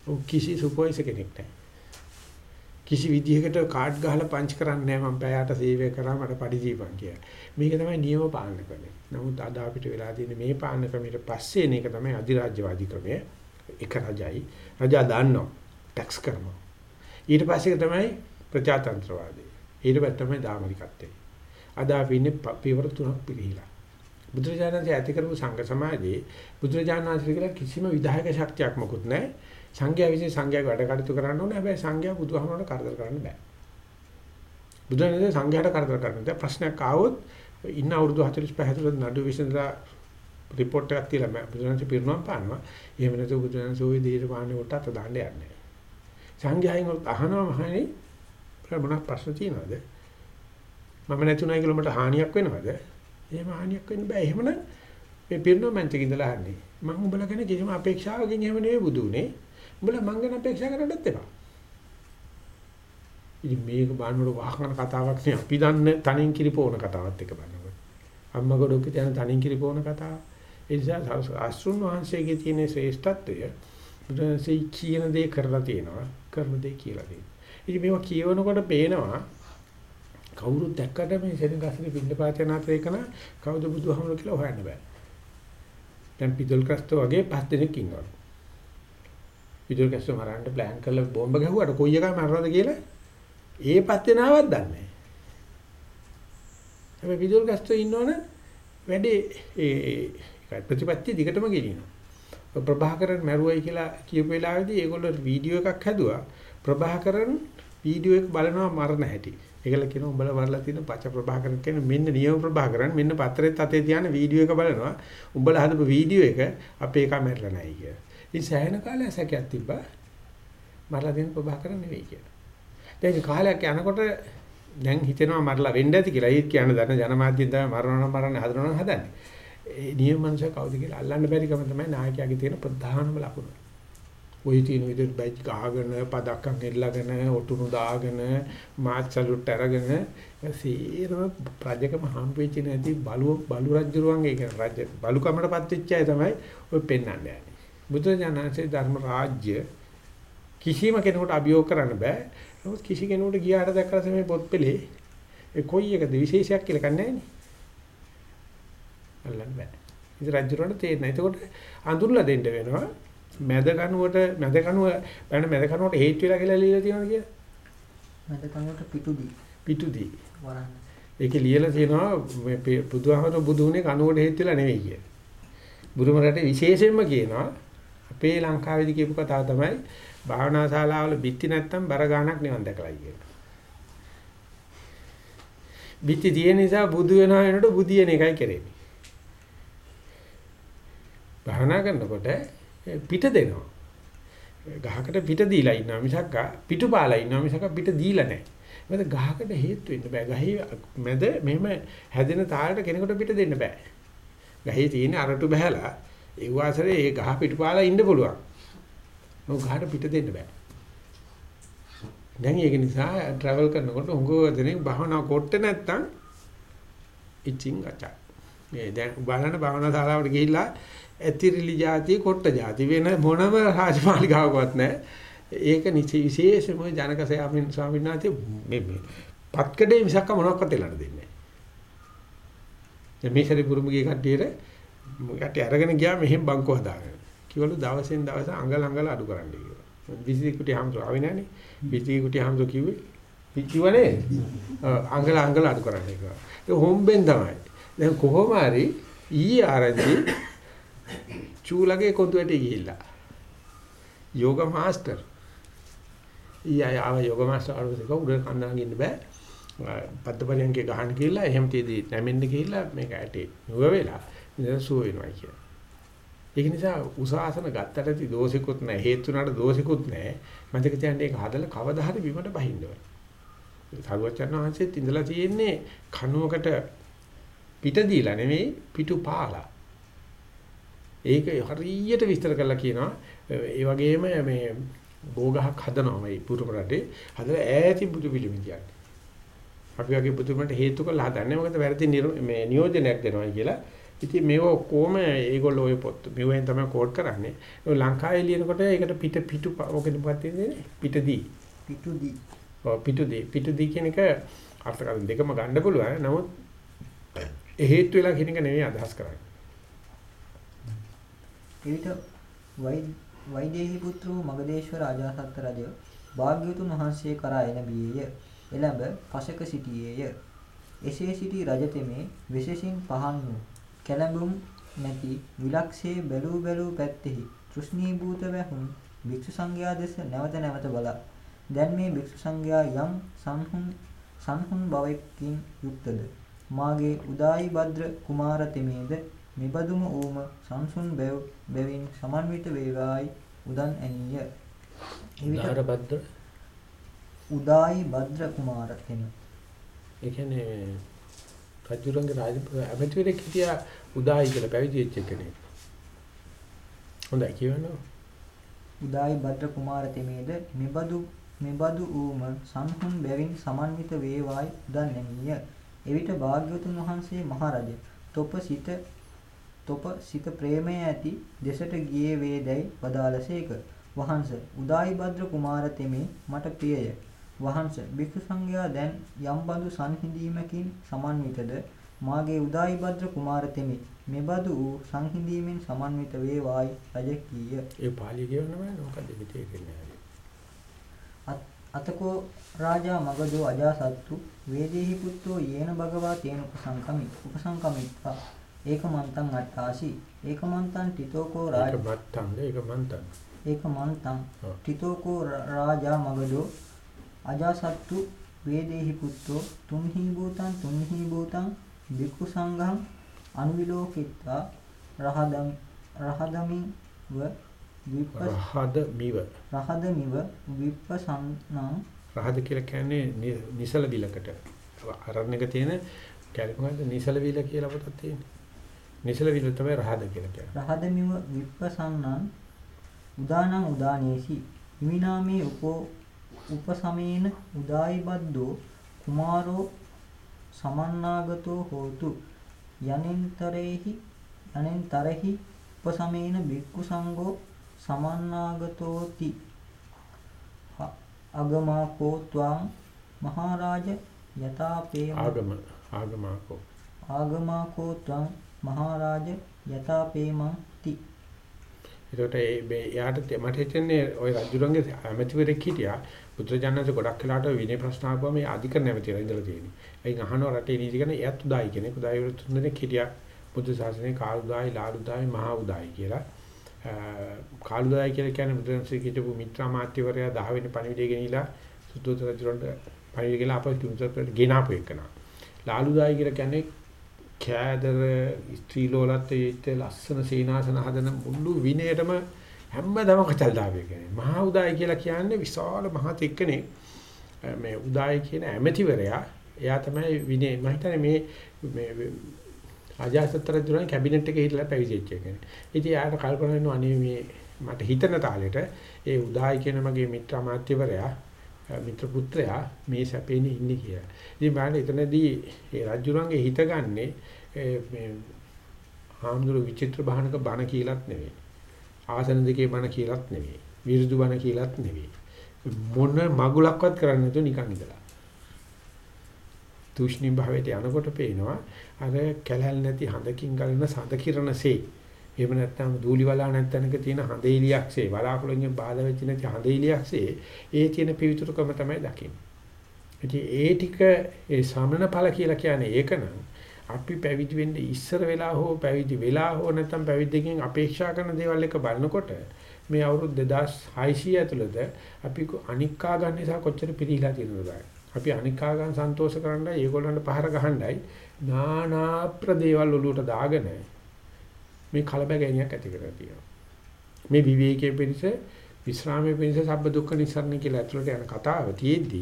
ඔව් කිසි සුපොයිස කෙනෙක් නැහැ. කිසි විදිහකට කාඩ් ගහලා පංච් කරන්නේ නැහැ මම පැයට සේවය කරා මට පඩි දීපන් කියලා. මේක තමයි නියම පාලන ක්‍රමය. නමුත් අද අපිට වෙලා තියෙන මේ පාලන ක්‍රමයට පස්සේ මේක තමයි අධිරාජ්‍යවාදී ක්‍රමය. එක රජයි. රජා දාන්නවා. ටැක්ස් කරනවා. ඊට පස්සේ තමයි ප්‍රජාතන්ත්‍රවාදී. ඊට පස්සේ තමයි දාමරිකත්වය. අද අපි ඉන්නේ පියවර තුනක් පිළිහිලා. බුදුරජාණන්සේ ඇති කරපු සංඝ සමාජයේ බුදුරජාණන්සේ කියලා කිසිම විධායක ශක්තියක් මොකුත් නැහැ. සංඝයා විසින් සංඝයාගේ වැඩ කටයුතු කරන්න ඕනේ. හැබැයි සංඝයා බුදුහමනට කරදර කරන්න බෑ. බුදුරජාණන්සේ සංඝයාට කරදර කරන්න. දැන් ප්‍රශ්නයක් ආවොත් ඉන්න අවුරුදු 45 ඇතුළත නඩු විසඳලා රිපෝට් එකක් තියලා බුදුරජාණන්සේ පිරුණම් පානවා. එහෙම නැතුව බුදුරජාණන්සේ ওই දේට පාන්නේ කොට අත දාන්න යන්නේ. සංඝයායින් අහනවා මහණෙනි මොනක් ප්‍රශ්න තියෙනවද? මම නැතුණයි කියලා මට හානියක් වෙනවද? එහෙම හානියක් වෙන්න බෑ. එහෙමනම් මේ පිරිනොමන්තික ඉඳලා අහන්නේ. මම උඹලා ගැන කිසිම අපේක්ෂාවකින් එහෙම නෙවෙයි බුදුනේ. උඹලා මං ගැන අපේක්ෂා කරන්නත් එපා. ඉතින් මේක බානවල වාහන කතාවක් නේ අපි දන්න තනින් කිරිපෝන කතාවත් එක බලනකොට. අම්මා ගොඩක් කියන තනින් කිරිපෝන කතාව. ඒ නිසා අසුන් වහන්සේගේ තියෙන ශ්‍රේෂ්ඨත්වය බුදුන්සේ කියන දේ කරලා තියෙනවා. කරන දේ කියලා තියෙනවා. ඉතින් මේවා කියවනකොට පේනවා කවුරුත් දැක්කට මේ සෙනගස්නේ පින්නපාත යන අතර එකන කවුද බුදුහමල කියලා හොයන්න බෑ. දැන් පිටුල් ක්‍රස්තෝ වගේ පස් දෙනෙක් ඉන්නවා. පිටුල් ක්‍රස්තෝ මරන්න ප්ලෑන් කරලා බෝම්බ ගැහුවට කොයි එකම මරනවද කියලා ඒ පස් දෙනාවත් දන්නේ නැහැ. හැබැයි පිටුල් ක්‍රස්තෝ ඉන්නවනේ වැඩේ ඒ ප්‍රතිපත්ති දිගටම ගෙනියනවා. ප්‍රභාකරන් මැරුවයි කියලා කියපු වෙලාවේදී ඒගොල්ලෝ වීඩියෝ එකක් හැදුවා. ප්‍රභාකරන් වීඩියෝ එක බලනවා මරණ හැටි. ඒකල කියන උඹලා වරලා තියෙන පච ප්‍රභාකරන් කියන මෙන්න නියම ප්‍රභාකරන් මෙන්න පත්‍රෙත් අතේ තියාන වීඩියෝ එක බලනවා. උඹලා හදපු වීඩියෝ එක අපේ කැමරලා නැහැ කියලා. ඉතින් සෑහෙන කාලයක් සැකයක් තිබ්බා. මරලා දෙන ප්‍රභාකරන් නෙවෙයි කියලා. දැන් කාලයක් යනකොට දැන් හිතෙනවා මරලා වෙන්න ඇති කියලා. ඒත් කියන දන්න ජනමාධ්‍යෙන් තමයි මරනවා මරන්න හදනවා හදන්නේ. ඒ නියම මනුෂ්‍ය කවුද කියලා අල්ලන්න බැරිකම තමයි නායකයාගේ තියෙන ප්‍රධානම ලකුණ. ওই තියෙන විදිහට බයික් ගහගෙන පදක්කම් එල්ලගෙන ඔටුනු දාගෙන මාත් සලුට් අරගෙන සීරම ප්‍රජකම හම්බ වෙච්ච නැති බලු බලු රජුරුවන්ගේ කියන රජ බලුකමටපත් වෙච්ච අය තමයි ඔය පෙන්වන්නේ යන්නේ. බුදුජානකසේ ධර්ම රාජ්‍ය කිසිම කෙනෙකුට අභියෝග කරන්න බෑ. නමුත් කිසි කෙනෙකුට ගියාට දැක්කලා තමයි පොත් පෙළේ ඒ කොයි එකද විශේෂයක් කියලා කන්නේ නැහැ නේ. අල්ලන්න බෑ. ඉතින් රජුරණ තේරෙනවා. එතකොට අඳුරලා දෙන්න වෙනවා. මැද කනුවට මැද කනුව බෑන මැද කනුවට හේතු වෙලා කියලා ලියලා තියෙනවා කියලා. මැද කනුවට පිටුදී. පිටුදී. වරන්න. ඒකේ ලියලා තියෙනවා මේ බුදුහාමර බුදුුනේ කනුවට හේතු වෙලා නෙවෙයි කියලා. බුදුම රටේ විශේෂයෙන්ම කියනවා අපේ ලංකාවේදී කියපු කතාව තමයි භාවනා ශාලාවල බිත්ති නැත්තම් බර ගාණක් නිවන් දැකලා කියලා. බිත්ති තියෙන නිසා බුදු වෙනවා වෙනකොට බුදියන එකයි කරන්නේ. භාවනා කරනකොට පිට දෙනවා. ගහකට පිට දීලා ඉන්නවා මිසක් පිටු පාලා ඉන්නවා මිසක් පිට දීලා නැහැ. මොකද ගහකට හේතු වෙන්න බෑ. ගහේ මැද මෙහෙම හැදෙන තාලට කෙනෙකුට පිට දෙන්න බෑ. ගහේ තියෙන අරටු බහැලා ඒ වාසරේ ඒ ගහ පිටු පාලා ඉන්න පුළුවන්. මොකද ගහට පිට දෙන්න බෑ. දැන් ඒක නිසා ට්‍රැවල් කරනකොට උංගෝ දෙනෙක් භාවනා කරට නැත්තම් ඉචින් ගචා. මේ දැන් බලන්න භාවනා ශාලාවට ගිහිල්ලා ඇතිරිලි જાති කොට්ට જાති වෙන මොනම රාජමාලිගාවකවත් නැහැ. ඒක නිසි විශේෂම ජනකසේ අපින් ස්වාමීන් වහන්සේ මේ මේ පත්කඩේ මිසක් මොනවක්වත් එලන්න දෙන්නේ නැහැ. මේ ශරි පුරුමුගේ කට්ටියට යටි අරගෙන ගියා මෙහෙම බංකෝ හදාගෙන. කිවලු දවසෙන් දවස අඟල අඟල අඩු කරන්න කියලා. විසිරි කුටි හම්සෝ ආවේ නැහනේ. විසිරි කුටි හම්සෝ කිව්වේ කිව්වනේ අඟල අඟල අඩු කරන්න කියලා. ඒක හොම්බෙන් තමයි. දැන් කොහොම හරි ඊයේ ආරංචි චූලගේ කොඳුයට ගිහිල්ලා යෝග මාස්ටර් ඊය ආව යෝග මාස්ටර් අරගෙන උඩ කන්දරන් ඉන්න බෑ පද්දපරියන්ගේ ගහන්න කියලා එහෙම තියදී නැමෙන්න ගිහිල්ලා මේක ඇටේ නුව වෙලා ඉතින් සුව වෙනවා කිය. ඒක නිසා උසාසන ගත්තට දෝෂිකුත් නැහැ හේතුණාට දෝෂිකුත් නැහැ මතක තියාගන්න ඒක හදලා කවදා හරි බිමට බහින්න ඕනේ. සරුවචන වහන්සේත් ඉඳලා තියෙන්නේ කනුවකට පිට දීලා නෙමෙයි පිටු පාලා. ඒක හරියට විස්තර කරලා කියනවා ඒ වගේම මේ බෝගහක් හදනවා මේ පුරුම රටේ හදලා ඈතින් බුදු පිළිම කියන්නේ. අපි වගේ බුදුමට හේතු කරලා හදන්නේ මොකද වැරදි මේ නියෝජනයක් දෙනවා කියලා. ඉතින් මේව ඔක්කොම ඒගොල්ලෝ ඔය පොත් මෙවෙන් තමයි කෝඩ් කරන්නේ. ලංකාවේ ලියනකොට ඒකට පිට පිටු ඔකද මොකක්ද තියෙන්නේ? පිටදී. පිටුදී. ඔව් පිටුදී. පිටුදී කියන එක අර්ථකථන දෙකම ගන්න පුළුවන්. නමුත් හේතු වෙලා කියන එක නෙවෙයි අදහස් කරන්නේ. එවිට වෛදේහි පුත්‍ර වූ මගධේශ්වර අජාසත් රජ භාග්‍යවතුන් වහන්සේ කරා එන බියේය. එළඹ පසක සිටියේය. එසේ සිටි රජතෙමේ විශේෂින් පහන් වූ කැළඹුම් නැති විලක්ෂයේ බැලූ බැලූ පැත්තෙහි තෘෂ්ණීභූත වැහුණු භික්ෂු සංඝයා දෙස නැවත නැවත බලා දැන් මේ භික්ෂු සංඝයා යම් සංහුන් සංහුන් භවෙකින් යුක්තද මාගේ උදායි භද්‍ර කුමාර තෙමේද මෙබඳුම ඌම සංසුන් බැව් බැවින් සමන්විත වේවායි උදන් ඇනීය. උදාර භද්‍ර උදායි භද්‍ර කුමාර කෙන. ඒ කියන්නේ රජුරන්ගේ රාජ ඇමතිවරයෙක් හිටියා උදායි කියලා පැවිදි වෙච්ච කෙනෙක්. හොඳයි කියවනවා. උදායි භද්‍ර කුමාර තෙමේද මෙබඳු මෙබඳු ඌම සංහුන් බැවින් සමන්විත වේවායි උදන් ඇනීය. එවිට භාග්‍යවතුන් වහන්සේ මහරජ තොප සිත තොප සිත ප්‍රේමය ඇති දෙසට ගියේ වේදැයි වදාළසේක. වහන්ස උදායි භද්‍ර කුමාර තෙමේ මට ප්‍රියය. වහන්ස භික්ෂු සංඝයා දැන් යම් බඳු සංහිඳීමකින් සමන්විතද මාගේ උදායි භද්‍ර කුමාර තෙමේ මෙබඳු වූ සංහිඳීමෙන් සමන්විත වේවායි රජ කීය. ඒ පාළිය කියවන්නම මොකද මෙතේ කියන්නේ. අතකෝ රාජා මගදෝ අජාසත්තු වේදේහි පුත්තෝ යේන භගවා තේන උපසංකමි උපසංකමිත්වා ඒකමන්තං අට්ඨාසි ඒකමන්තං තිතෝකෝ රාජ ඒකමත්තං ඒකමන්තං ඒකමන්තං තිතෝකෝ රාජා මගදෝ. අජාසත්තු වේදේහි පුත්තෝ. තුන්හි භූතං තුන්හි භූතං වික්ඛු සංඝං අනුවිලෝකිත්වා. රහදම් රහදමින් ව විප්ප රහද මිව. රහදමිව විප්පසන්නං රහද කියලා කියන්නේ නිසල විලකට. අරණ්‍යක තියෙන කැලේ නිසල විල කියලා පොතක් තියෙනවා. නිසල විල තමයි රහද කියලා කියන්නේ. රහදමිව විප්පසන්නං උදානං උදානේසි හිමිනාමේ උපෝ උපසමේන උදායිබද්දෝ කුමාරෝ සමන්නාගතෝ හෝතු යනින්තරේහි යනින්තරෙහි උපසමේන බික්කු සංඝෝ සමන්නාගතෝති අගමාකෝ ත්වං මහරජ යතාපේ ආගම ආගමාකෝ. ආගමාකෝ ත්වං මහරජ යතාපේමං ති ඒකට ඒ මේ යාට තේ- මට හිතෙන්නේ ওই රජුරන්ගේ ඇමතිවරයෙක් හිටියා. බුදුරජාණන්සේ ගොඩක් වෙලාට විනය ප්‍රශ්න ආපුවම මේ අධිකරණ ඇමතිවරයා ඉඳලා තියෙන්නේ. එයින් අහනවා රටේ නීති කරන එයත් උදායි කෙනෙක්. උදායි වල තුන් දෙනෙක් හිටියා. බුදු සාසනේ කාලුදායි, ලාලුදායි, මහා උදායි කියලා. අ, කාලුදායි කියලා කියන්නේ බුදුරජාණන්සේ කියපු මිත්‍රාමාත්‍යවරයා 10 වෙනි පණිවිඩය ගෙනිලා සුද්ධෝදන රජුරන්ට පණිවිඩය ගෙනලා අපේ තුන්සත් ගෙනාපු එකනා. ලාලුදායි කියලා කියන්නේ කෑදර ස්ත්‍රී ලෝලත් ඒත් ලස්සන සීනාසන හදන මුළු විනයටම හැමදාම කචල් දාවේ කියන්නේ. මහා උදායි කියලා කියන්නේ විශාල මහත් එක්කනේ මේ උදායි කියන ඇමතිවරයා එයා තමයි විනය මම හිතන්නේ මේ මේ අජාසතර දුරන් කැබිනට් එකේ හිටලා පැවිදිච්ච එකනේ. ඉතින් එයාට කල්පනා වෙනවා අනේ මේ මට හිතන තාලෙට ඒ උදායි කියන මගේ මිත්‍ර අමාත්‍යවරයා මිත්‍ර පුත්‍රයා මේ සැපේනේ ඉන්නේ කියලා. ඉතින් බලන්න එතනදී ඒ රජුරන්ගේ හිත ගන්නෙ මේ හාමුදුරු විචිත්‍ර බහනක බණ කියලාත් නෙවෙයි. ආසන දෙකේ බණ කියලාත් නෙවෙයි. විරුදු බණ කියලාත් නෙවෙයි. මොන මගුලක්වත් කරන්නේ නැතුව නිකන් ඉඳලා. තුෂ්ණි භාවයට යනකොට පේනවා අර කැලහල් නැති හඳකින් ගලන සඳ කිරණසේ. එහෙම නැත්නම් දූලි වලා නැත්නම්ක තියෙන හඳ එලියක්සේ බලාකුළුන්ගෙන් බාධා වෙච්ච නැති හඳ එලියක්සේ ඒ තියෙන පිවිතුරුකම තමයි දකින්නේ. ඉතින් ඒ ටික ඒ සමන ඵල කියලා කියන්නේ ඒකනම් අපි පැවිදි වෙන්න ඉස්සර වෙලා හෝ පැවිදි වෙලා හෝ නැත්නම් පැවිද්දකින් අපේක්ෂා කරන දේවල් එක බලනකොට මේ අවුරුදු 2600 ඇතුළත අපි අනික්කා ගන්න නිසා කොච්චර පිළිහිලා තියෙනවද අපි අනික්කා ගන්න සන්තෝෂ කරන්නයි ඒගොල්ලන්ට පහර ගහන්නයි නානා ප්‍රදේවල් ඔලුවට දාගෙන මේ කලබගැනියක් ඇති කරලා තියෙනවා. මේ විවේකයේ පිණිස විශ්‍රාමයේ පිණිස සබ්බ දුක්ඛ නිසරණ කියලා ඇතුළට යන කතාව තියෙද්දි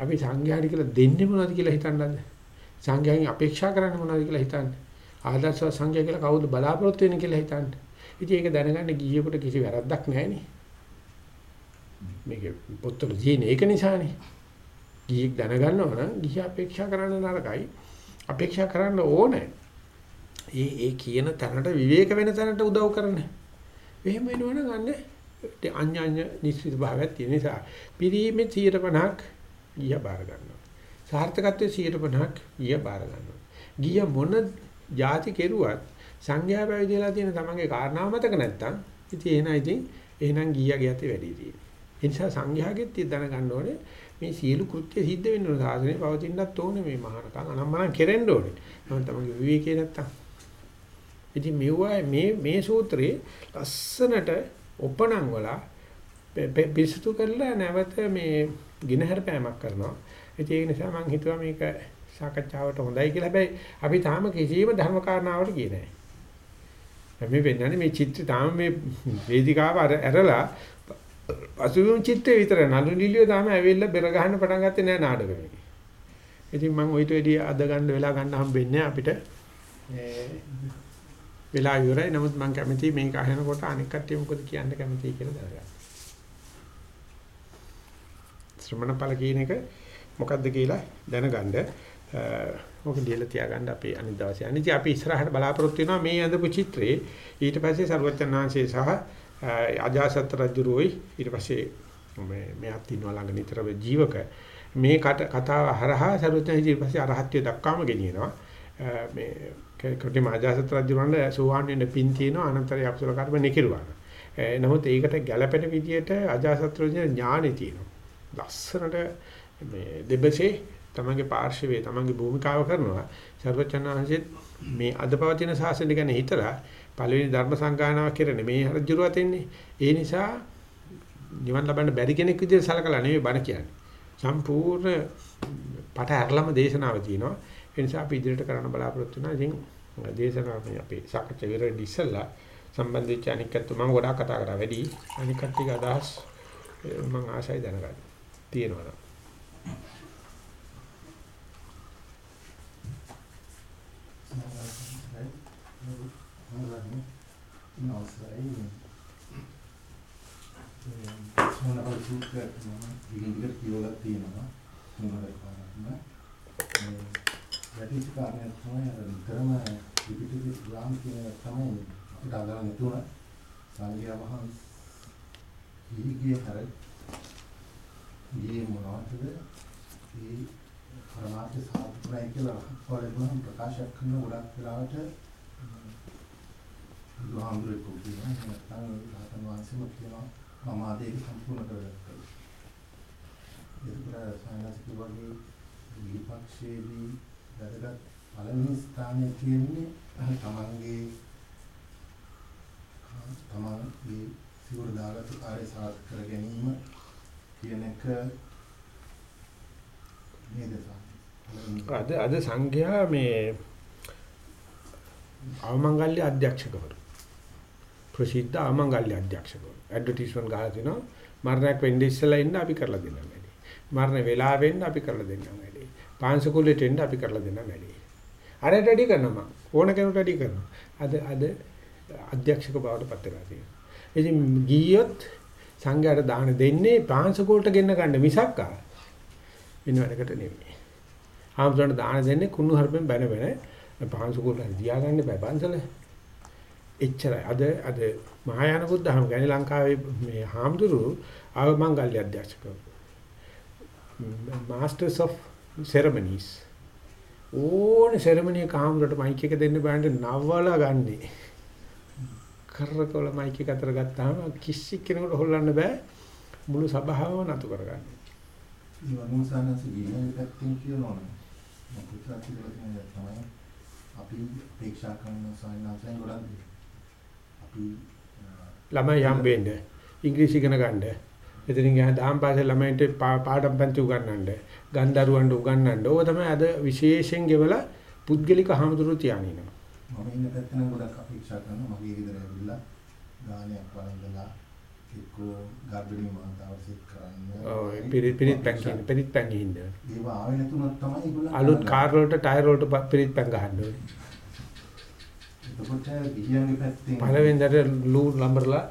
අපි සංඝයාට කියලා දෙන්නේ මොනවද කියලා හිතන්නද? සංඝයාගෙන් අපේක්ෂා කරන්නේ මොනවද කියලා හිතන්නේ? ආදර්ශ සංඝයා කියලා කවුද බලාපොරොත්තු වෙන්නේ කියලා හිතන්නේ? ඉතින් ඒක දැනගන්න ගියෙකුට කිසි වැරද්දක් නැහැ මේක පොත්වල තියෙන ඒක නිසානේ. ගියෙක් දැනගන්නවා නම් ගිහිය අපේක්ෂා කරන්න නරකයි. අපේක්ෂා කරන්න ඕනේ. ඒ ඒ කියන තැනට විවේක වෙන තැනට උදව් කරන්න. එහෙම වෙනවනම් අන්න අඤ්ඤඤ්ඤ නිශ්චිත භාවයක් තියෙන නිසා පිරීමේ 50ක් ගිය බාර ගන්නවා. සාර්ථකත්වයේ 50ක් ගිය බාර ගන්නවා. ගිය මොන ಜಾති කෙරුවත් සංඝයා පැවිදිලා තියෙන තමන්ගේ කාරණාව මතක නැත්තම් ඉතින් එහෙනම් ඉතින් එහෙනම් ගියාගේ ඇති වැඩි තියෙන්නේ. ඒ නිසා සංඝයාගෙත් දැනගන්න ඕනේ මේ සියලු කෘත්‍ය සිද්ධ වෙන්න ඕන සාසනේ පවතින්නත් ඕනේ මේ මහානකම් අනම්මනම් කෙරෙන්න ඕනේ. නමුත් තමන්ගේ විවේකේ නැත්තම් ඉතින් මෙවුවා මේ මේ සූත්‍රේ ලස්සනට ඔපණම් වල පිරිසුදු කරලා නැවත මේ ගිනහර පෑමක් කරනවා. ඒ නිසා මම හිතුවා මේක සාකච්ඡාවට හොඳයි කියලා. හැබැයි අපි තාම කිසියම් ධර්ම කාරණාවට ගියේ නැහැ. මේ වෙන්නන්නේ මේ චිත්‍ර තාම මේ වේදිකාව ඇරලා අසුබුම් චිත්‍රේ විතර නළු නිලියෝ තාම ඇවිල්ලා බෙර ගහන්න පටන් ගත්තේ නැහැ නාටකෙ. ඉතින් මම ඔయిత වැඩි අද ගන්න වෙලා ගන්න හම්බෙන්නේ අපිට. වෙලා ඉවරයි. නමුත් මම කැමතියි මේක අහනකොට අනික් කට්ටිය මොකද කියන්න කැමතියි කියලා දැනගන්න. ශ්‍රමණ ඵල කියන එක මොකද්ද කියලා දැනගන්න. මොකද දීලා තියාගන්න අපි අනිත් දවසේ. අනිත් අපි ඉස්සරහට බලාපොරොත්තු වෙනවා මේ අඳපු චිත්‍රේ ඊට පස්සේ සර්වචන්නාංශේ සහ අජාසත් රජුරෝයි ඊට පස්සේ මේ මෙහත් ඉන්නවා ළඟ නිතර ජීවක මේ කතාව හරහා සර්වචන්නාංශේ ඊට පස්සේ අරහත්ත්වයට දක්වාම ගෙනියනවා. මේ කොට මාජාසත් රජුරන්ට සෝවාන් වෙන්න පින් තියෙනවා අනන්තරය අකුසල කර්ම නිකිරුවා. නමුත් ඒකට ගැළපෙන විදියට අජාසත් රජුගේ ඥානෙ තියෙනවා. ලස්සනට මේ දෙබසේ තමන්ගේ පාර්ශවයේ තමන්ගේ භූමිකාව කරනවා සර්වචනාංශෙත් මේ අද පවතින ශාසනය ගැන හිතලා පළවෙනි ධර්ම සංගායනාව කරන්නේ මේ හරජුරුවත් එන්නේ ඒ නිසා නිවන් ලබන්න බැරි කෙනෙක් විදිහට සලකලා නෙවෙයි බණ කියන්නේ සම්පූර්ණ පට ඇරලම දේශනාව තියෙනවා. ඒ නිසා අපි ඉදිරියට කරන්න බලාපොරොත්තු වෙනවා. ඉතින් දේශනාව මේ අපේ සාකච්ඡා විරෙදි ඉස්සලා සම්බන්ධිච්ච අනිකත් මම ගොඩාක් කතා කරා වැඩි. අනිකත් ටික අදහස් මම ආසයි දැනගන්න. තියෙනවා. අවසරයි සෝනවල සූත්‍රය මම විහිංගිට කියවලා තියෙනවා මොනවද කරන්නේ මේ වැඩිච කාරණයක් තමයි අර නිතරම පිටිපිටි ගාම් කියන තමයි අපිට අදාළ තුන සංඝයා වහන්සේ ඊගිය හැර ඊයේ මොනවද ඒ පරමාර්ථ සාධුණයි කියලා වලම ප්‍රකාශ කරන ගොඩක් වෙලාවට බුදුහාමුදුරුවෝ කියනවා නැත්නම් රහතන් වහන්සේම කියනවා මම ආදේක සම්පූර්ණ කරගත්තා. ඒක සායනසික වගේ විපක්ෂයේදී වැදගත් පළවෙනි ස්ථානයේ තියෙන්නේ තමන්ගේ තමන්ගේ සිවුර දාගත්තු කාර්ය සාර්ථක කර ගැනීම කියන එක නේද අද අද සංඝයා මේ අවමංගල්‍ය අධ්‍යක්ෂකවරු ප්‍රසිද්ධ ආමංගල්‍ය අධ්‍යක්ෂකවරු ඇඩ්වර්ටයිස්මන්ට් ගහලා තිනවා මරණයක් වෙන්නේ ඉස්සෙල්ලා ඉන්න අපි කරලා දෙන්නම් වැඩි. මරණ වෙලා වෙන්න අපි කරලා දෙන්නම් වැඩි. පාංශකුලෙට එන්න අපි කරලා දෙන්නම් වැඩි. අරට වැඩි කරනවා ඕන කෙනෙකුට වැඩි කරනවා. අද අද අධ්‍යක්ෂක බවට පත් වෙලා තියෙනවා. ඉතින් ගියොත් සංඝයාට දාන දෙන්නේ පාංශකුලට ගෙන්න ගන්න මිසක් ආ වෙන වැඩකට නෙමෙයි. ආම්සරණ දාන දෙන්නේ කුණු හර්පෙන් බැන බැන පාංශකුලට දියාගන්න බෑ පන්සල. එච්චරයි. අද අද මහායාන බුද්ධහම කියන්නේ ලංකාවේ මේ හාමුදුරු ආවමංගල්‍ය අධ්‍යක්ෂකව. masters of ceremonies. ඕනේ සෙරමනි එක හාමුදුරට මයික් එක දෙන්න බෑන්ට නවලා ගන්නෙ. කරකවල මයික් එක අතර ගත්තාම කිසි කෙනෙකුට හොල්ලන්න බෑ මුළු සභාවම නතු කරගන්න. ඉවනුසනස ගිහින් පැත්තෙන් කියනවනේ. මම පුතා කියලා තමයි අපි අපේක්ෂා කරන සායනාසෙන් ගොඩක් ළමයි හම්බෙන්න ඉංග්‍රීසි ඉගෙන ගන්න. එතනින් ගියා දහම් පාසල් ළමයින්ට පාඩම් පන්ති උගන්වන්න. ගන්දරුවන්ට උගන්වන්න. ඕක තමයි අද විශේෂයෙන් ගෙවලා පුද්ගලික හමුදුරු තියානිනවා. මම ඉන්න පැත්තෙන් ගොඩක් අපේක්ෂා කරනවා මගේ ගෙදර ඇවිල්ලා ගානයක් වළඳලා එක්කෝ ගර්භණී මාතාව සෙට් කරන්න. ඔව් පිරිත් පිරිත් පැන් කියන පිරිත් පැන් ගිහින්ද. ඒව ආවේ නැතුණත් තමයි ඒගොල්ලෝ අලුත් කාර් වලට ටයර් වලට පිරිත් පැන් ගහන්න ඕනේ. එතකොට ගිහියන්ගේ පැත්තෙන් පළවෙනිදට ලූ නම්බර්ලා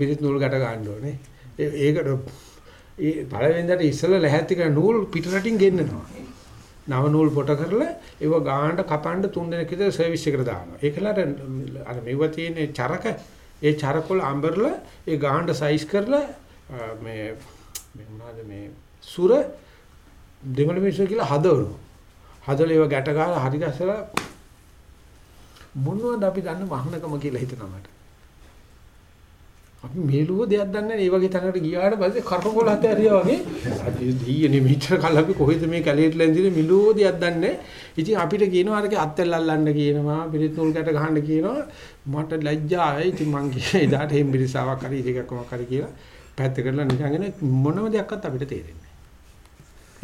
පිරිත් නූල් ගැට ගන්න ඕනේ. ඒකට ඒ පළවෙනිදට ඉස්සෙල්ලා ලැහැත්ති කරන නූල් පිට රටින් ගෙන්නනවා. නව නූල් පොට කරලා ඒව ගානට කපන්න තුන් දෙනෙක් විතර සර්විස් එකට දානවා. ඒකලට අර මෙව තියෙන චරක ඒ චරකවල අඹරලා ඒ ගානට සයිස් කරලා මේ මේ මොනවාද මේ සුර දෙමළ මිනිස්සු කියලා හදවලු. හදලා ඒව ගැට ගහලා හරි ගස්සලා මොනවද අපි දන්න මහානකම කියලා හිතනවා මට. අපි මේලුව දෙයක් දන්නේ නැහැ. මේ වගේ තැනකට ගියාට පස්සේ කරකොල හත ඇරියා වගේ අපි දීයනේ මෙච්චර කල් අපි කොහෙද මේ කැලේට ලැන්දිනේ මිලුව දෙයක් දන්නේ ඉතින් අපිට කියනවා අරක අත්වල අල්ලන්න කියනවා, පිරිත් නූල් ගැට ගහන්න කියනවා. මට ලැජ්ජායි. ඉතින් මං කියේ එදාට එහෙම පිරිසාවක් හරි එකක් කොමක් හරි කියලා පැත්ත කරලා නිකන් එන මොනම දෙයක්වත් අපිට තේරෙන්නේ නැහැ.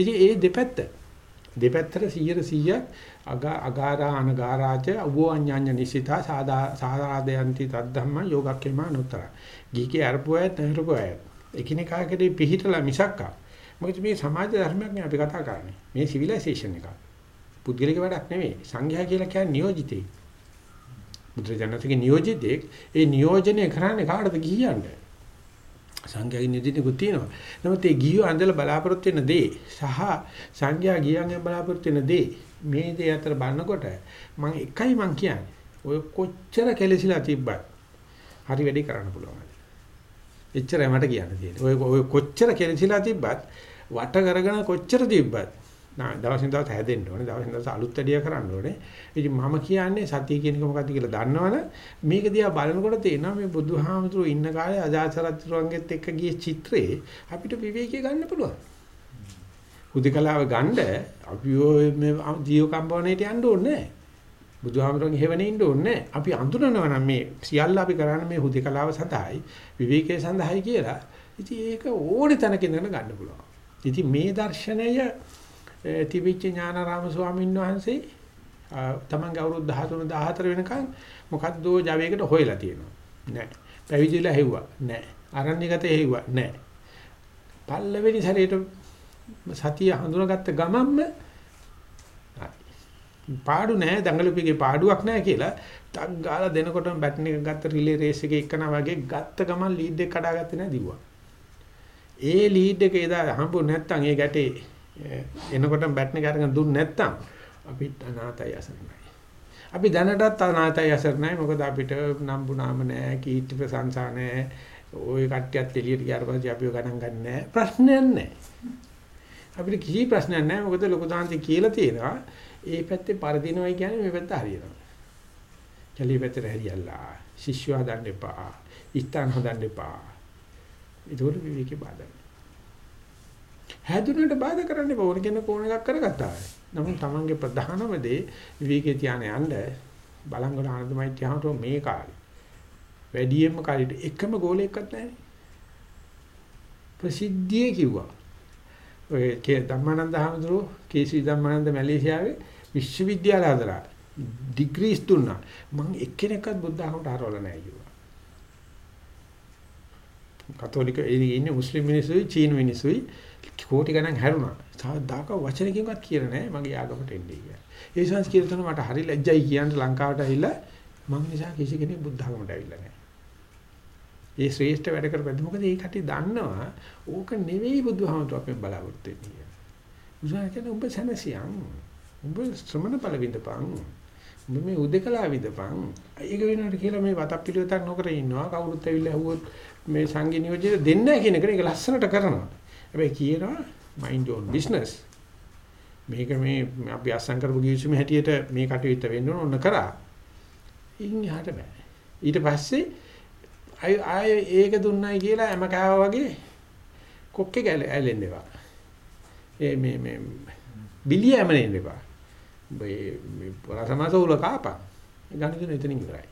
ඉතින් ඒ දෙපැත්ත දෙපැත්තට 100 100ක් අගාරා අනගාරාච උබෝ අඤ්ඤඤ්ඤ නිසිතා සාදා සාදාදයන්ති තද්ධම්ම යෝගක්කේමා නුතර. ගීකේ අරපුවයත් නැරපුවයත්. එකිනෙකාගේ පිහිටලා මිසක්කා. මොකද මේ සමාජ ධර්මයක් නේ අපි කතා කරන්නේ. මේ සිවිලයිසේෂන් එක. පුද්ගලික වැඩක් නෙමෙයි. සංඝයා කියලා කියන්නේ නියෝජිතේ. බුදුරජාණන්ගේ නියෝජිතෙක් ඒ නියෝජනය කරන්නේ කාටද ගිහියන්ට? සංඝයාගේ නිදිනෙකුත් තියෙනවා. නමුත් ඒ ගියෝ අඳලා බලාපොරොත්තු වෙන දේ සහ සංඝයා ගියන්ගෙන් බලාපොරොත්තු වෙන දේ මේ දේ අතර බලනකොට මම එකයි මං කියන්නේ. ඔය කොච්චර කෙලසිලා තිබ්බත් හරි වැඩි කරන්න පුළුවන්. එච්චරයි මට කියන්න තියෙන්නේ. ඔය ඔය කොච්චර කෙලසිලා තිබ්බත් වට කරගෙන කොච්චර තිබ්බත් නා දවසින් දවස් හැදෙන්න ඕනේ. දවසින් දවස් අලුත් වැඩිය කරන්න ඕනේ. ඉතින් මම කියන්නේ සතිය කියන එක මොකක්ද කියලා දන්නවනේ. මේක දිහා බලනකොට තේනවා මේ බුදුහාමුදුරුවෝ ඉන්න කාලේ අජාසරත්තුරුවන්ගෙත් එක්ක ගිය චිත්‍රේ අපිට විවේකී ගන්න පුළුවන්. හුදකලාව ගන්න අපි ඔය මේ ජීව කම්පවණේට යන්න ඕනේ නැහැ. බුදුහාමරගේ හේවණේ ඉන්න ඕනේ නැහැ. අපි අඳුරනවා නම් මේ සියල්ල අපි කරන්නේ මේ හුදකලාව සඳහායි විවේකයේ සඳහායි කියලා. ඉතින් ඒක ඕනේ තැනක ඉඳගෙන ගන්න පුළුවන්. ඉතින් මේ දර්ශනය ඒ තිබිච්ච ඥානාරාම ස්වාමීන් වහන්සේ ආ, තමන්ගේ අවුරුදු 13 14 වෙනකන් මොකද්ද ජවයකට හොයලා තියෙනවා. නෑ. පැවිදිලා හෙව්වා. නෑ. අරණ්‍යගත හෙව්වා. නෑ. පල්ලවෙනි සැරේට සතිය හඳුනාගත්ත ගමන්ම පාඩු නෑ දඟලුපිගේ පාඩුවක් නෑ කියලා ටක් ගාලා දෙනකොටම බැටන් එක ගත්ත රිලේ රේස් එකේ එක්කනා වගේ ගත්ත ගමන් ලීඩ් එක කඩාගත්තේ නෑ දිව්වා. ඒ ලීඩ් එක එදා හම්බුනේ නැත්තම් ඒ ගැටේ eh, එනකොටම බැටන් එක අරගෙන දුන්නේ නැත්තම් අපිට අනාතයි අසරණයි. අපි දැනටත් අනාතයි අසරණයි මොකද අපිට නම්බු නාම නෑ කීර්ති ප්‍රශංසා නෑ ওই කට්ටියත් එළියට ගියාට පස්සේ අපිව ගණන් ගන්න නෑ ප්‍රශ්නයක් නෑ. අපිට කිසි ප්‍රශ්නයක් නෑ මොකද ලොකු දාන්ති කියලා තියෙනවා ඒ පැත්තේ පරදිනවයි කියන්නේ මේ පැත්ත හරියනවා. කැලී පැත්තට හැරියල්ලා ශිෂ්‍යව හදන්න එපා. ඉස්තන් හදන්න එපා. ඒකවල විවේකේ බාධා. හැදුනට බාධා කරන්න එපා. ඕන කෙනෙක් ඕන එකක් කරගත්තා. නමුත් Tamange ප්‍රධානම දේ විවේකේ තියාන යන්න බලංගොඩ ආනන්දමයි තියාමට මේ කාලේ. වැඩියෙන්ම කාලෙට එකම ගෝලයක්වත් නැහැ. ප්‍රසිද්ධියේ කිව්වා. ඔය කේ ධම්මානන්ද හාමුදුරුවෝ කේසී ධම්මානන්ද මැලේසියාවේ විශ්වවිද්‍යාල හදලා ඩිග්‍රීස් දුන්නා. මම එක්කෙනෙක්වත් බුද්ධ ධර්මයට හරවලා නැහැ කිව්වා. කතෝලික ඉන්නේ මුස්ලිම් මිනිස්සුයි චීන මිනිස්සුයි කෝටි ගණන් හැරුණා. සාදාක වචනකින්වත් කියලා නැහැ මගේ ආගමට එන්නේ කියලා. ඒ සංස්කෘතිය තුන මට හරි ලැජ්ජයි කියන්න ලංකාවට ඇවිල්ලා මම නිසා කිසි කෙනෙක් බුද්ධ ධර්මයට ඇවිල්ලා නැහැ. ඒ ශ්‍රේෂ්ඨ වැඩ කරපැද්ද මොකද ඒ කටි දන්නවා ඕක නෙවෙයි බුදුහාමතු අපෙන් බලාපොරොත්තු වෙන්නේ. බුදුහාම කියන්නේ උඹ සැනසියන්. උඹ ශ්‍රමණ ඵල විඳපන්. උඹ මේ උදකලා විඳපන්. ඒක වෙනවට කියලා මේ වතක් පිළිවෙතක් නොකර ඉන්නවා. කවුරුත් ඇවිල්ලා ඇහුවොත් මේ සංඝ නියෝජිත දෙන්නේ නැහැ කියන එක ඒක ලස්සනට කරනවා. හැබැයි කියනවා mind your own business. මේක මේ අපි අසං කරපු ගිවිසුම හැටියට මේ කටයුත්ත වෙන්න ඕන කරා. ඉන් එහාට බෑ. ඊට පස්සේ අය ආය ඒක දුන්නයි කියලා හැම කාවා වගේ කොක්කේ ගැලෙන්න එපා. ඒ මේ මේ බිලිය හැමෙන්න එපා. මේ මේ රසමසෝල කාපා. ගණිතන එතනින් ඉවරයි.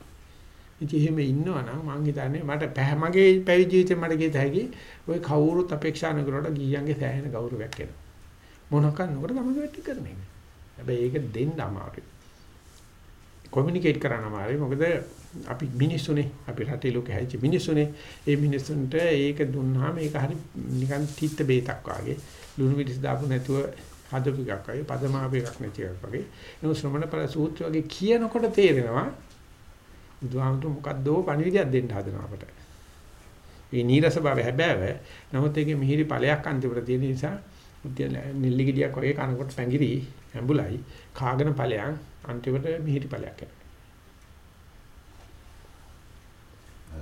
ඉතින් එහෙම ඉන්නවා නම් මං හිතන්නේ මට මගේ පැවිදි ජීවිතේ මට ගිය තැකි ඔය කවුරුත් අපේක්ෂා නොකරනකොට ගියන්ගේ සෑහෙන ගෞරවයක් එනවා. මොනක් නොකර තමයි වැටි කරන එක. හැබැයි ඒක දෙන්න අමාරුයි. කොමියුනිකේට් කරන්න අමාරුයි. මොකද අපි මිනිස්සුනේ අපි රටේ ලෝකෙ හැදිච්ච මිනිස්සුනේ. ඒ මිනිස්සුන්ට ඒක දුන්නාම ඒක හරි නිකන් තිත්ත බේතක් වගේ. ලුණු මිරිස් දාපු නැතුව හදපු එකක් වගේ පදමාප එකක් නැති එකක් වගේ. ඒ ශ්‍රමණ පල සූත්‍ර වගේ කියනකොට තේරෙනවා බුදුහාමුදුරු මොකද්දෝ පණිවිඩයක් දෙන්න හදනවා අපට. මේ නීරස බව හැබෑව. නමුත් ඒකේ මිහිරි ඵලයක් අන්තිමට තියෙන නිසා නෙල්ලි ගෙඩියක් වගේ කනකොට පැංගිරි ඇඹුලයි කාගෙන ඵලයන් අන්තිමට මිහිරි ඵලයක් එනවා.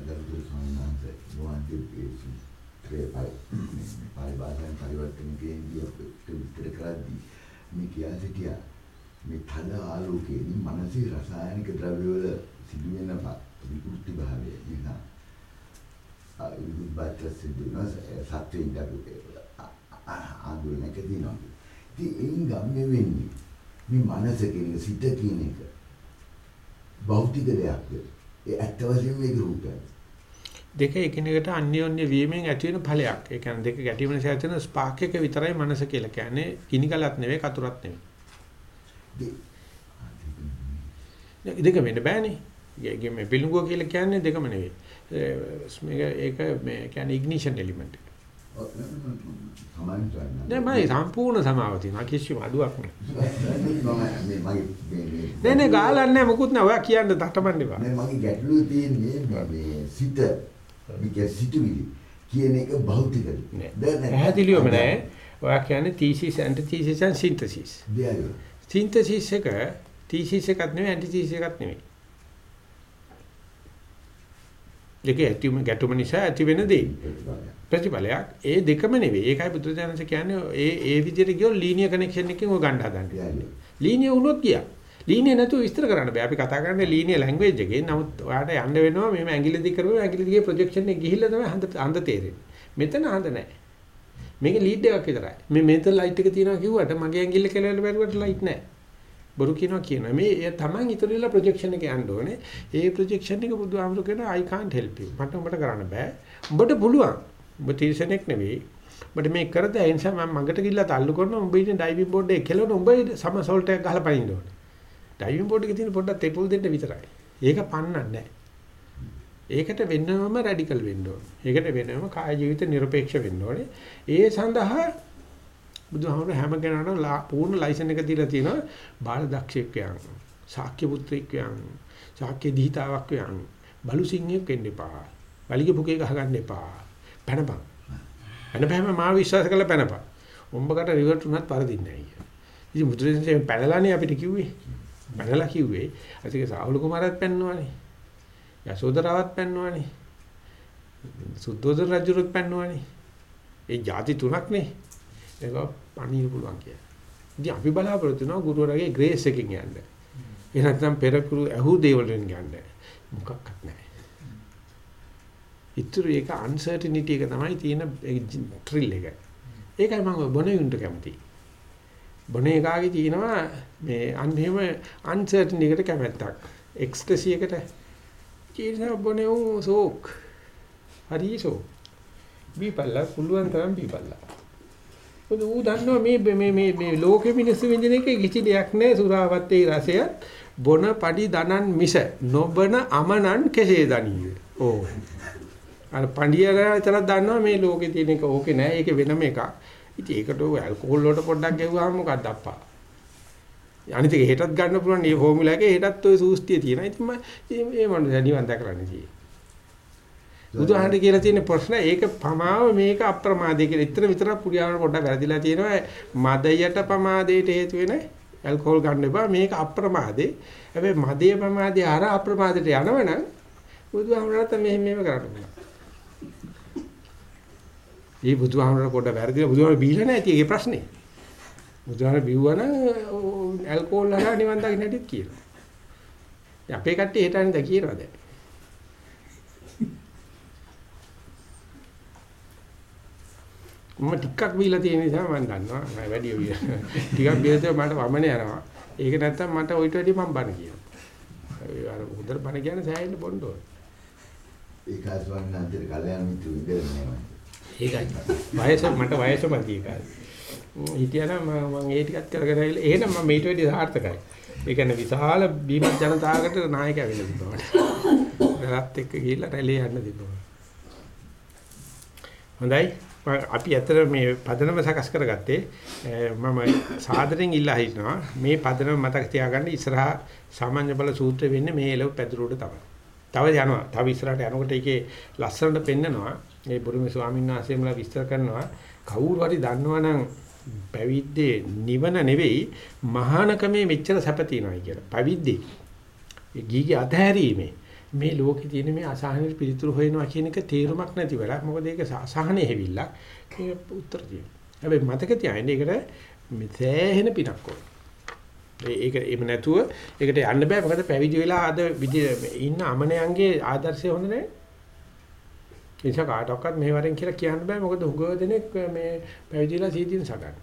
ගරුතර ස්වාමීන් වහන්සේ ගුවන්විදුලි ක්‍රියාපයි පරිභාෂෙන් පරිවර්තන කියන්නේ අපිට විස්තර කරද්දී මේ කියා සිටියා මේ තද ආලෝකයේ මනසේ රසායනික ද්‍රව්‍ය වල සිදුවෙන විකෘති භාවය නිසා විදුබත් සිදු වෙන සත්‍යයෙන් දරුවේ ආඳුනක දිනවා. ඉතින් එයින් ගම්‍ය වෙන්නේ මේ මනස කියන සිත කියන එක භෞතික දෙයක්ද? ඒ ඇත්ත වශයෙන්ම ඒක රූපයක්. දෙක එකිනෙකට අන්‍යෝන්‍ය වීමෙන් ඇති වෙන ඵලයක්. ඒ කියන්නේ දෙක ගැටීම නිසා ඇති වෙන ස්පාක් එක විතරයි මනස කියලා කියන්නේ. කිනිකලක් නෙවෙයි කතුරක් නෙවෙයි. දෙක වෙන්න බෑනේ. ඒකේ මේ පිලුඟුව කියලා කියන්නේ දෙකම නෙවෙයි. මේක ඒක මේ කියන්නේ ඉග්නිෂන් එලිමන්ට් එක. නෑ මම සම්පූර්ණ සමාව තියෙනවා කිසිම අඩුවක් නෑ. නෑ නෑ ගාලක් නෑ මොකුත් නෑ ඔයා කියන්න තටමන්න එපා. නෑ මගේ ගැටලුව තියෙන්නේ මේ සිත මේක සිතුවිලි කියන එක භෞතිකද? පැහැදිලිවම නෑ. ඔයා කියන්නේ thesis antithesis and synthesis. දෙයයි. synthesis එක thesis එකක් නෙවෙයි antithesis එකක් නෙවෙයි. දෙක ඇතිවම ගැටුම නිසා ඇති වෙන දේ. ප්‍රතිඵලයක් ඒ දෙකම නෙවෙයි. ඒකයි බුදුදහමස කියන්නේ ඒ ඒ විදිහට ගියොත් ලීනියර් කනෙක්ෂන් එකකින් ඔය ගන්න හදන්නේ. ලීනියර් වුණොත් ගියා. ලීනියර් නැතුව විස්තර කරන්න බෑ. අපි කතා කරන්නේ ලීනියර් ලැන්ග්වේජ් එකේ. නමුත් ඔයාලට යන්න වෙනවා මේ ඇඟිලි දික් කරපුවා ඇඟිලි දිගේ ප්‍රොජෙක්ෂන් එක ගිහිල්ලා තමයි හඳ හඳ තේරෙන්නේ. මෙතන හඳ නැහැ. මේක ලීඩ් එකක් විතරයි. මේ මෙතන ලයිට් එක තියනවා කිව්වට මගේ ඇඟිල්ල කෙලවල බැලුවට ලයිට් නැහැ. බොරු කියනවා කියනවා මේ තමන් ඉතුරුලා ප්‍රොජෙක්ෂන් එක යන්න ඕනේ. ඒ ප්‍රොජෙක්ෂන් එක බුදුහාමුදුරු කියන I can't help you. මට උඹට කරන්න බෑ. උඹට පුළුවන්. උඹ තීර්ෂණෙක් නෙවෙයි. මට මේක කරද ඒ නිසා මම මගට ගිහිල්ලා තල්ලු කරනවා උඹ ඉන්නේ ඩයිවිං බෝඩ් එකේ කෙලවන උඹ සම සෝල්ට් එකක් ගහලා පනින්න ඕනේ. ඩයිවිං බෝඩ් එකේ තියෙන පොඩ්ඩක් තෙපුල් දෙන්න විතරයි. ඒක පන්නන්නේ නැහැ. ඒකට වෙනම රැඩිකල් වෙන්න ඕනේ. ඒකට වෙනම කාය ජීවිත নিরপেক্ষ වෙන්න ඕනේ. ඒ සඳහා බුදුහාමර හැම කෙනාටම පූර්ණ ලයිසන් එක දීලා තියෙනවා බාල දක්ෂයෙක් වයන්. ශාක්‍ය පුත්‍රයෙක් වයන්. ශාක්‍ය දීතාවක් වයන්. බලු සිංහෙක් වෙන්න එපා. වලිග පුකේ ගහගන්න එපා. පැනපන්. පැනපෑම මා විශ්වාස කරලා පැනපන්. උඹකට රිවර්ට් උනත් පරදින්නේ නැහැ. ඉතින් මුද්‍රේසෙන් පැනලානේ අපිට කිව්වේ. පැනලා කිව්වේ. අතික සාහුල කුමාරත් පැන්නවානේ. යසෝදරාවත් පැන්නවානේ. සුද්ධෝදන රජුත් පැන්නවානේ. ඒ ಜಾති තුනක් නේ. ඒක පණින්න පුළුවන් කියලා. ඉතින් අපි බලාපොරොත්තු වෙනවා ගුරුවරයාගේ ග්‍රේස් එකකින් යන්න. ඒ නැත්නම් පෙර කුරු ඇහු දේවල් වලින් යන්න. මොකක්වත් නැහැ. ඉතුරු ඒක අන්සර්ටිනිටි එක තමයි තියෙන ට්‍රිල් එක. ඒකයි මම බොනෙුන්ට කැමති. බොනේ එකාගේ තියෙනවා මේ අන්තිම අන්සර්ටින් එකට කැමැත්තක්. එක්ස්ටසි එකට කියන බොනේ උ සෝක්. හරිසෝ. බීපල්ලා පුළුවන් තරම් බීපල්ලා. මොකද ඌ දන්නවා මේ මේ මේ මේ ලෝකෙ මිනිස්සු විඳින එක කිසි දෙයක් නැහැ සුරාවත්තේ රසයත් බොන පඩි දනන් මිස නොබන අමනන් කෙසේ දනීය. ඕ. අර පඬිය ගැන දන්නවා මේ ලෝකේ තියෙන එක ඕකේ නෑ ඒකේ වෙනම එකක්. ඉතින් ඒකට ඔය ඇල්කොහොල් වලට පොඩ්ඩක් ගෙවුවාම මොකක්ද අප්පා? අනිත් එක හෙටත් ගන්න පුළුවන් මේ ෆෝමියුලා එකේ හෙටත් ඔය සූස්තිය තියෙනවා. ඉතින් මම මේ මනුස්සයා නිවන් දැකලානේ තියෙන්නේ. බුදුහාමුදුරු කියලා තියෙන ප්‍රශ්න ඒක පමාව මේක අප්‍රමාදේ කියලා. ඉතර විතරක් පුරියාවන පොඩ්ඩක් වැරදිලා තියෙනවා. මදයට පමාදයට හේතු වෙන ඇල්කොහොල් ගන්න එපා. මේක අප්‍රමාදේ. හැබැයි මදේ ප්‍රමාදේ අර අප්‍රමාදයට යනවනම් බුදුහාමුදුරුවෝ තමයි මෙහෙම මෙහෙම කරන්න පුළුවන්. ඒ බුදුහාමර පොඩ වැරදිලා බුදුහාමර බීලා නැති ඒකේ ප්‍රශ්නේ. බුදුහාමර බිව්වනම් ඇල්කොහොල් හරහා නිවන් දකින්න හැටිත් කියනවා. දැන් අපේ කට්ටිය හිතන්නේ ද කියනවා දැන්. මම ටිකක් බීලා තියෙන නිසා මම දන්නවා මම වැඩි ටිකක් බීලා මට වමනේ යනවා. ඒක නැත්තම් මට ඔයිට වැඩි මම බන කියනවා. අර හොඳට බන කියන්නේ සෑහෙන්න බොන්න ඕනේ. ඒකයි ස්වර්ණාන්තර කල්යාණ මිත්‍ර විදිහට ඒකයි. වයස මට වයස මදි ඒකයි. හිටියනම් මම ඒ ටිකත් කරගෙන ආවිල එහෙනම් මම මේට වැඩි සාර්ථකයි. ඒ කියන්නේ විශාල බීමත් ජනතාවකට නායක වෙලා තිබ්බා. රත් එක්ක ගිහිල්ලා රැළේ යන්න තිබ්බා. හොඳයි. අපි ඇත්තට මේ පදනම සකස් කරගත්තේ මම සාදරෙන් ඉල්ලා හිටනවා මේ පදනම මතක තියාගන්න ඉස්සරහා සාමාන්‍ය බල සූත්‍රය වෙන්නේ මේ එළව පැදුරට තමයි. තව යනවා. තව ඉස්සරහට යනකොට ඒකේ ලස්සනට පෙන්නනවා. මේ බුරුමේ ස්වාමීන් වහන්සේමලා විස්තර කරනවා කවුරු හරි දන්නවනම් පැවිද්දේ නිවන නෙවෙයි මහානකමේ මෙච්චර සැප තියෙනවා කියලා. පැවිද්දේ ඒ ගීගේ අධහැරීමේ මේ ලෝකේ තියෙන මේ අසහනෙ පිළිතුරු හොයනවා කියන එක තේරුමක් නැති වෙලා මොකද ඒක අසහනෙ හැවිල්ලක් ඒක උත්තර දෙනවා. හැබැයි මතක තියාගන්න ඒකට මේ සෑහෙන පිටක් ඕන. ඒක එහෙම නැතුව ඒකට යන්න බෑ මොකද පැවිදි වෙලා අද ඉන්න අමනයන්ගේ ආදර්ශය හොඳ නැහැ. ඒ නිසා කාටවත් මේ වරෙන් කියලා කියන්න බෑ මොකද උගව දෙනෙක් මේ පැවිදිලා සීදීන් සගන්න.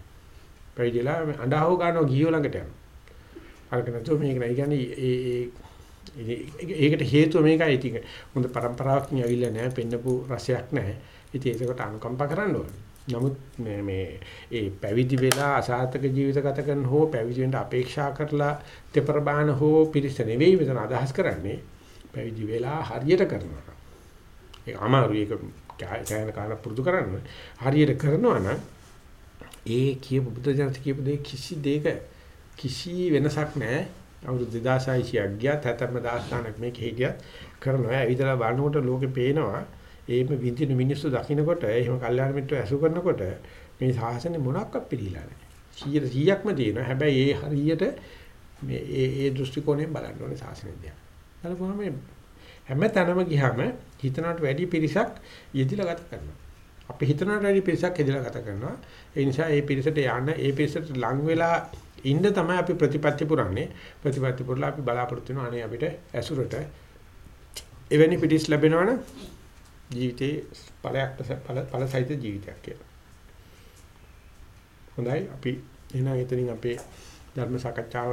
පැවිදිලා අඬහව ගන්නවා ගිහියෝ ළඟට යනවා. අරක නැතුව මේක නයි කියන්නේ ඒ ඒකට හේතුව මේකයි ඉතින් හොඳ પરම්පරාවකින් ඇවිල්ලා නැහැ පෙන්නපු රසයක් නැහැ. ඉතින් ඒකට අනුකම්පා කරන්න ඕනේ. නමුත් මේ මේ ඒ පැවිදි වෙලා අසාර්ථක ජීවිත ගත කරන හෝ පැවිදි වෙන්න අපේක්ෂා කරලා තෙපරබාන හෝ පිරිස නෙවෙයි මෙතන අදහස් කරන්නේ පැවිදි වෙලා හරියට කරනවා. ඒක අමාරුයි ඒක කෑන කාල පුරුදු කරන්න. හරියට කරනවා නම් ඒ කියපු බුද්ධ ජනක කියපු දේ කිසි දෙයක කිසි වෙනසක් නැහැ. අවුරුදු 2600ක් ගියත් හැතැම්ම දාස්ථානක් මේක හිටියත් කරනවා. ඇවිදලා බලනකොට ලෝකේ පේනවා. ඒම විඳින මිනිස්සු දකින්නකොට එහෙම කල්යාණ මිත්‍රව ඇසු කරනකොට මේ සාසනේ මොනක්වත් පිළිලා නැහැ. 100%ක්ම තියෙනවා. හැබැයි ඒ හරියට මේ ඒ ඒ දෘෂ්ටි කෝණයෙන් බලන්න ඕනේ සාසනය දිහා. බලපුවම හැම තැනම ගියාම හිතනට වැඩි පිරිසක් යෙදිලා ගත කරනවා. අපි හිතනට වැඩි පිරිසක් යෙදිලා ගත කරනවා. ඒ නිසා මේ පිරිසට යන්න ඒ පිරිසට ලං වෙලා ඉන්න තමයි අපි ප්‍රතිපත්ති පුරන්නේ. ප්‍රතිපත්ති පුරලා අපි බලාපොරොත්තු වෙනවා අනේ අපිට ඇසුරට එවැනි පිටිස් ලැබෙනවනම් ජීවිතේ ඵලයක් ඵල සහිත ජීවිතයක් කියලා. හොඳයි අපි එහෙනම් එතනින් අපේ ධර්ම සාකච්ඡාව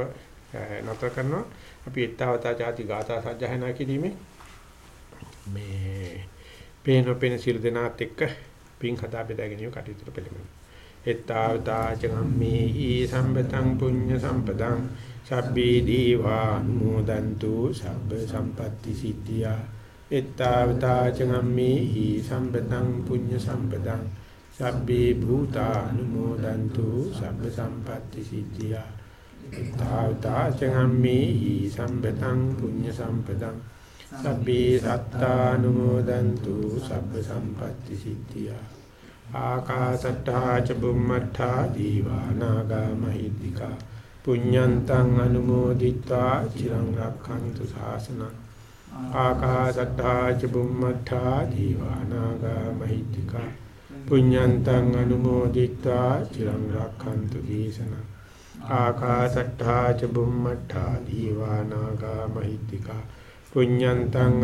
නතර කරනවා. අපි ඊත්තාවතා ಜಾති ගාථා සජ්ජහනා කිරීමේ මේ පේන පේන සිල් දෙනාත් එක්ක පින් හදා බෙදා ගැනීම කටයුතු පෙළඹෙනවා. එත්තාවතා චගම්මේ ඊ සම්පතං පුඤ්ඤ සම්පතං සබ්බේ දීවා අනුමෝදන්තු සබ්බ සම්පatti සිද්ධියා. එත්තාවතා චගම්මේ ඊ සම්පතං පුඤ්ඤ සම්පතං සබ්බේ භූතා අනුමෝදන්තු සබ්බ සම්පatti සිද්ධියා. එත්තාවතා චගම්මේ ඊ සම්පතං පුඤ්ඤ සම්පතං සබ්බේ සත්තානුමෝදන්තු සබ්බ සම්පත්ති සිද්ධියා. ආකාසට්ටා ච බුම්මට්ටා දීවානාගා මහිද්దికා. පුඤ්ඤන්තං අනුමෝදිත්වා චිරං රක්ඛන්තු ශාසනං ආකාසට්ටා ච බුම්මට්ටා දීවානාගා මහිද්దికා. පුඤ්ඤන්තං අනුමෝදිත්වා චිරං රක්ඛන්තු දේශනං. ආකාසට්ටා ච බුම්මට්ටා දීවානාගා මහිද්దికා. පුඤ්ඤන්තං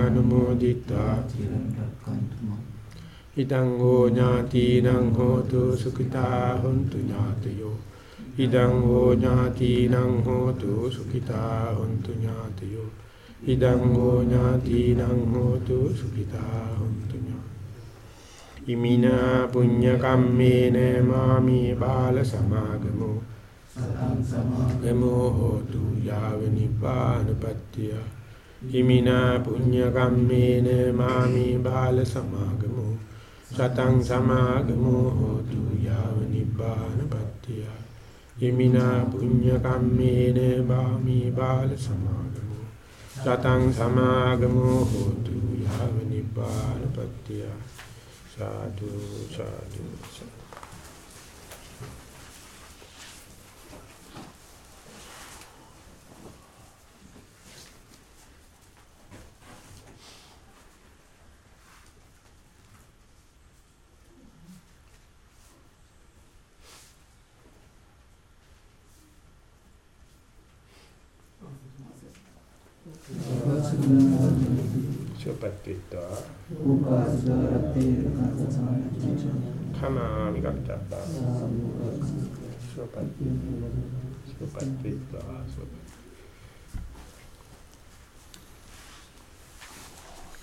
රක්ඛන්තු ඉදං හෝ ඥාතිනං හෝතු සුඛිතා හොන්තු ඥාතයෝ ඉදං හෝ ඥාතිනං හෝතු සුඛිතා හොන්තු ඥාතයෝ ඉදං හෝ ඥාතිනං හෝතු සුඛිතා හොන්තු ඉමිනා පුඤ්ඤ කම්මේන මාමි බාල සමාගමෝ සතං සමාගමෝ හෝතු යාව නිපානපත්තිය ඉමිනා පුඤ්ඤ කම්මේන මාමි බාල සමාගමෝ සතං සමාගමෝ හෝතු යාව නිබ්බානපත්තිය යමිනා පුඤ්ඤ කම්මේන බාමි බාල සමාගමෝ සතං සමාගමෝ හෝතු යාව නිබ්බානපත්තිය සාදු සාදු සාදු kami kami dapat. Sobat, sobat kita.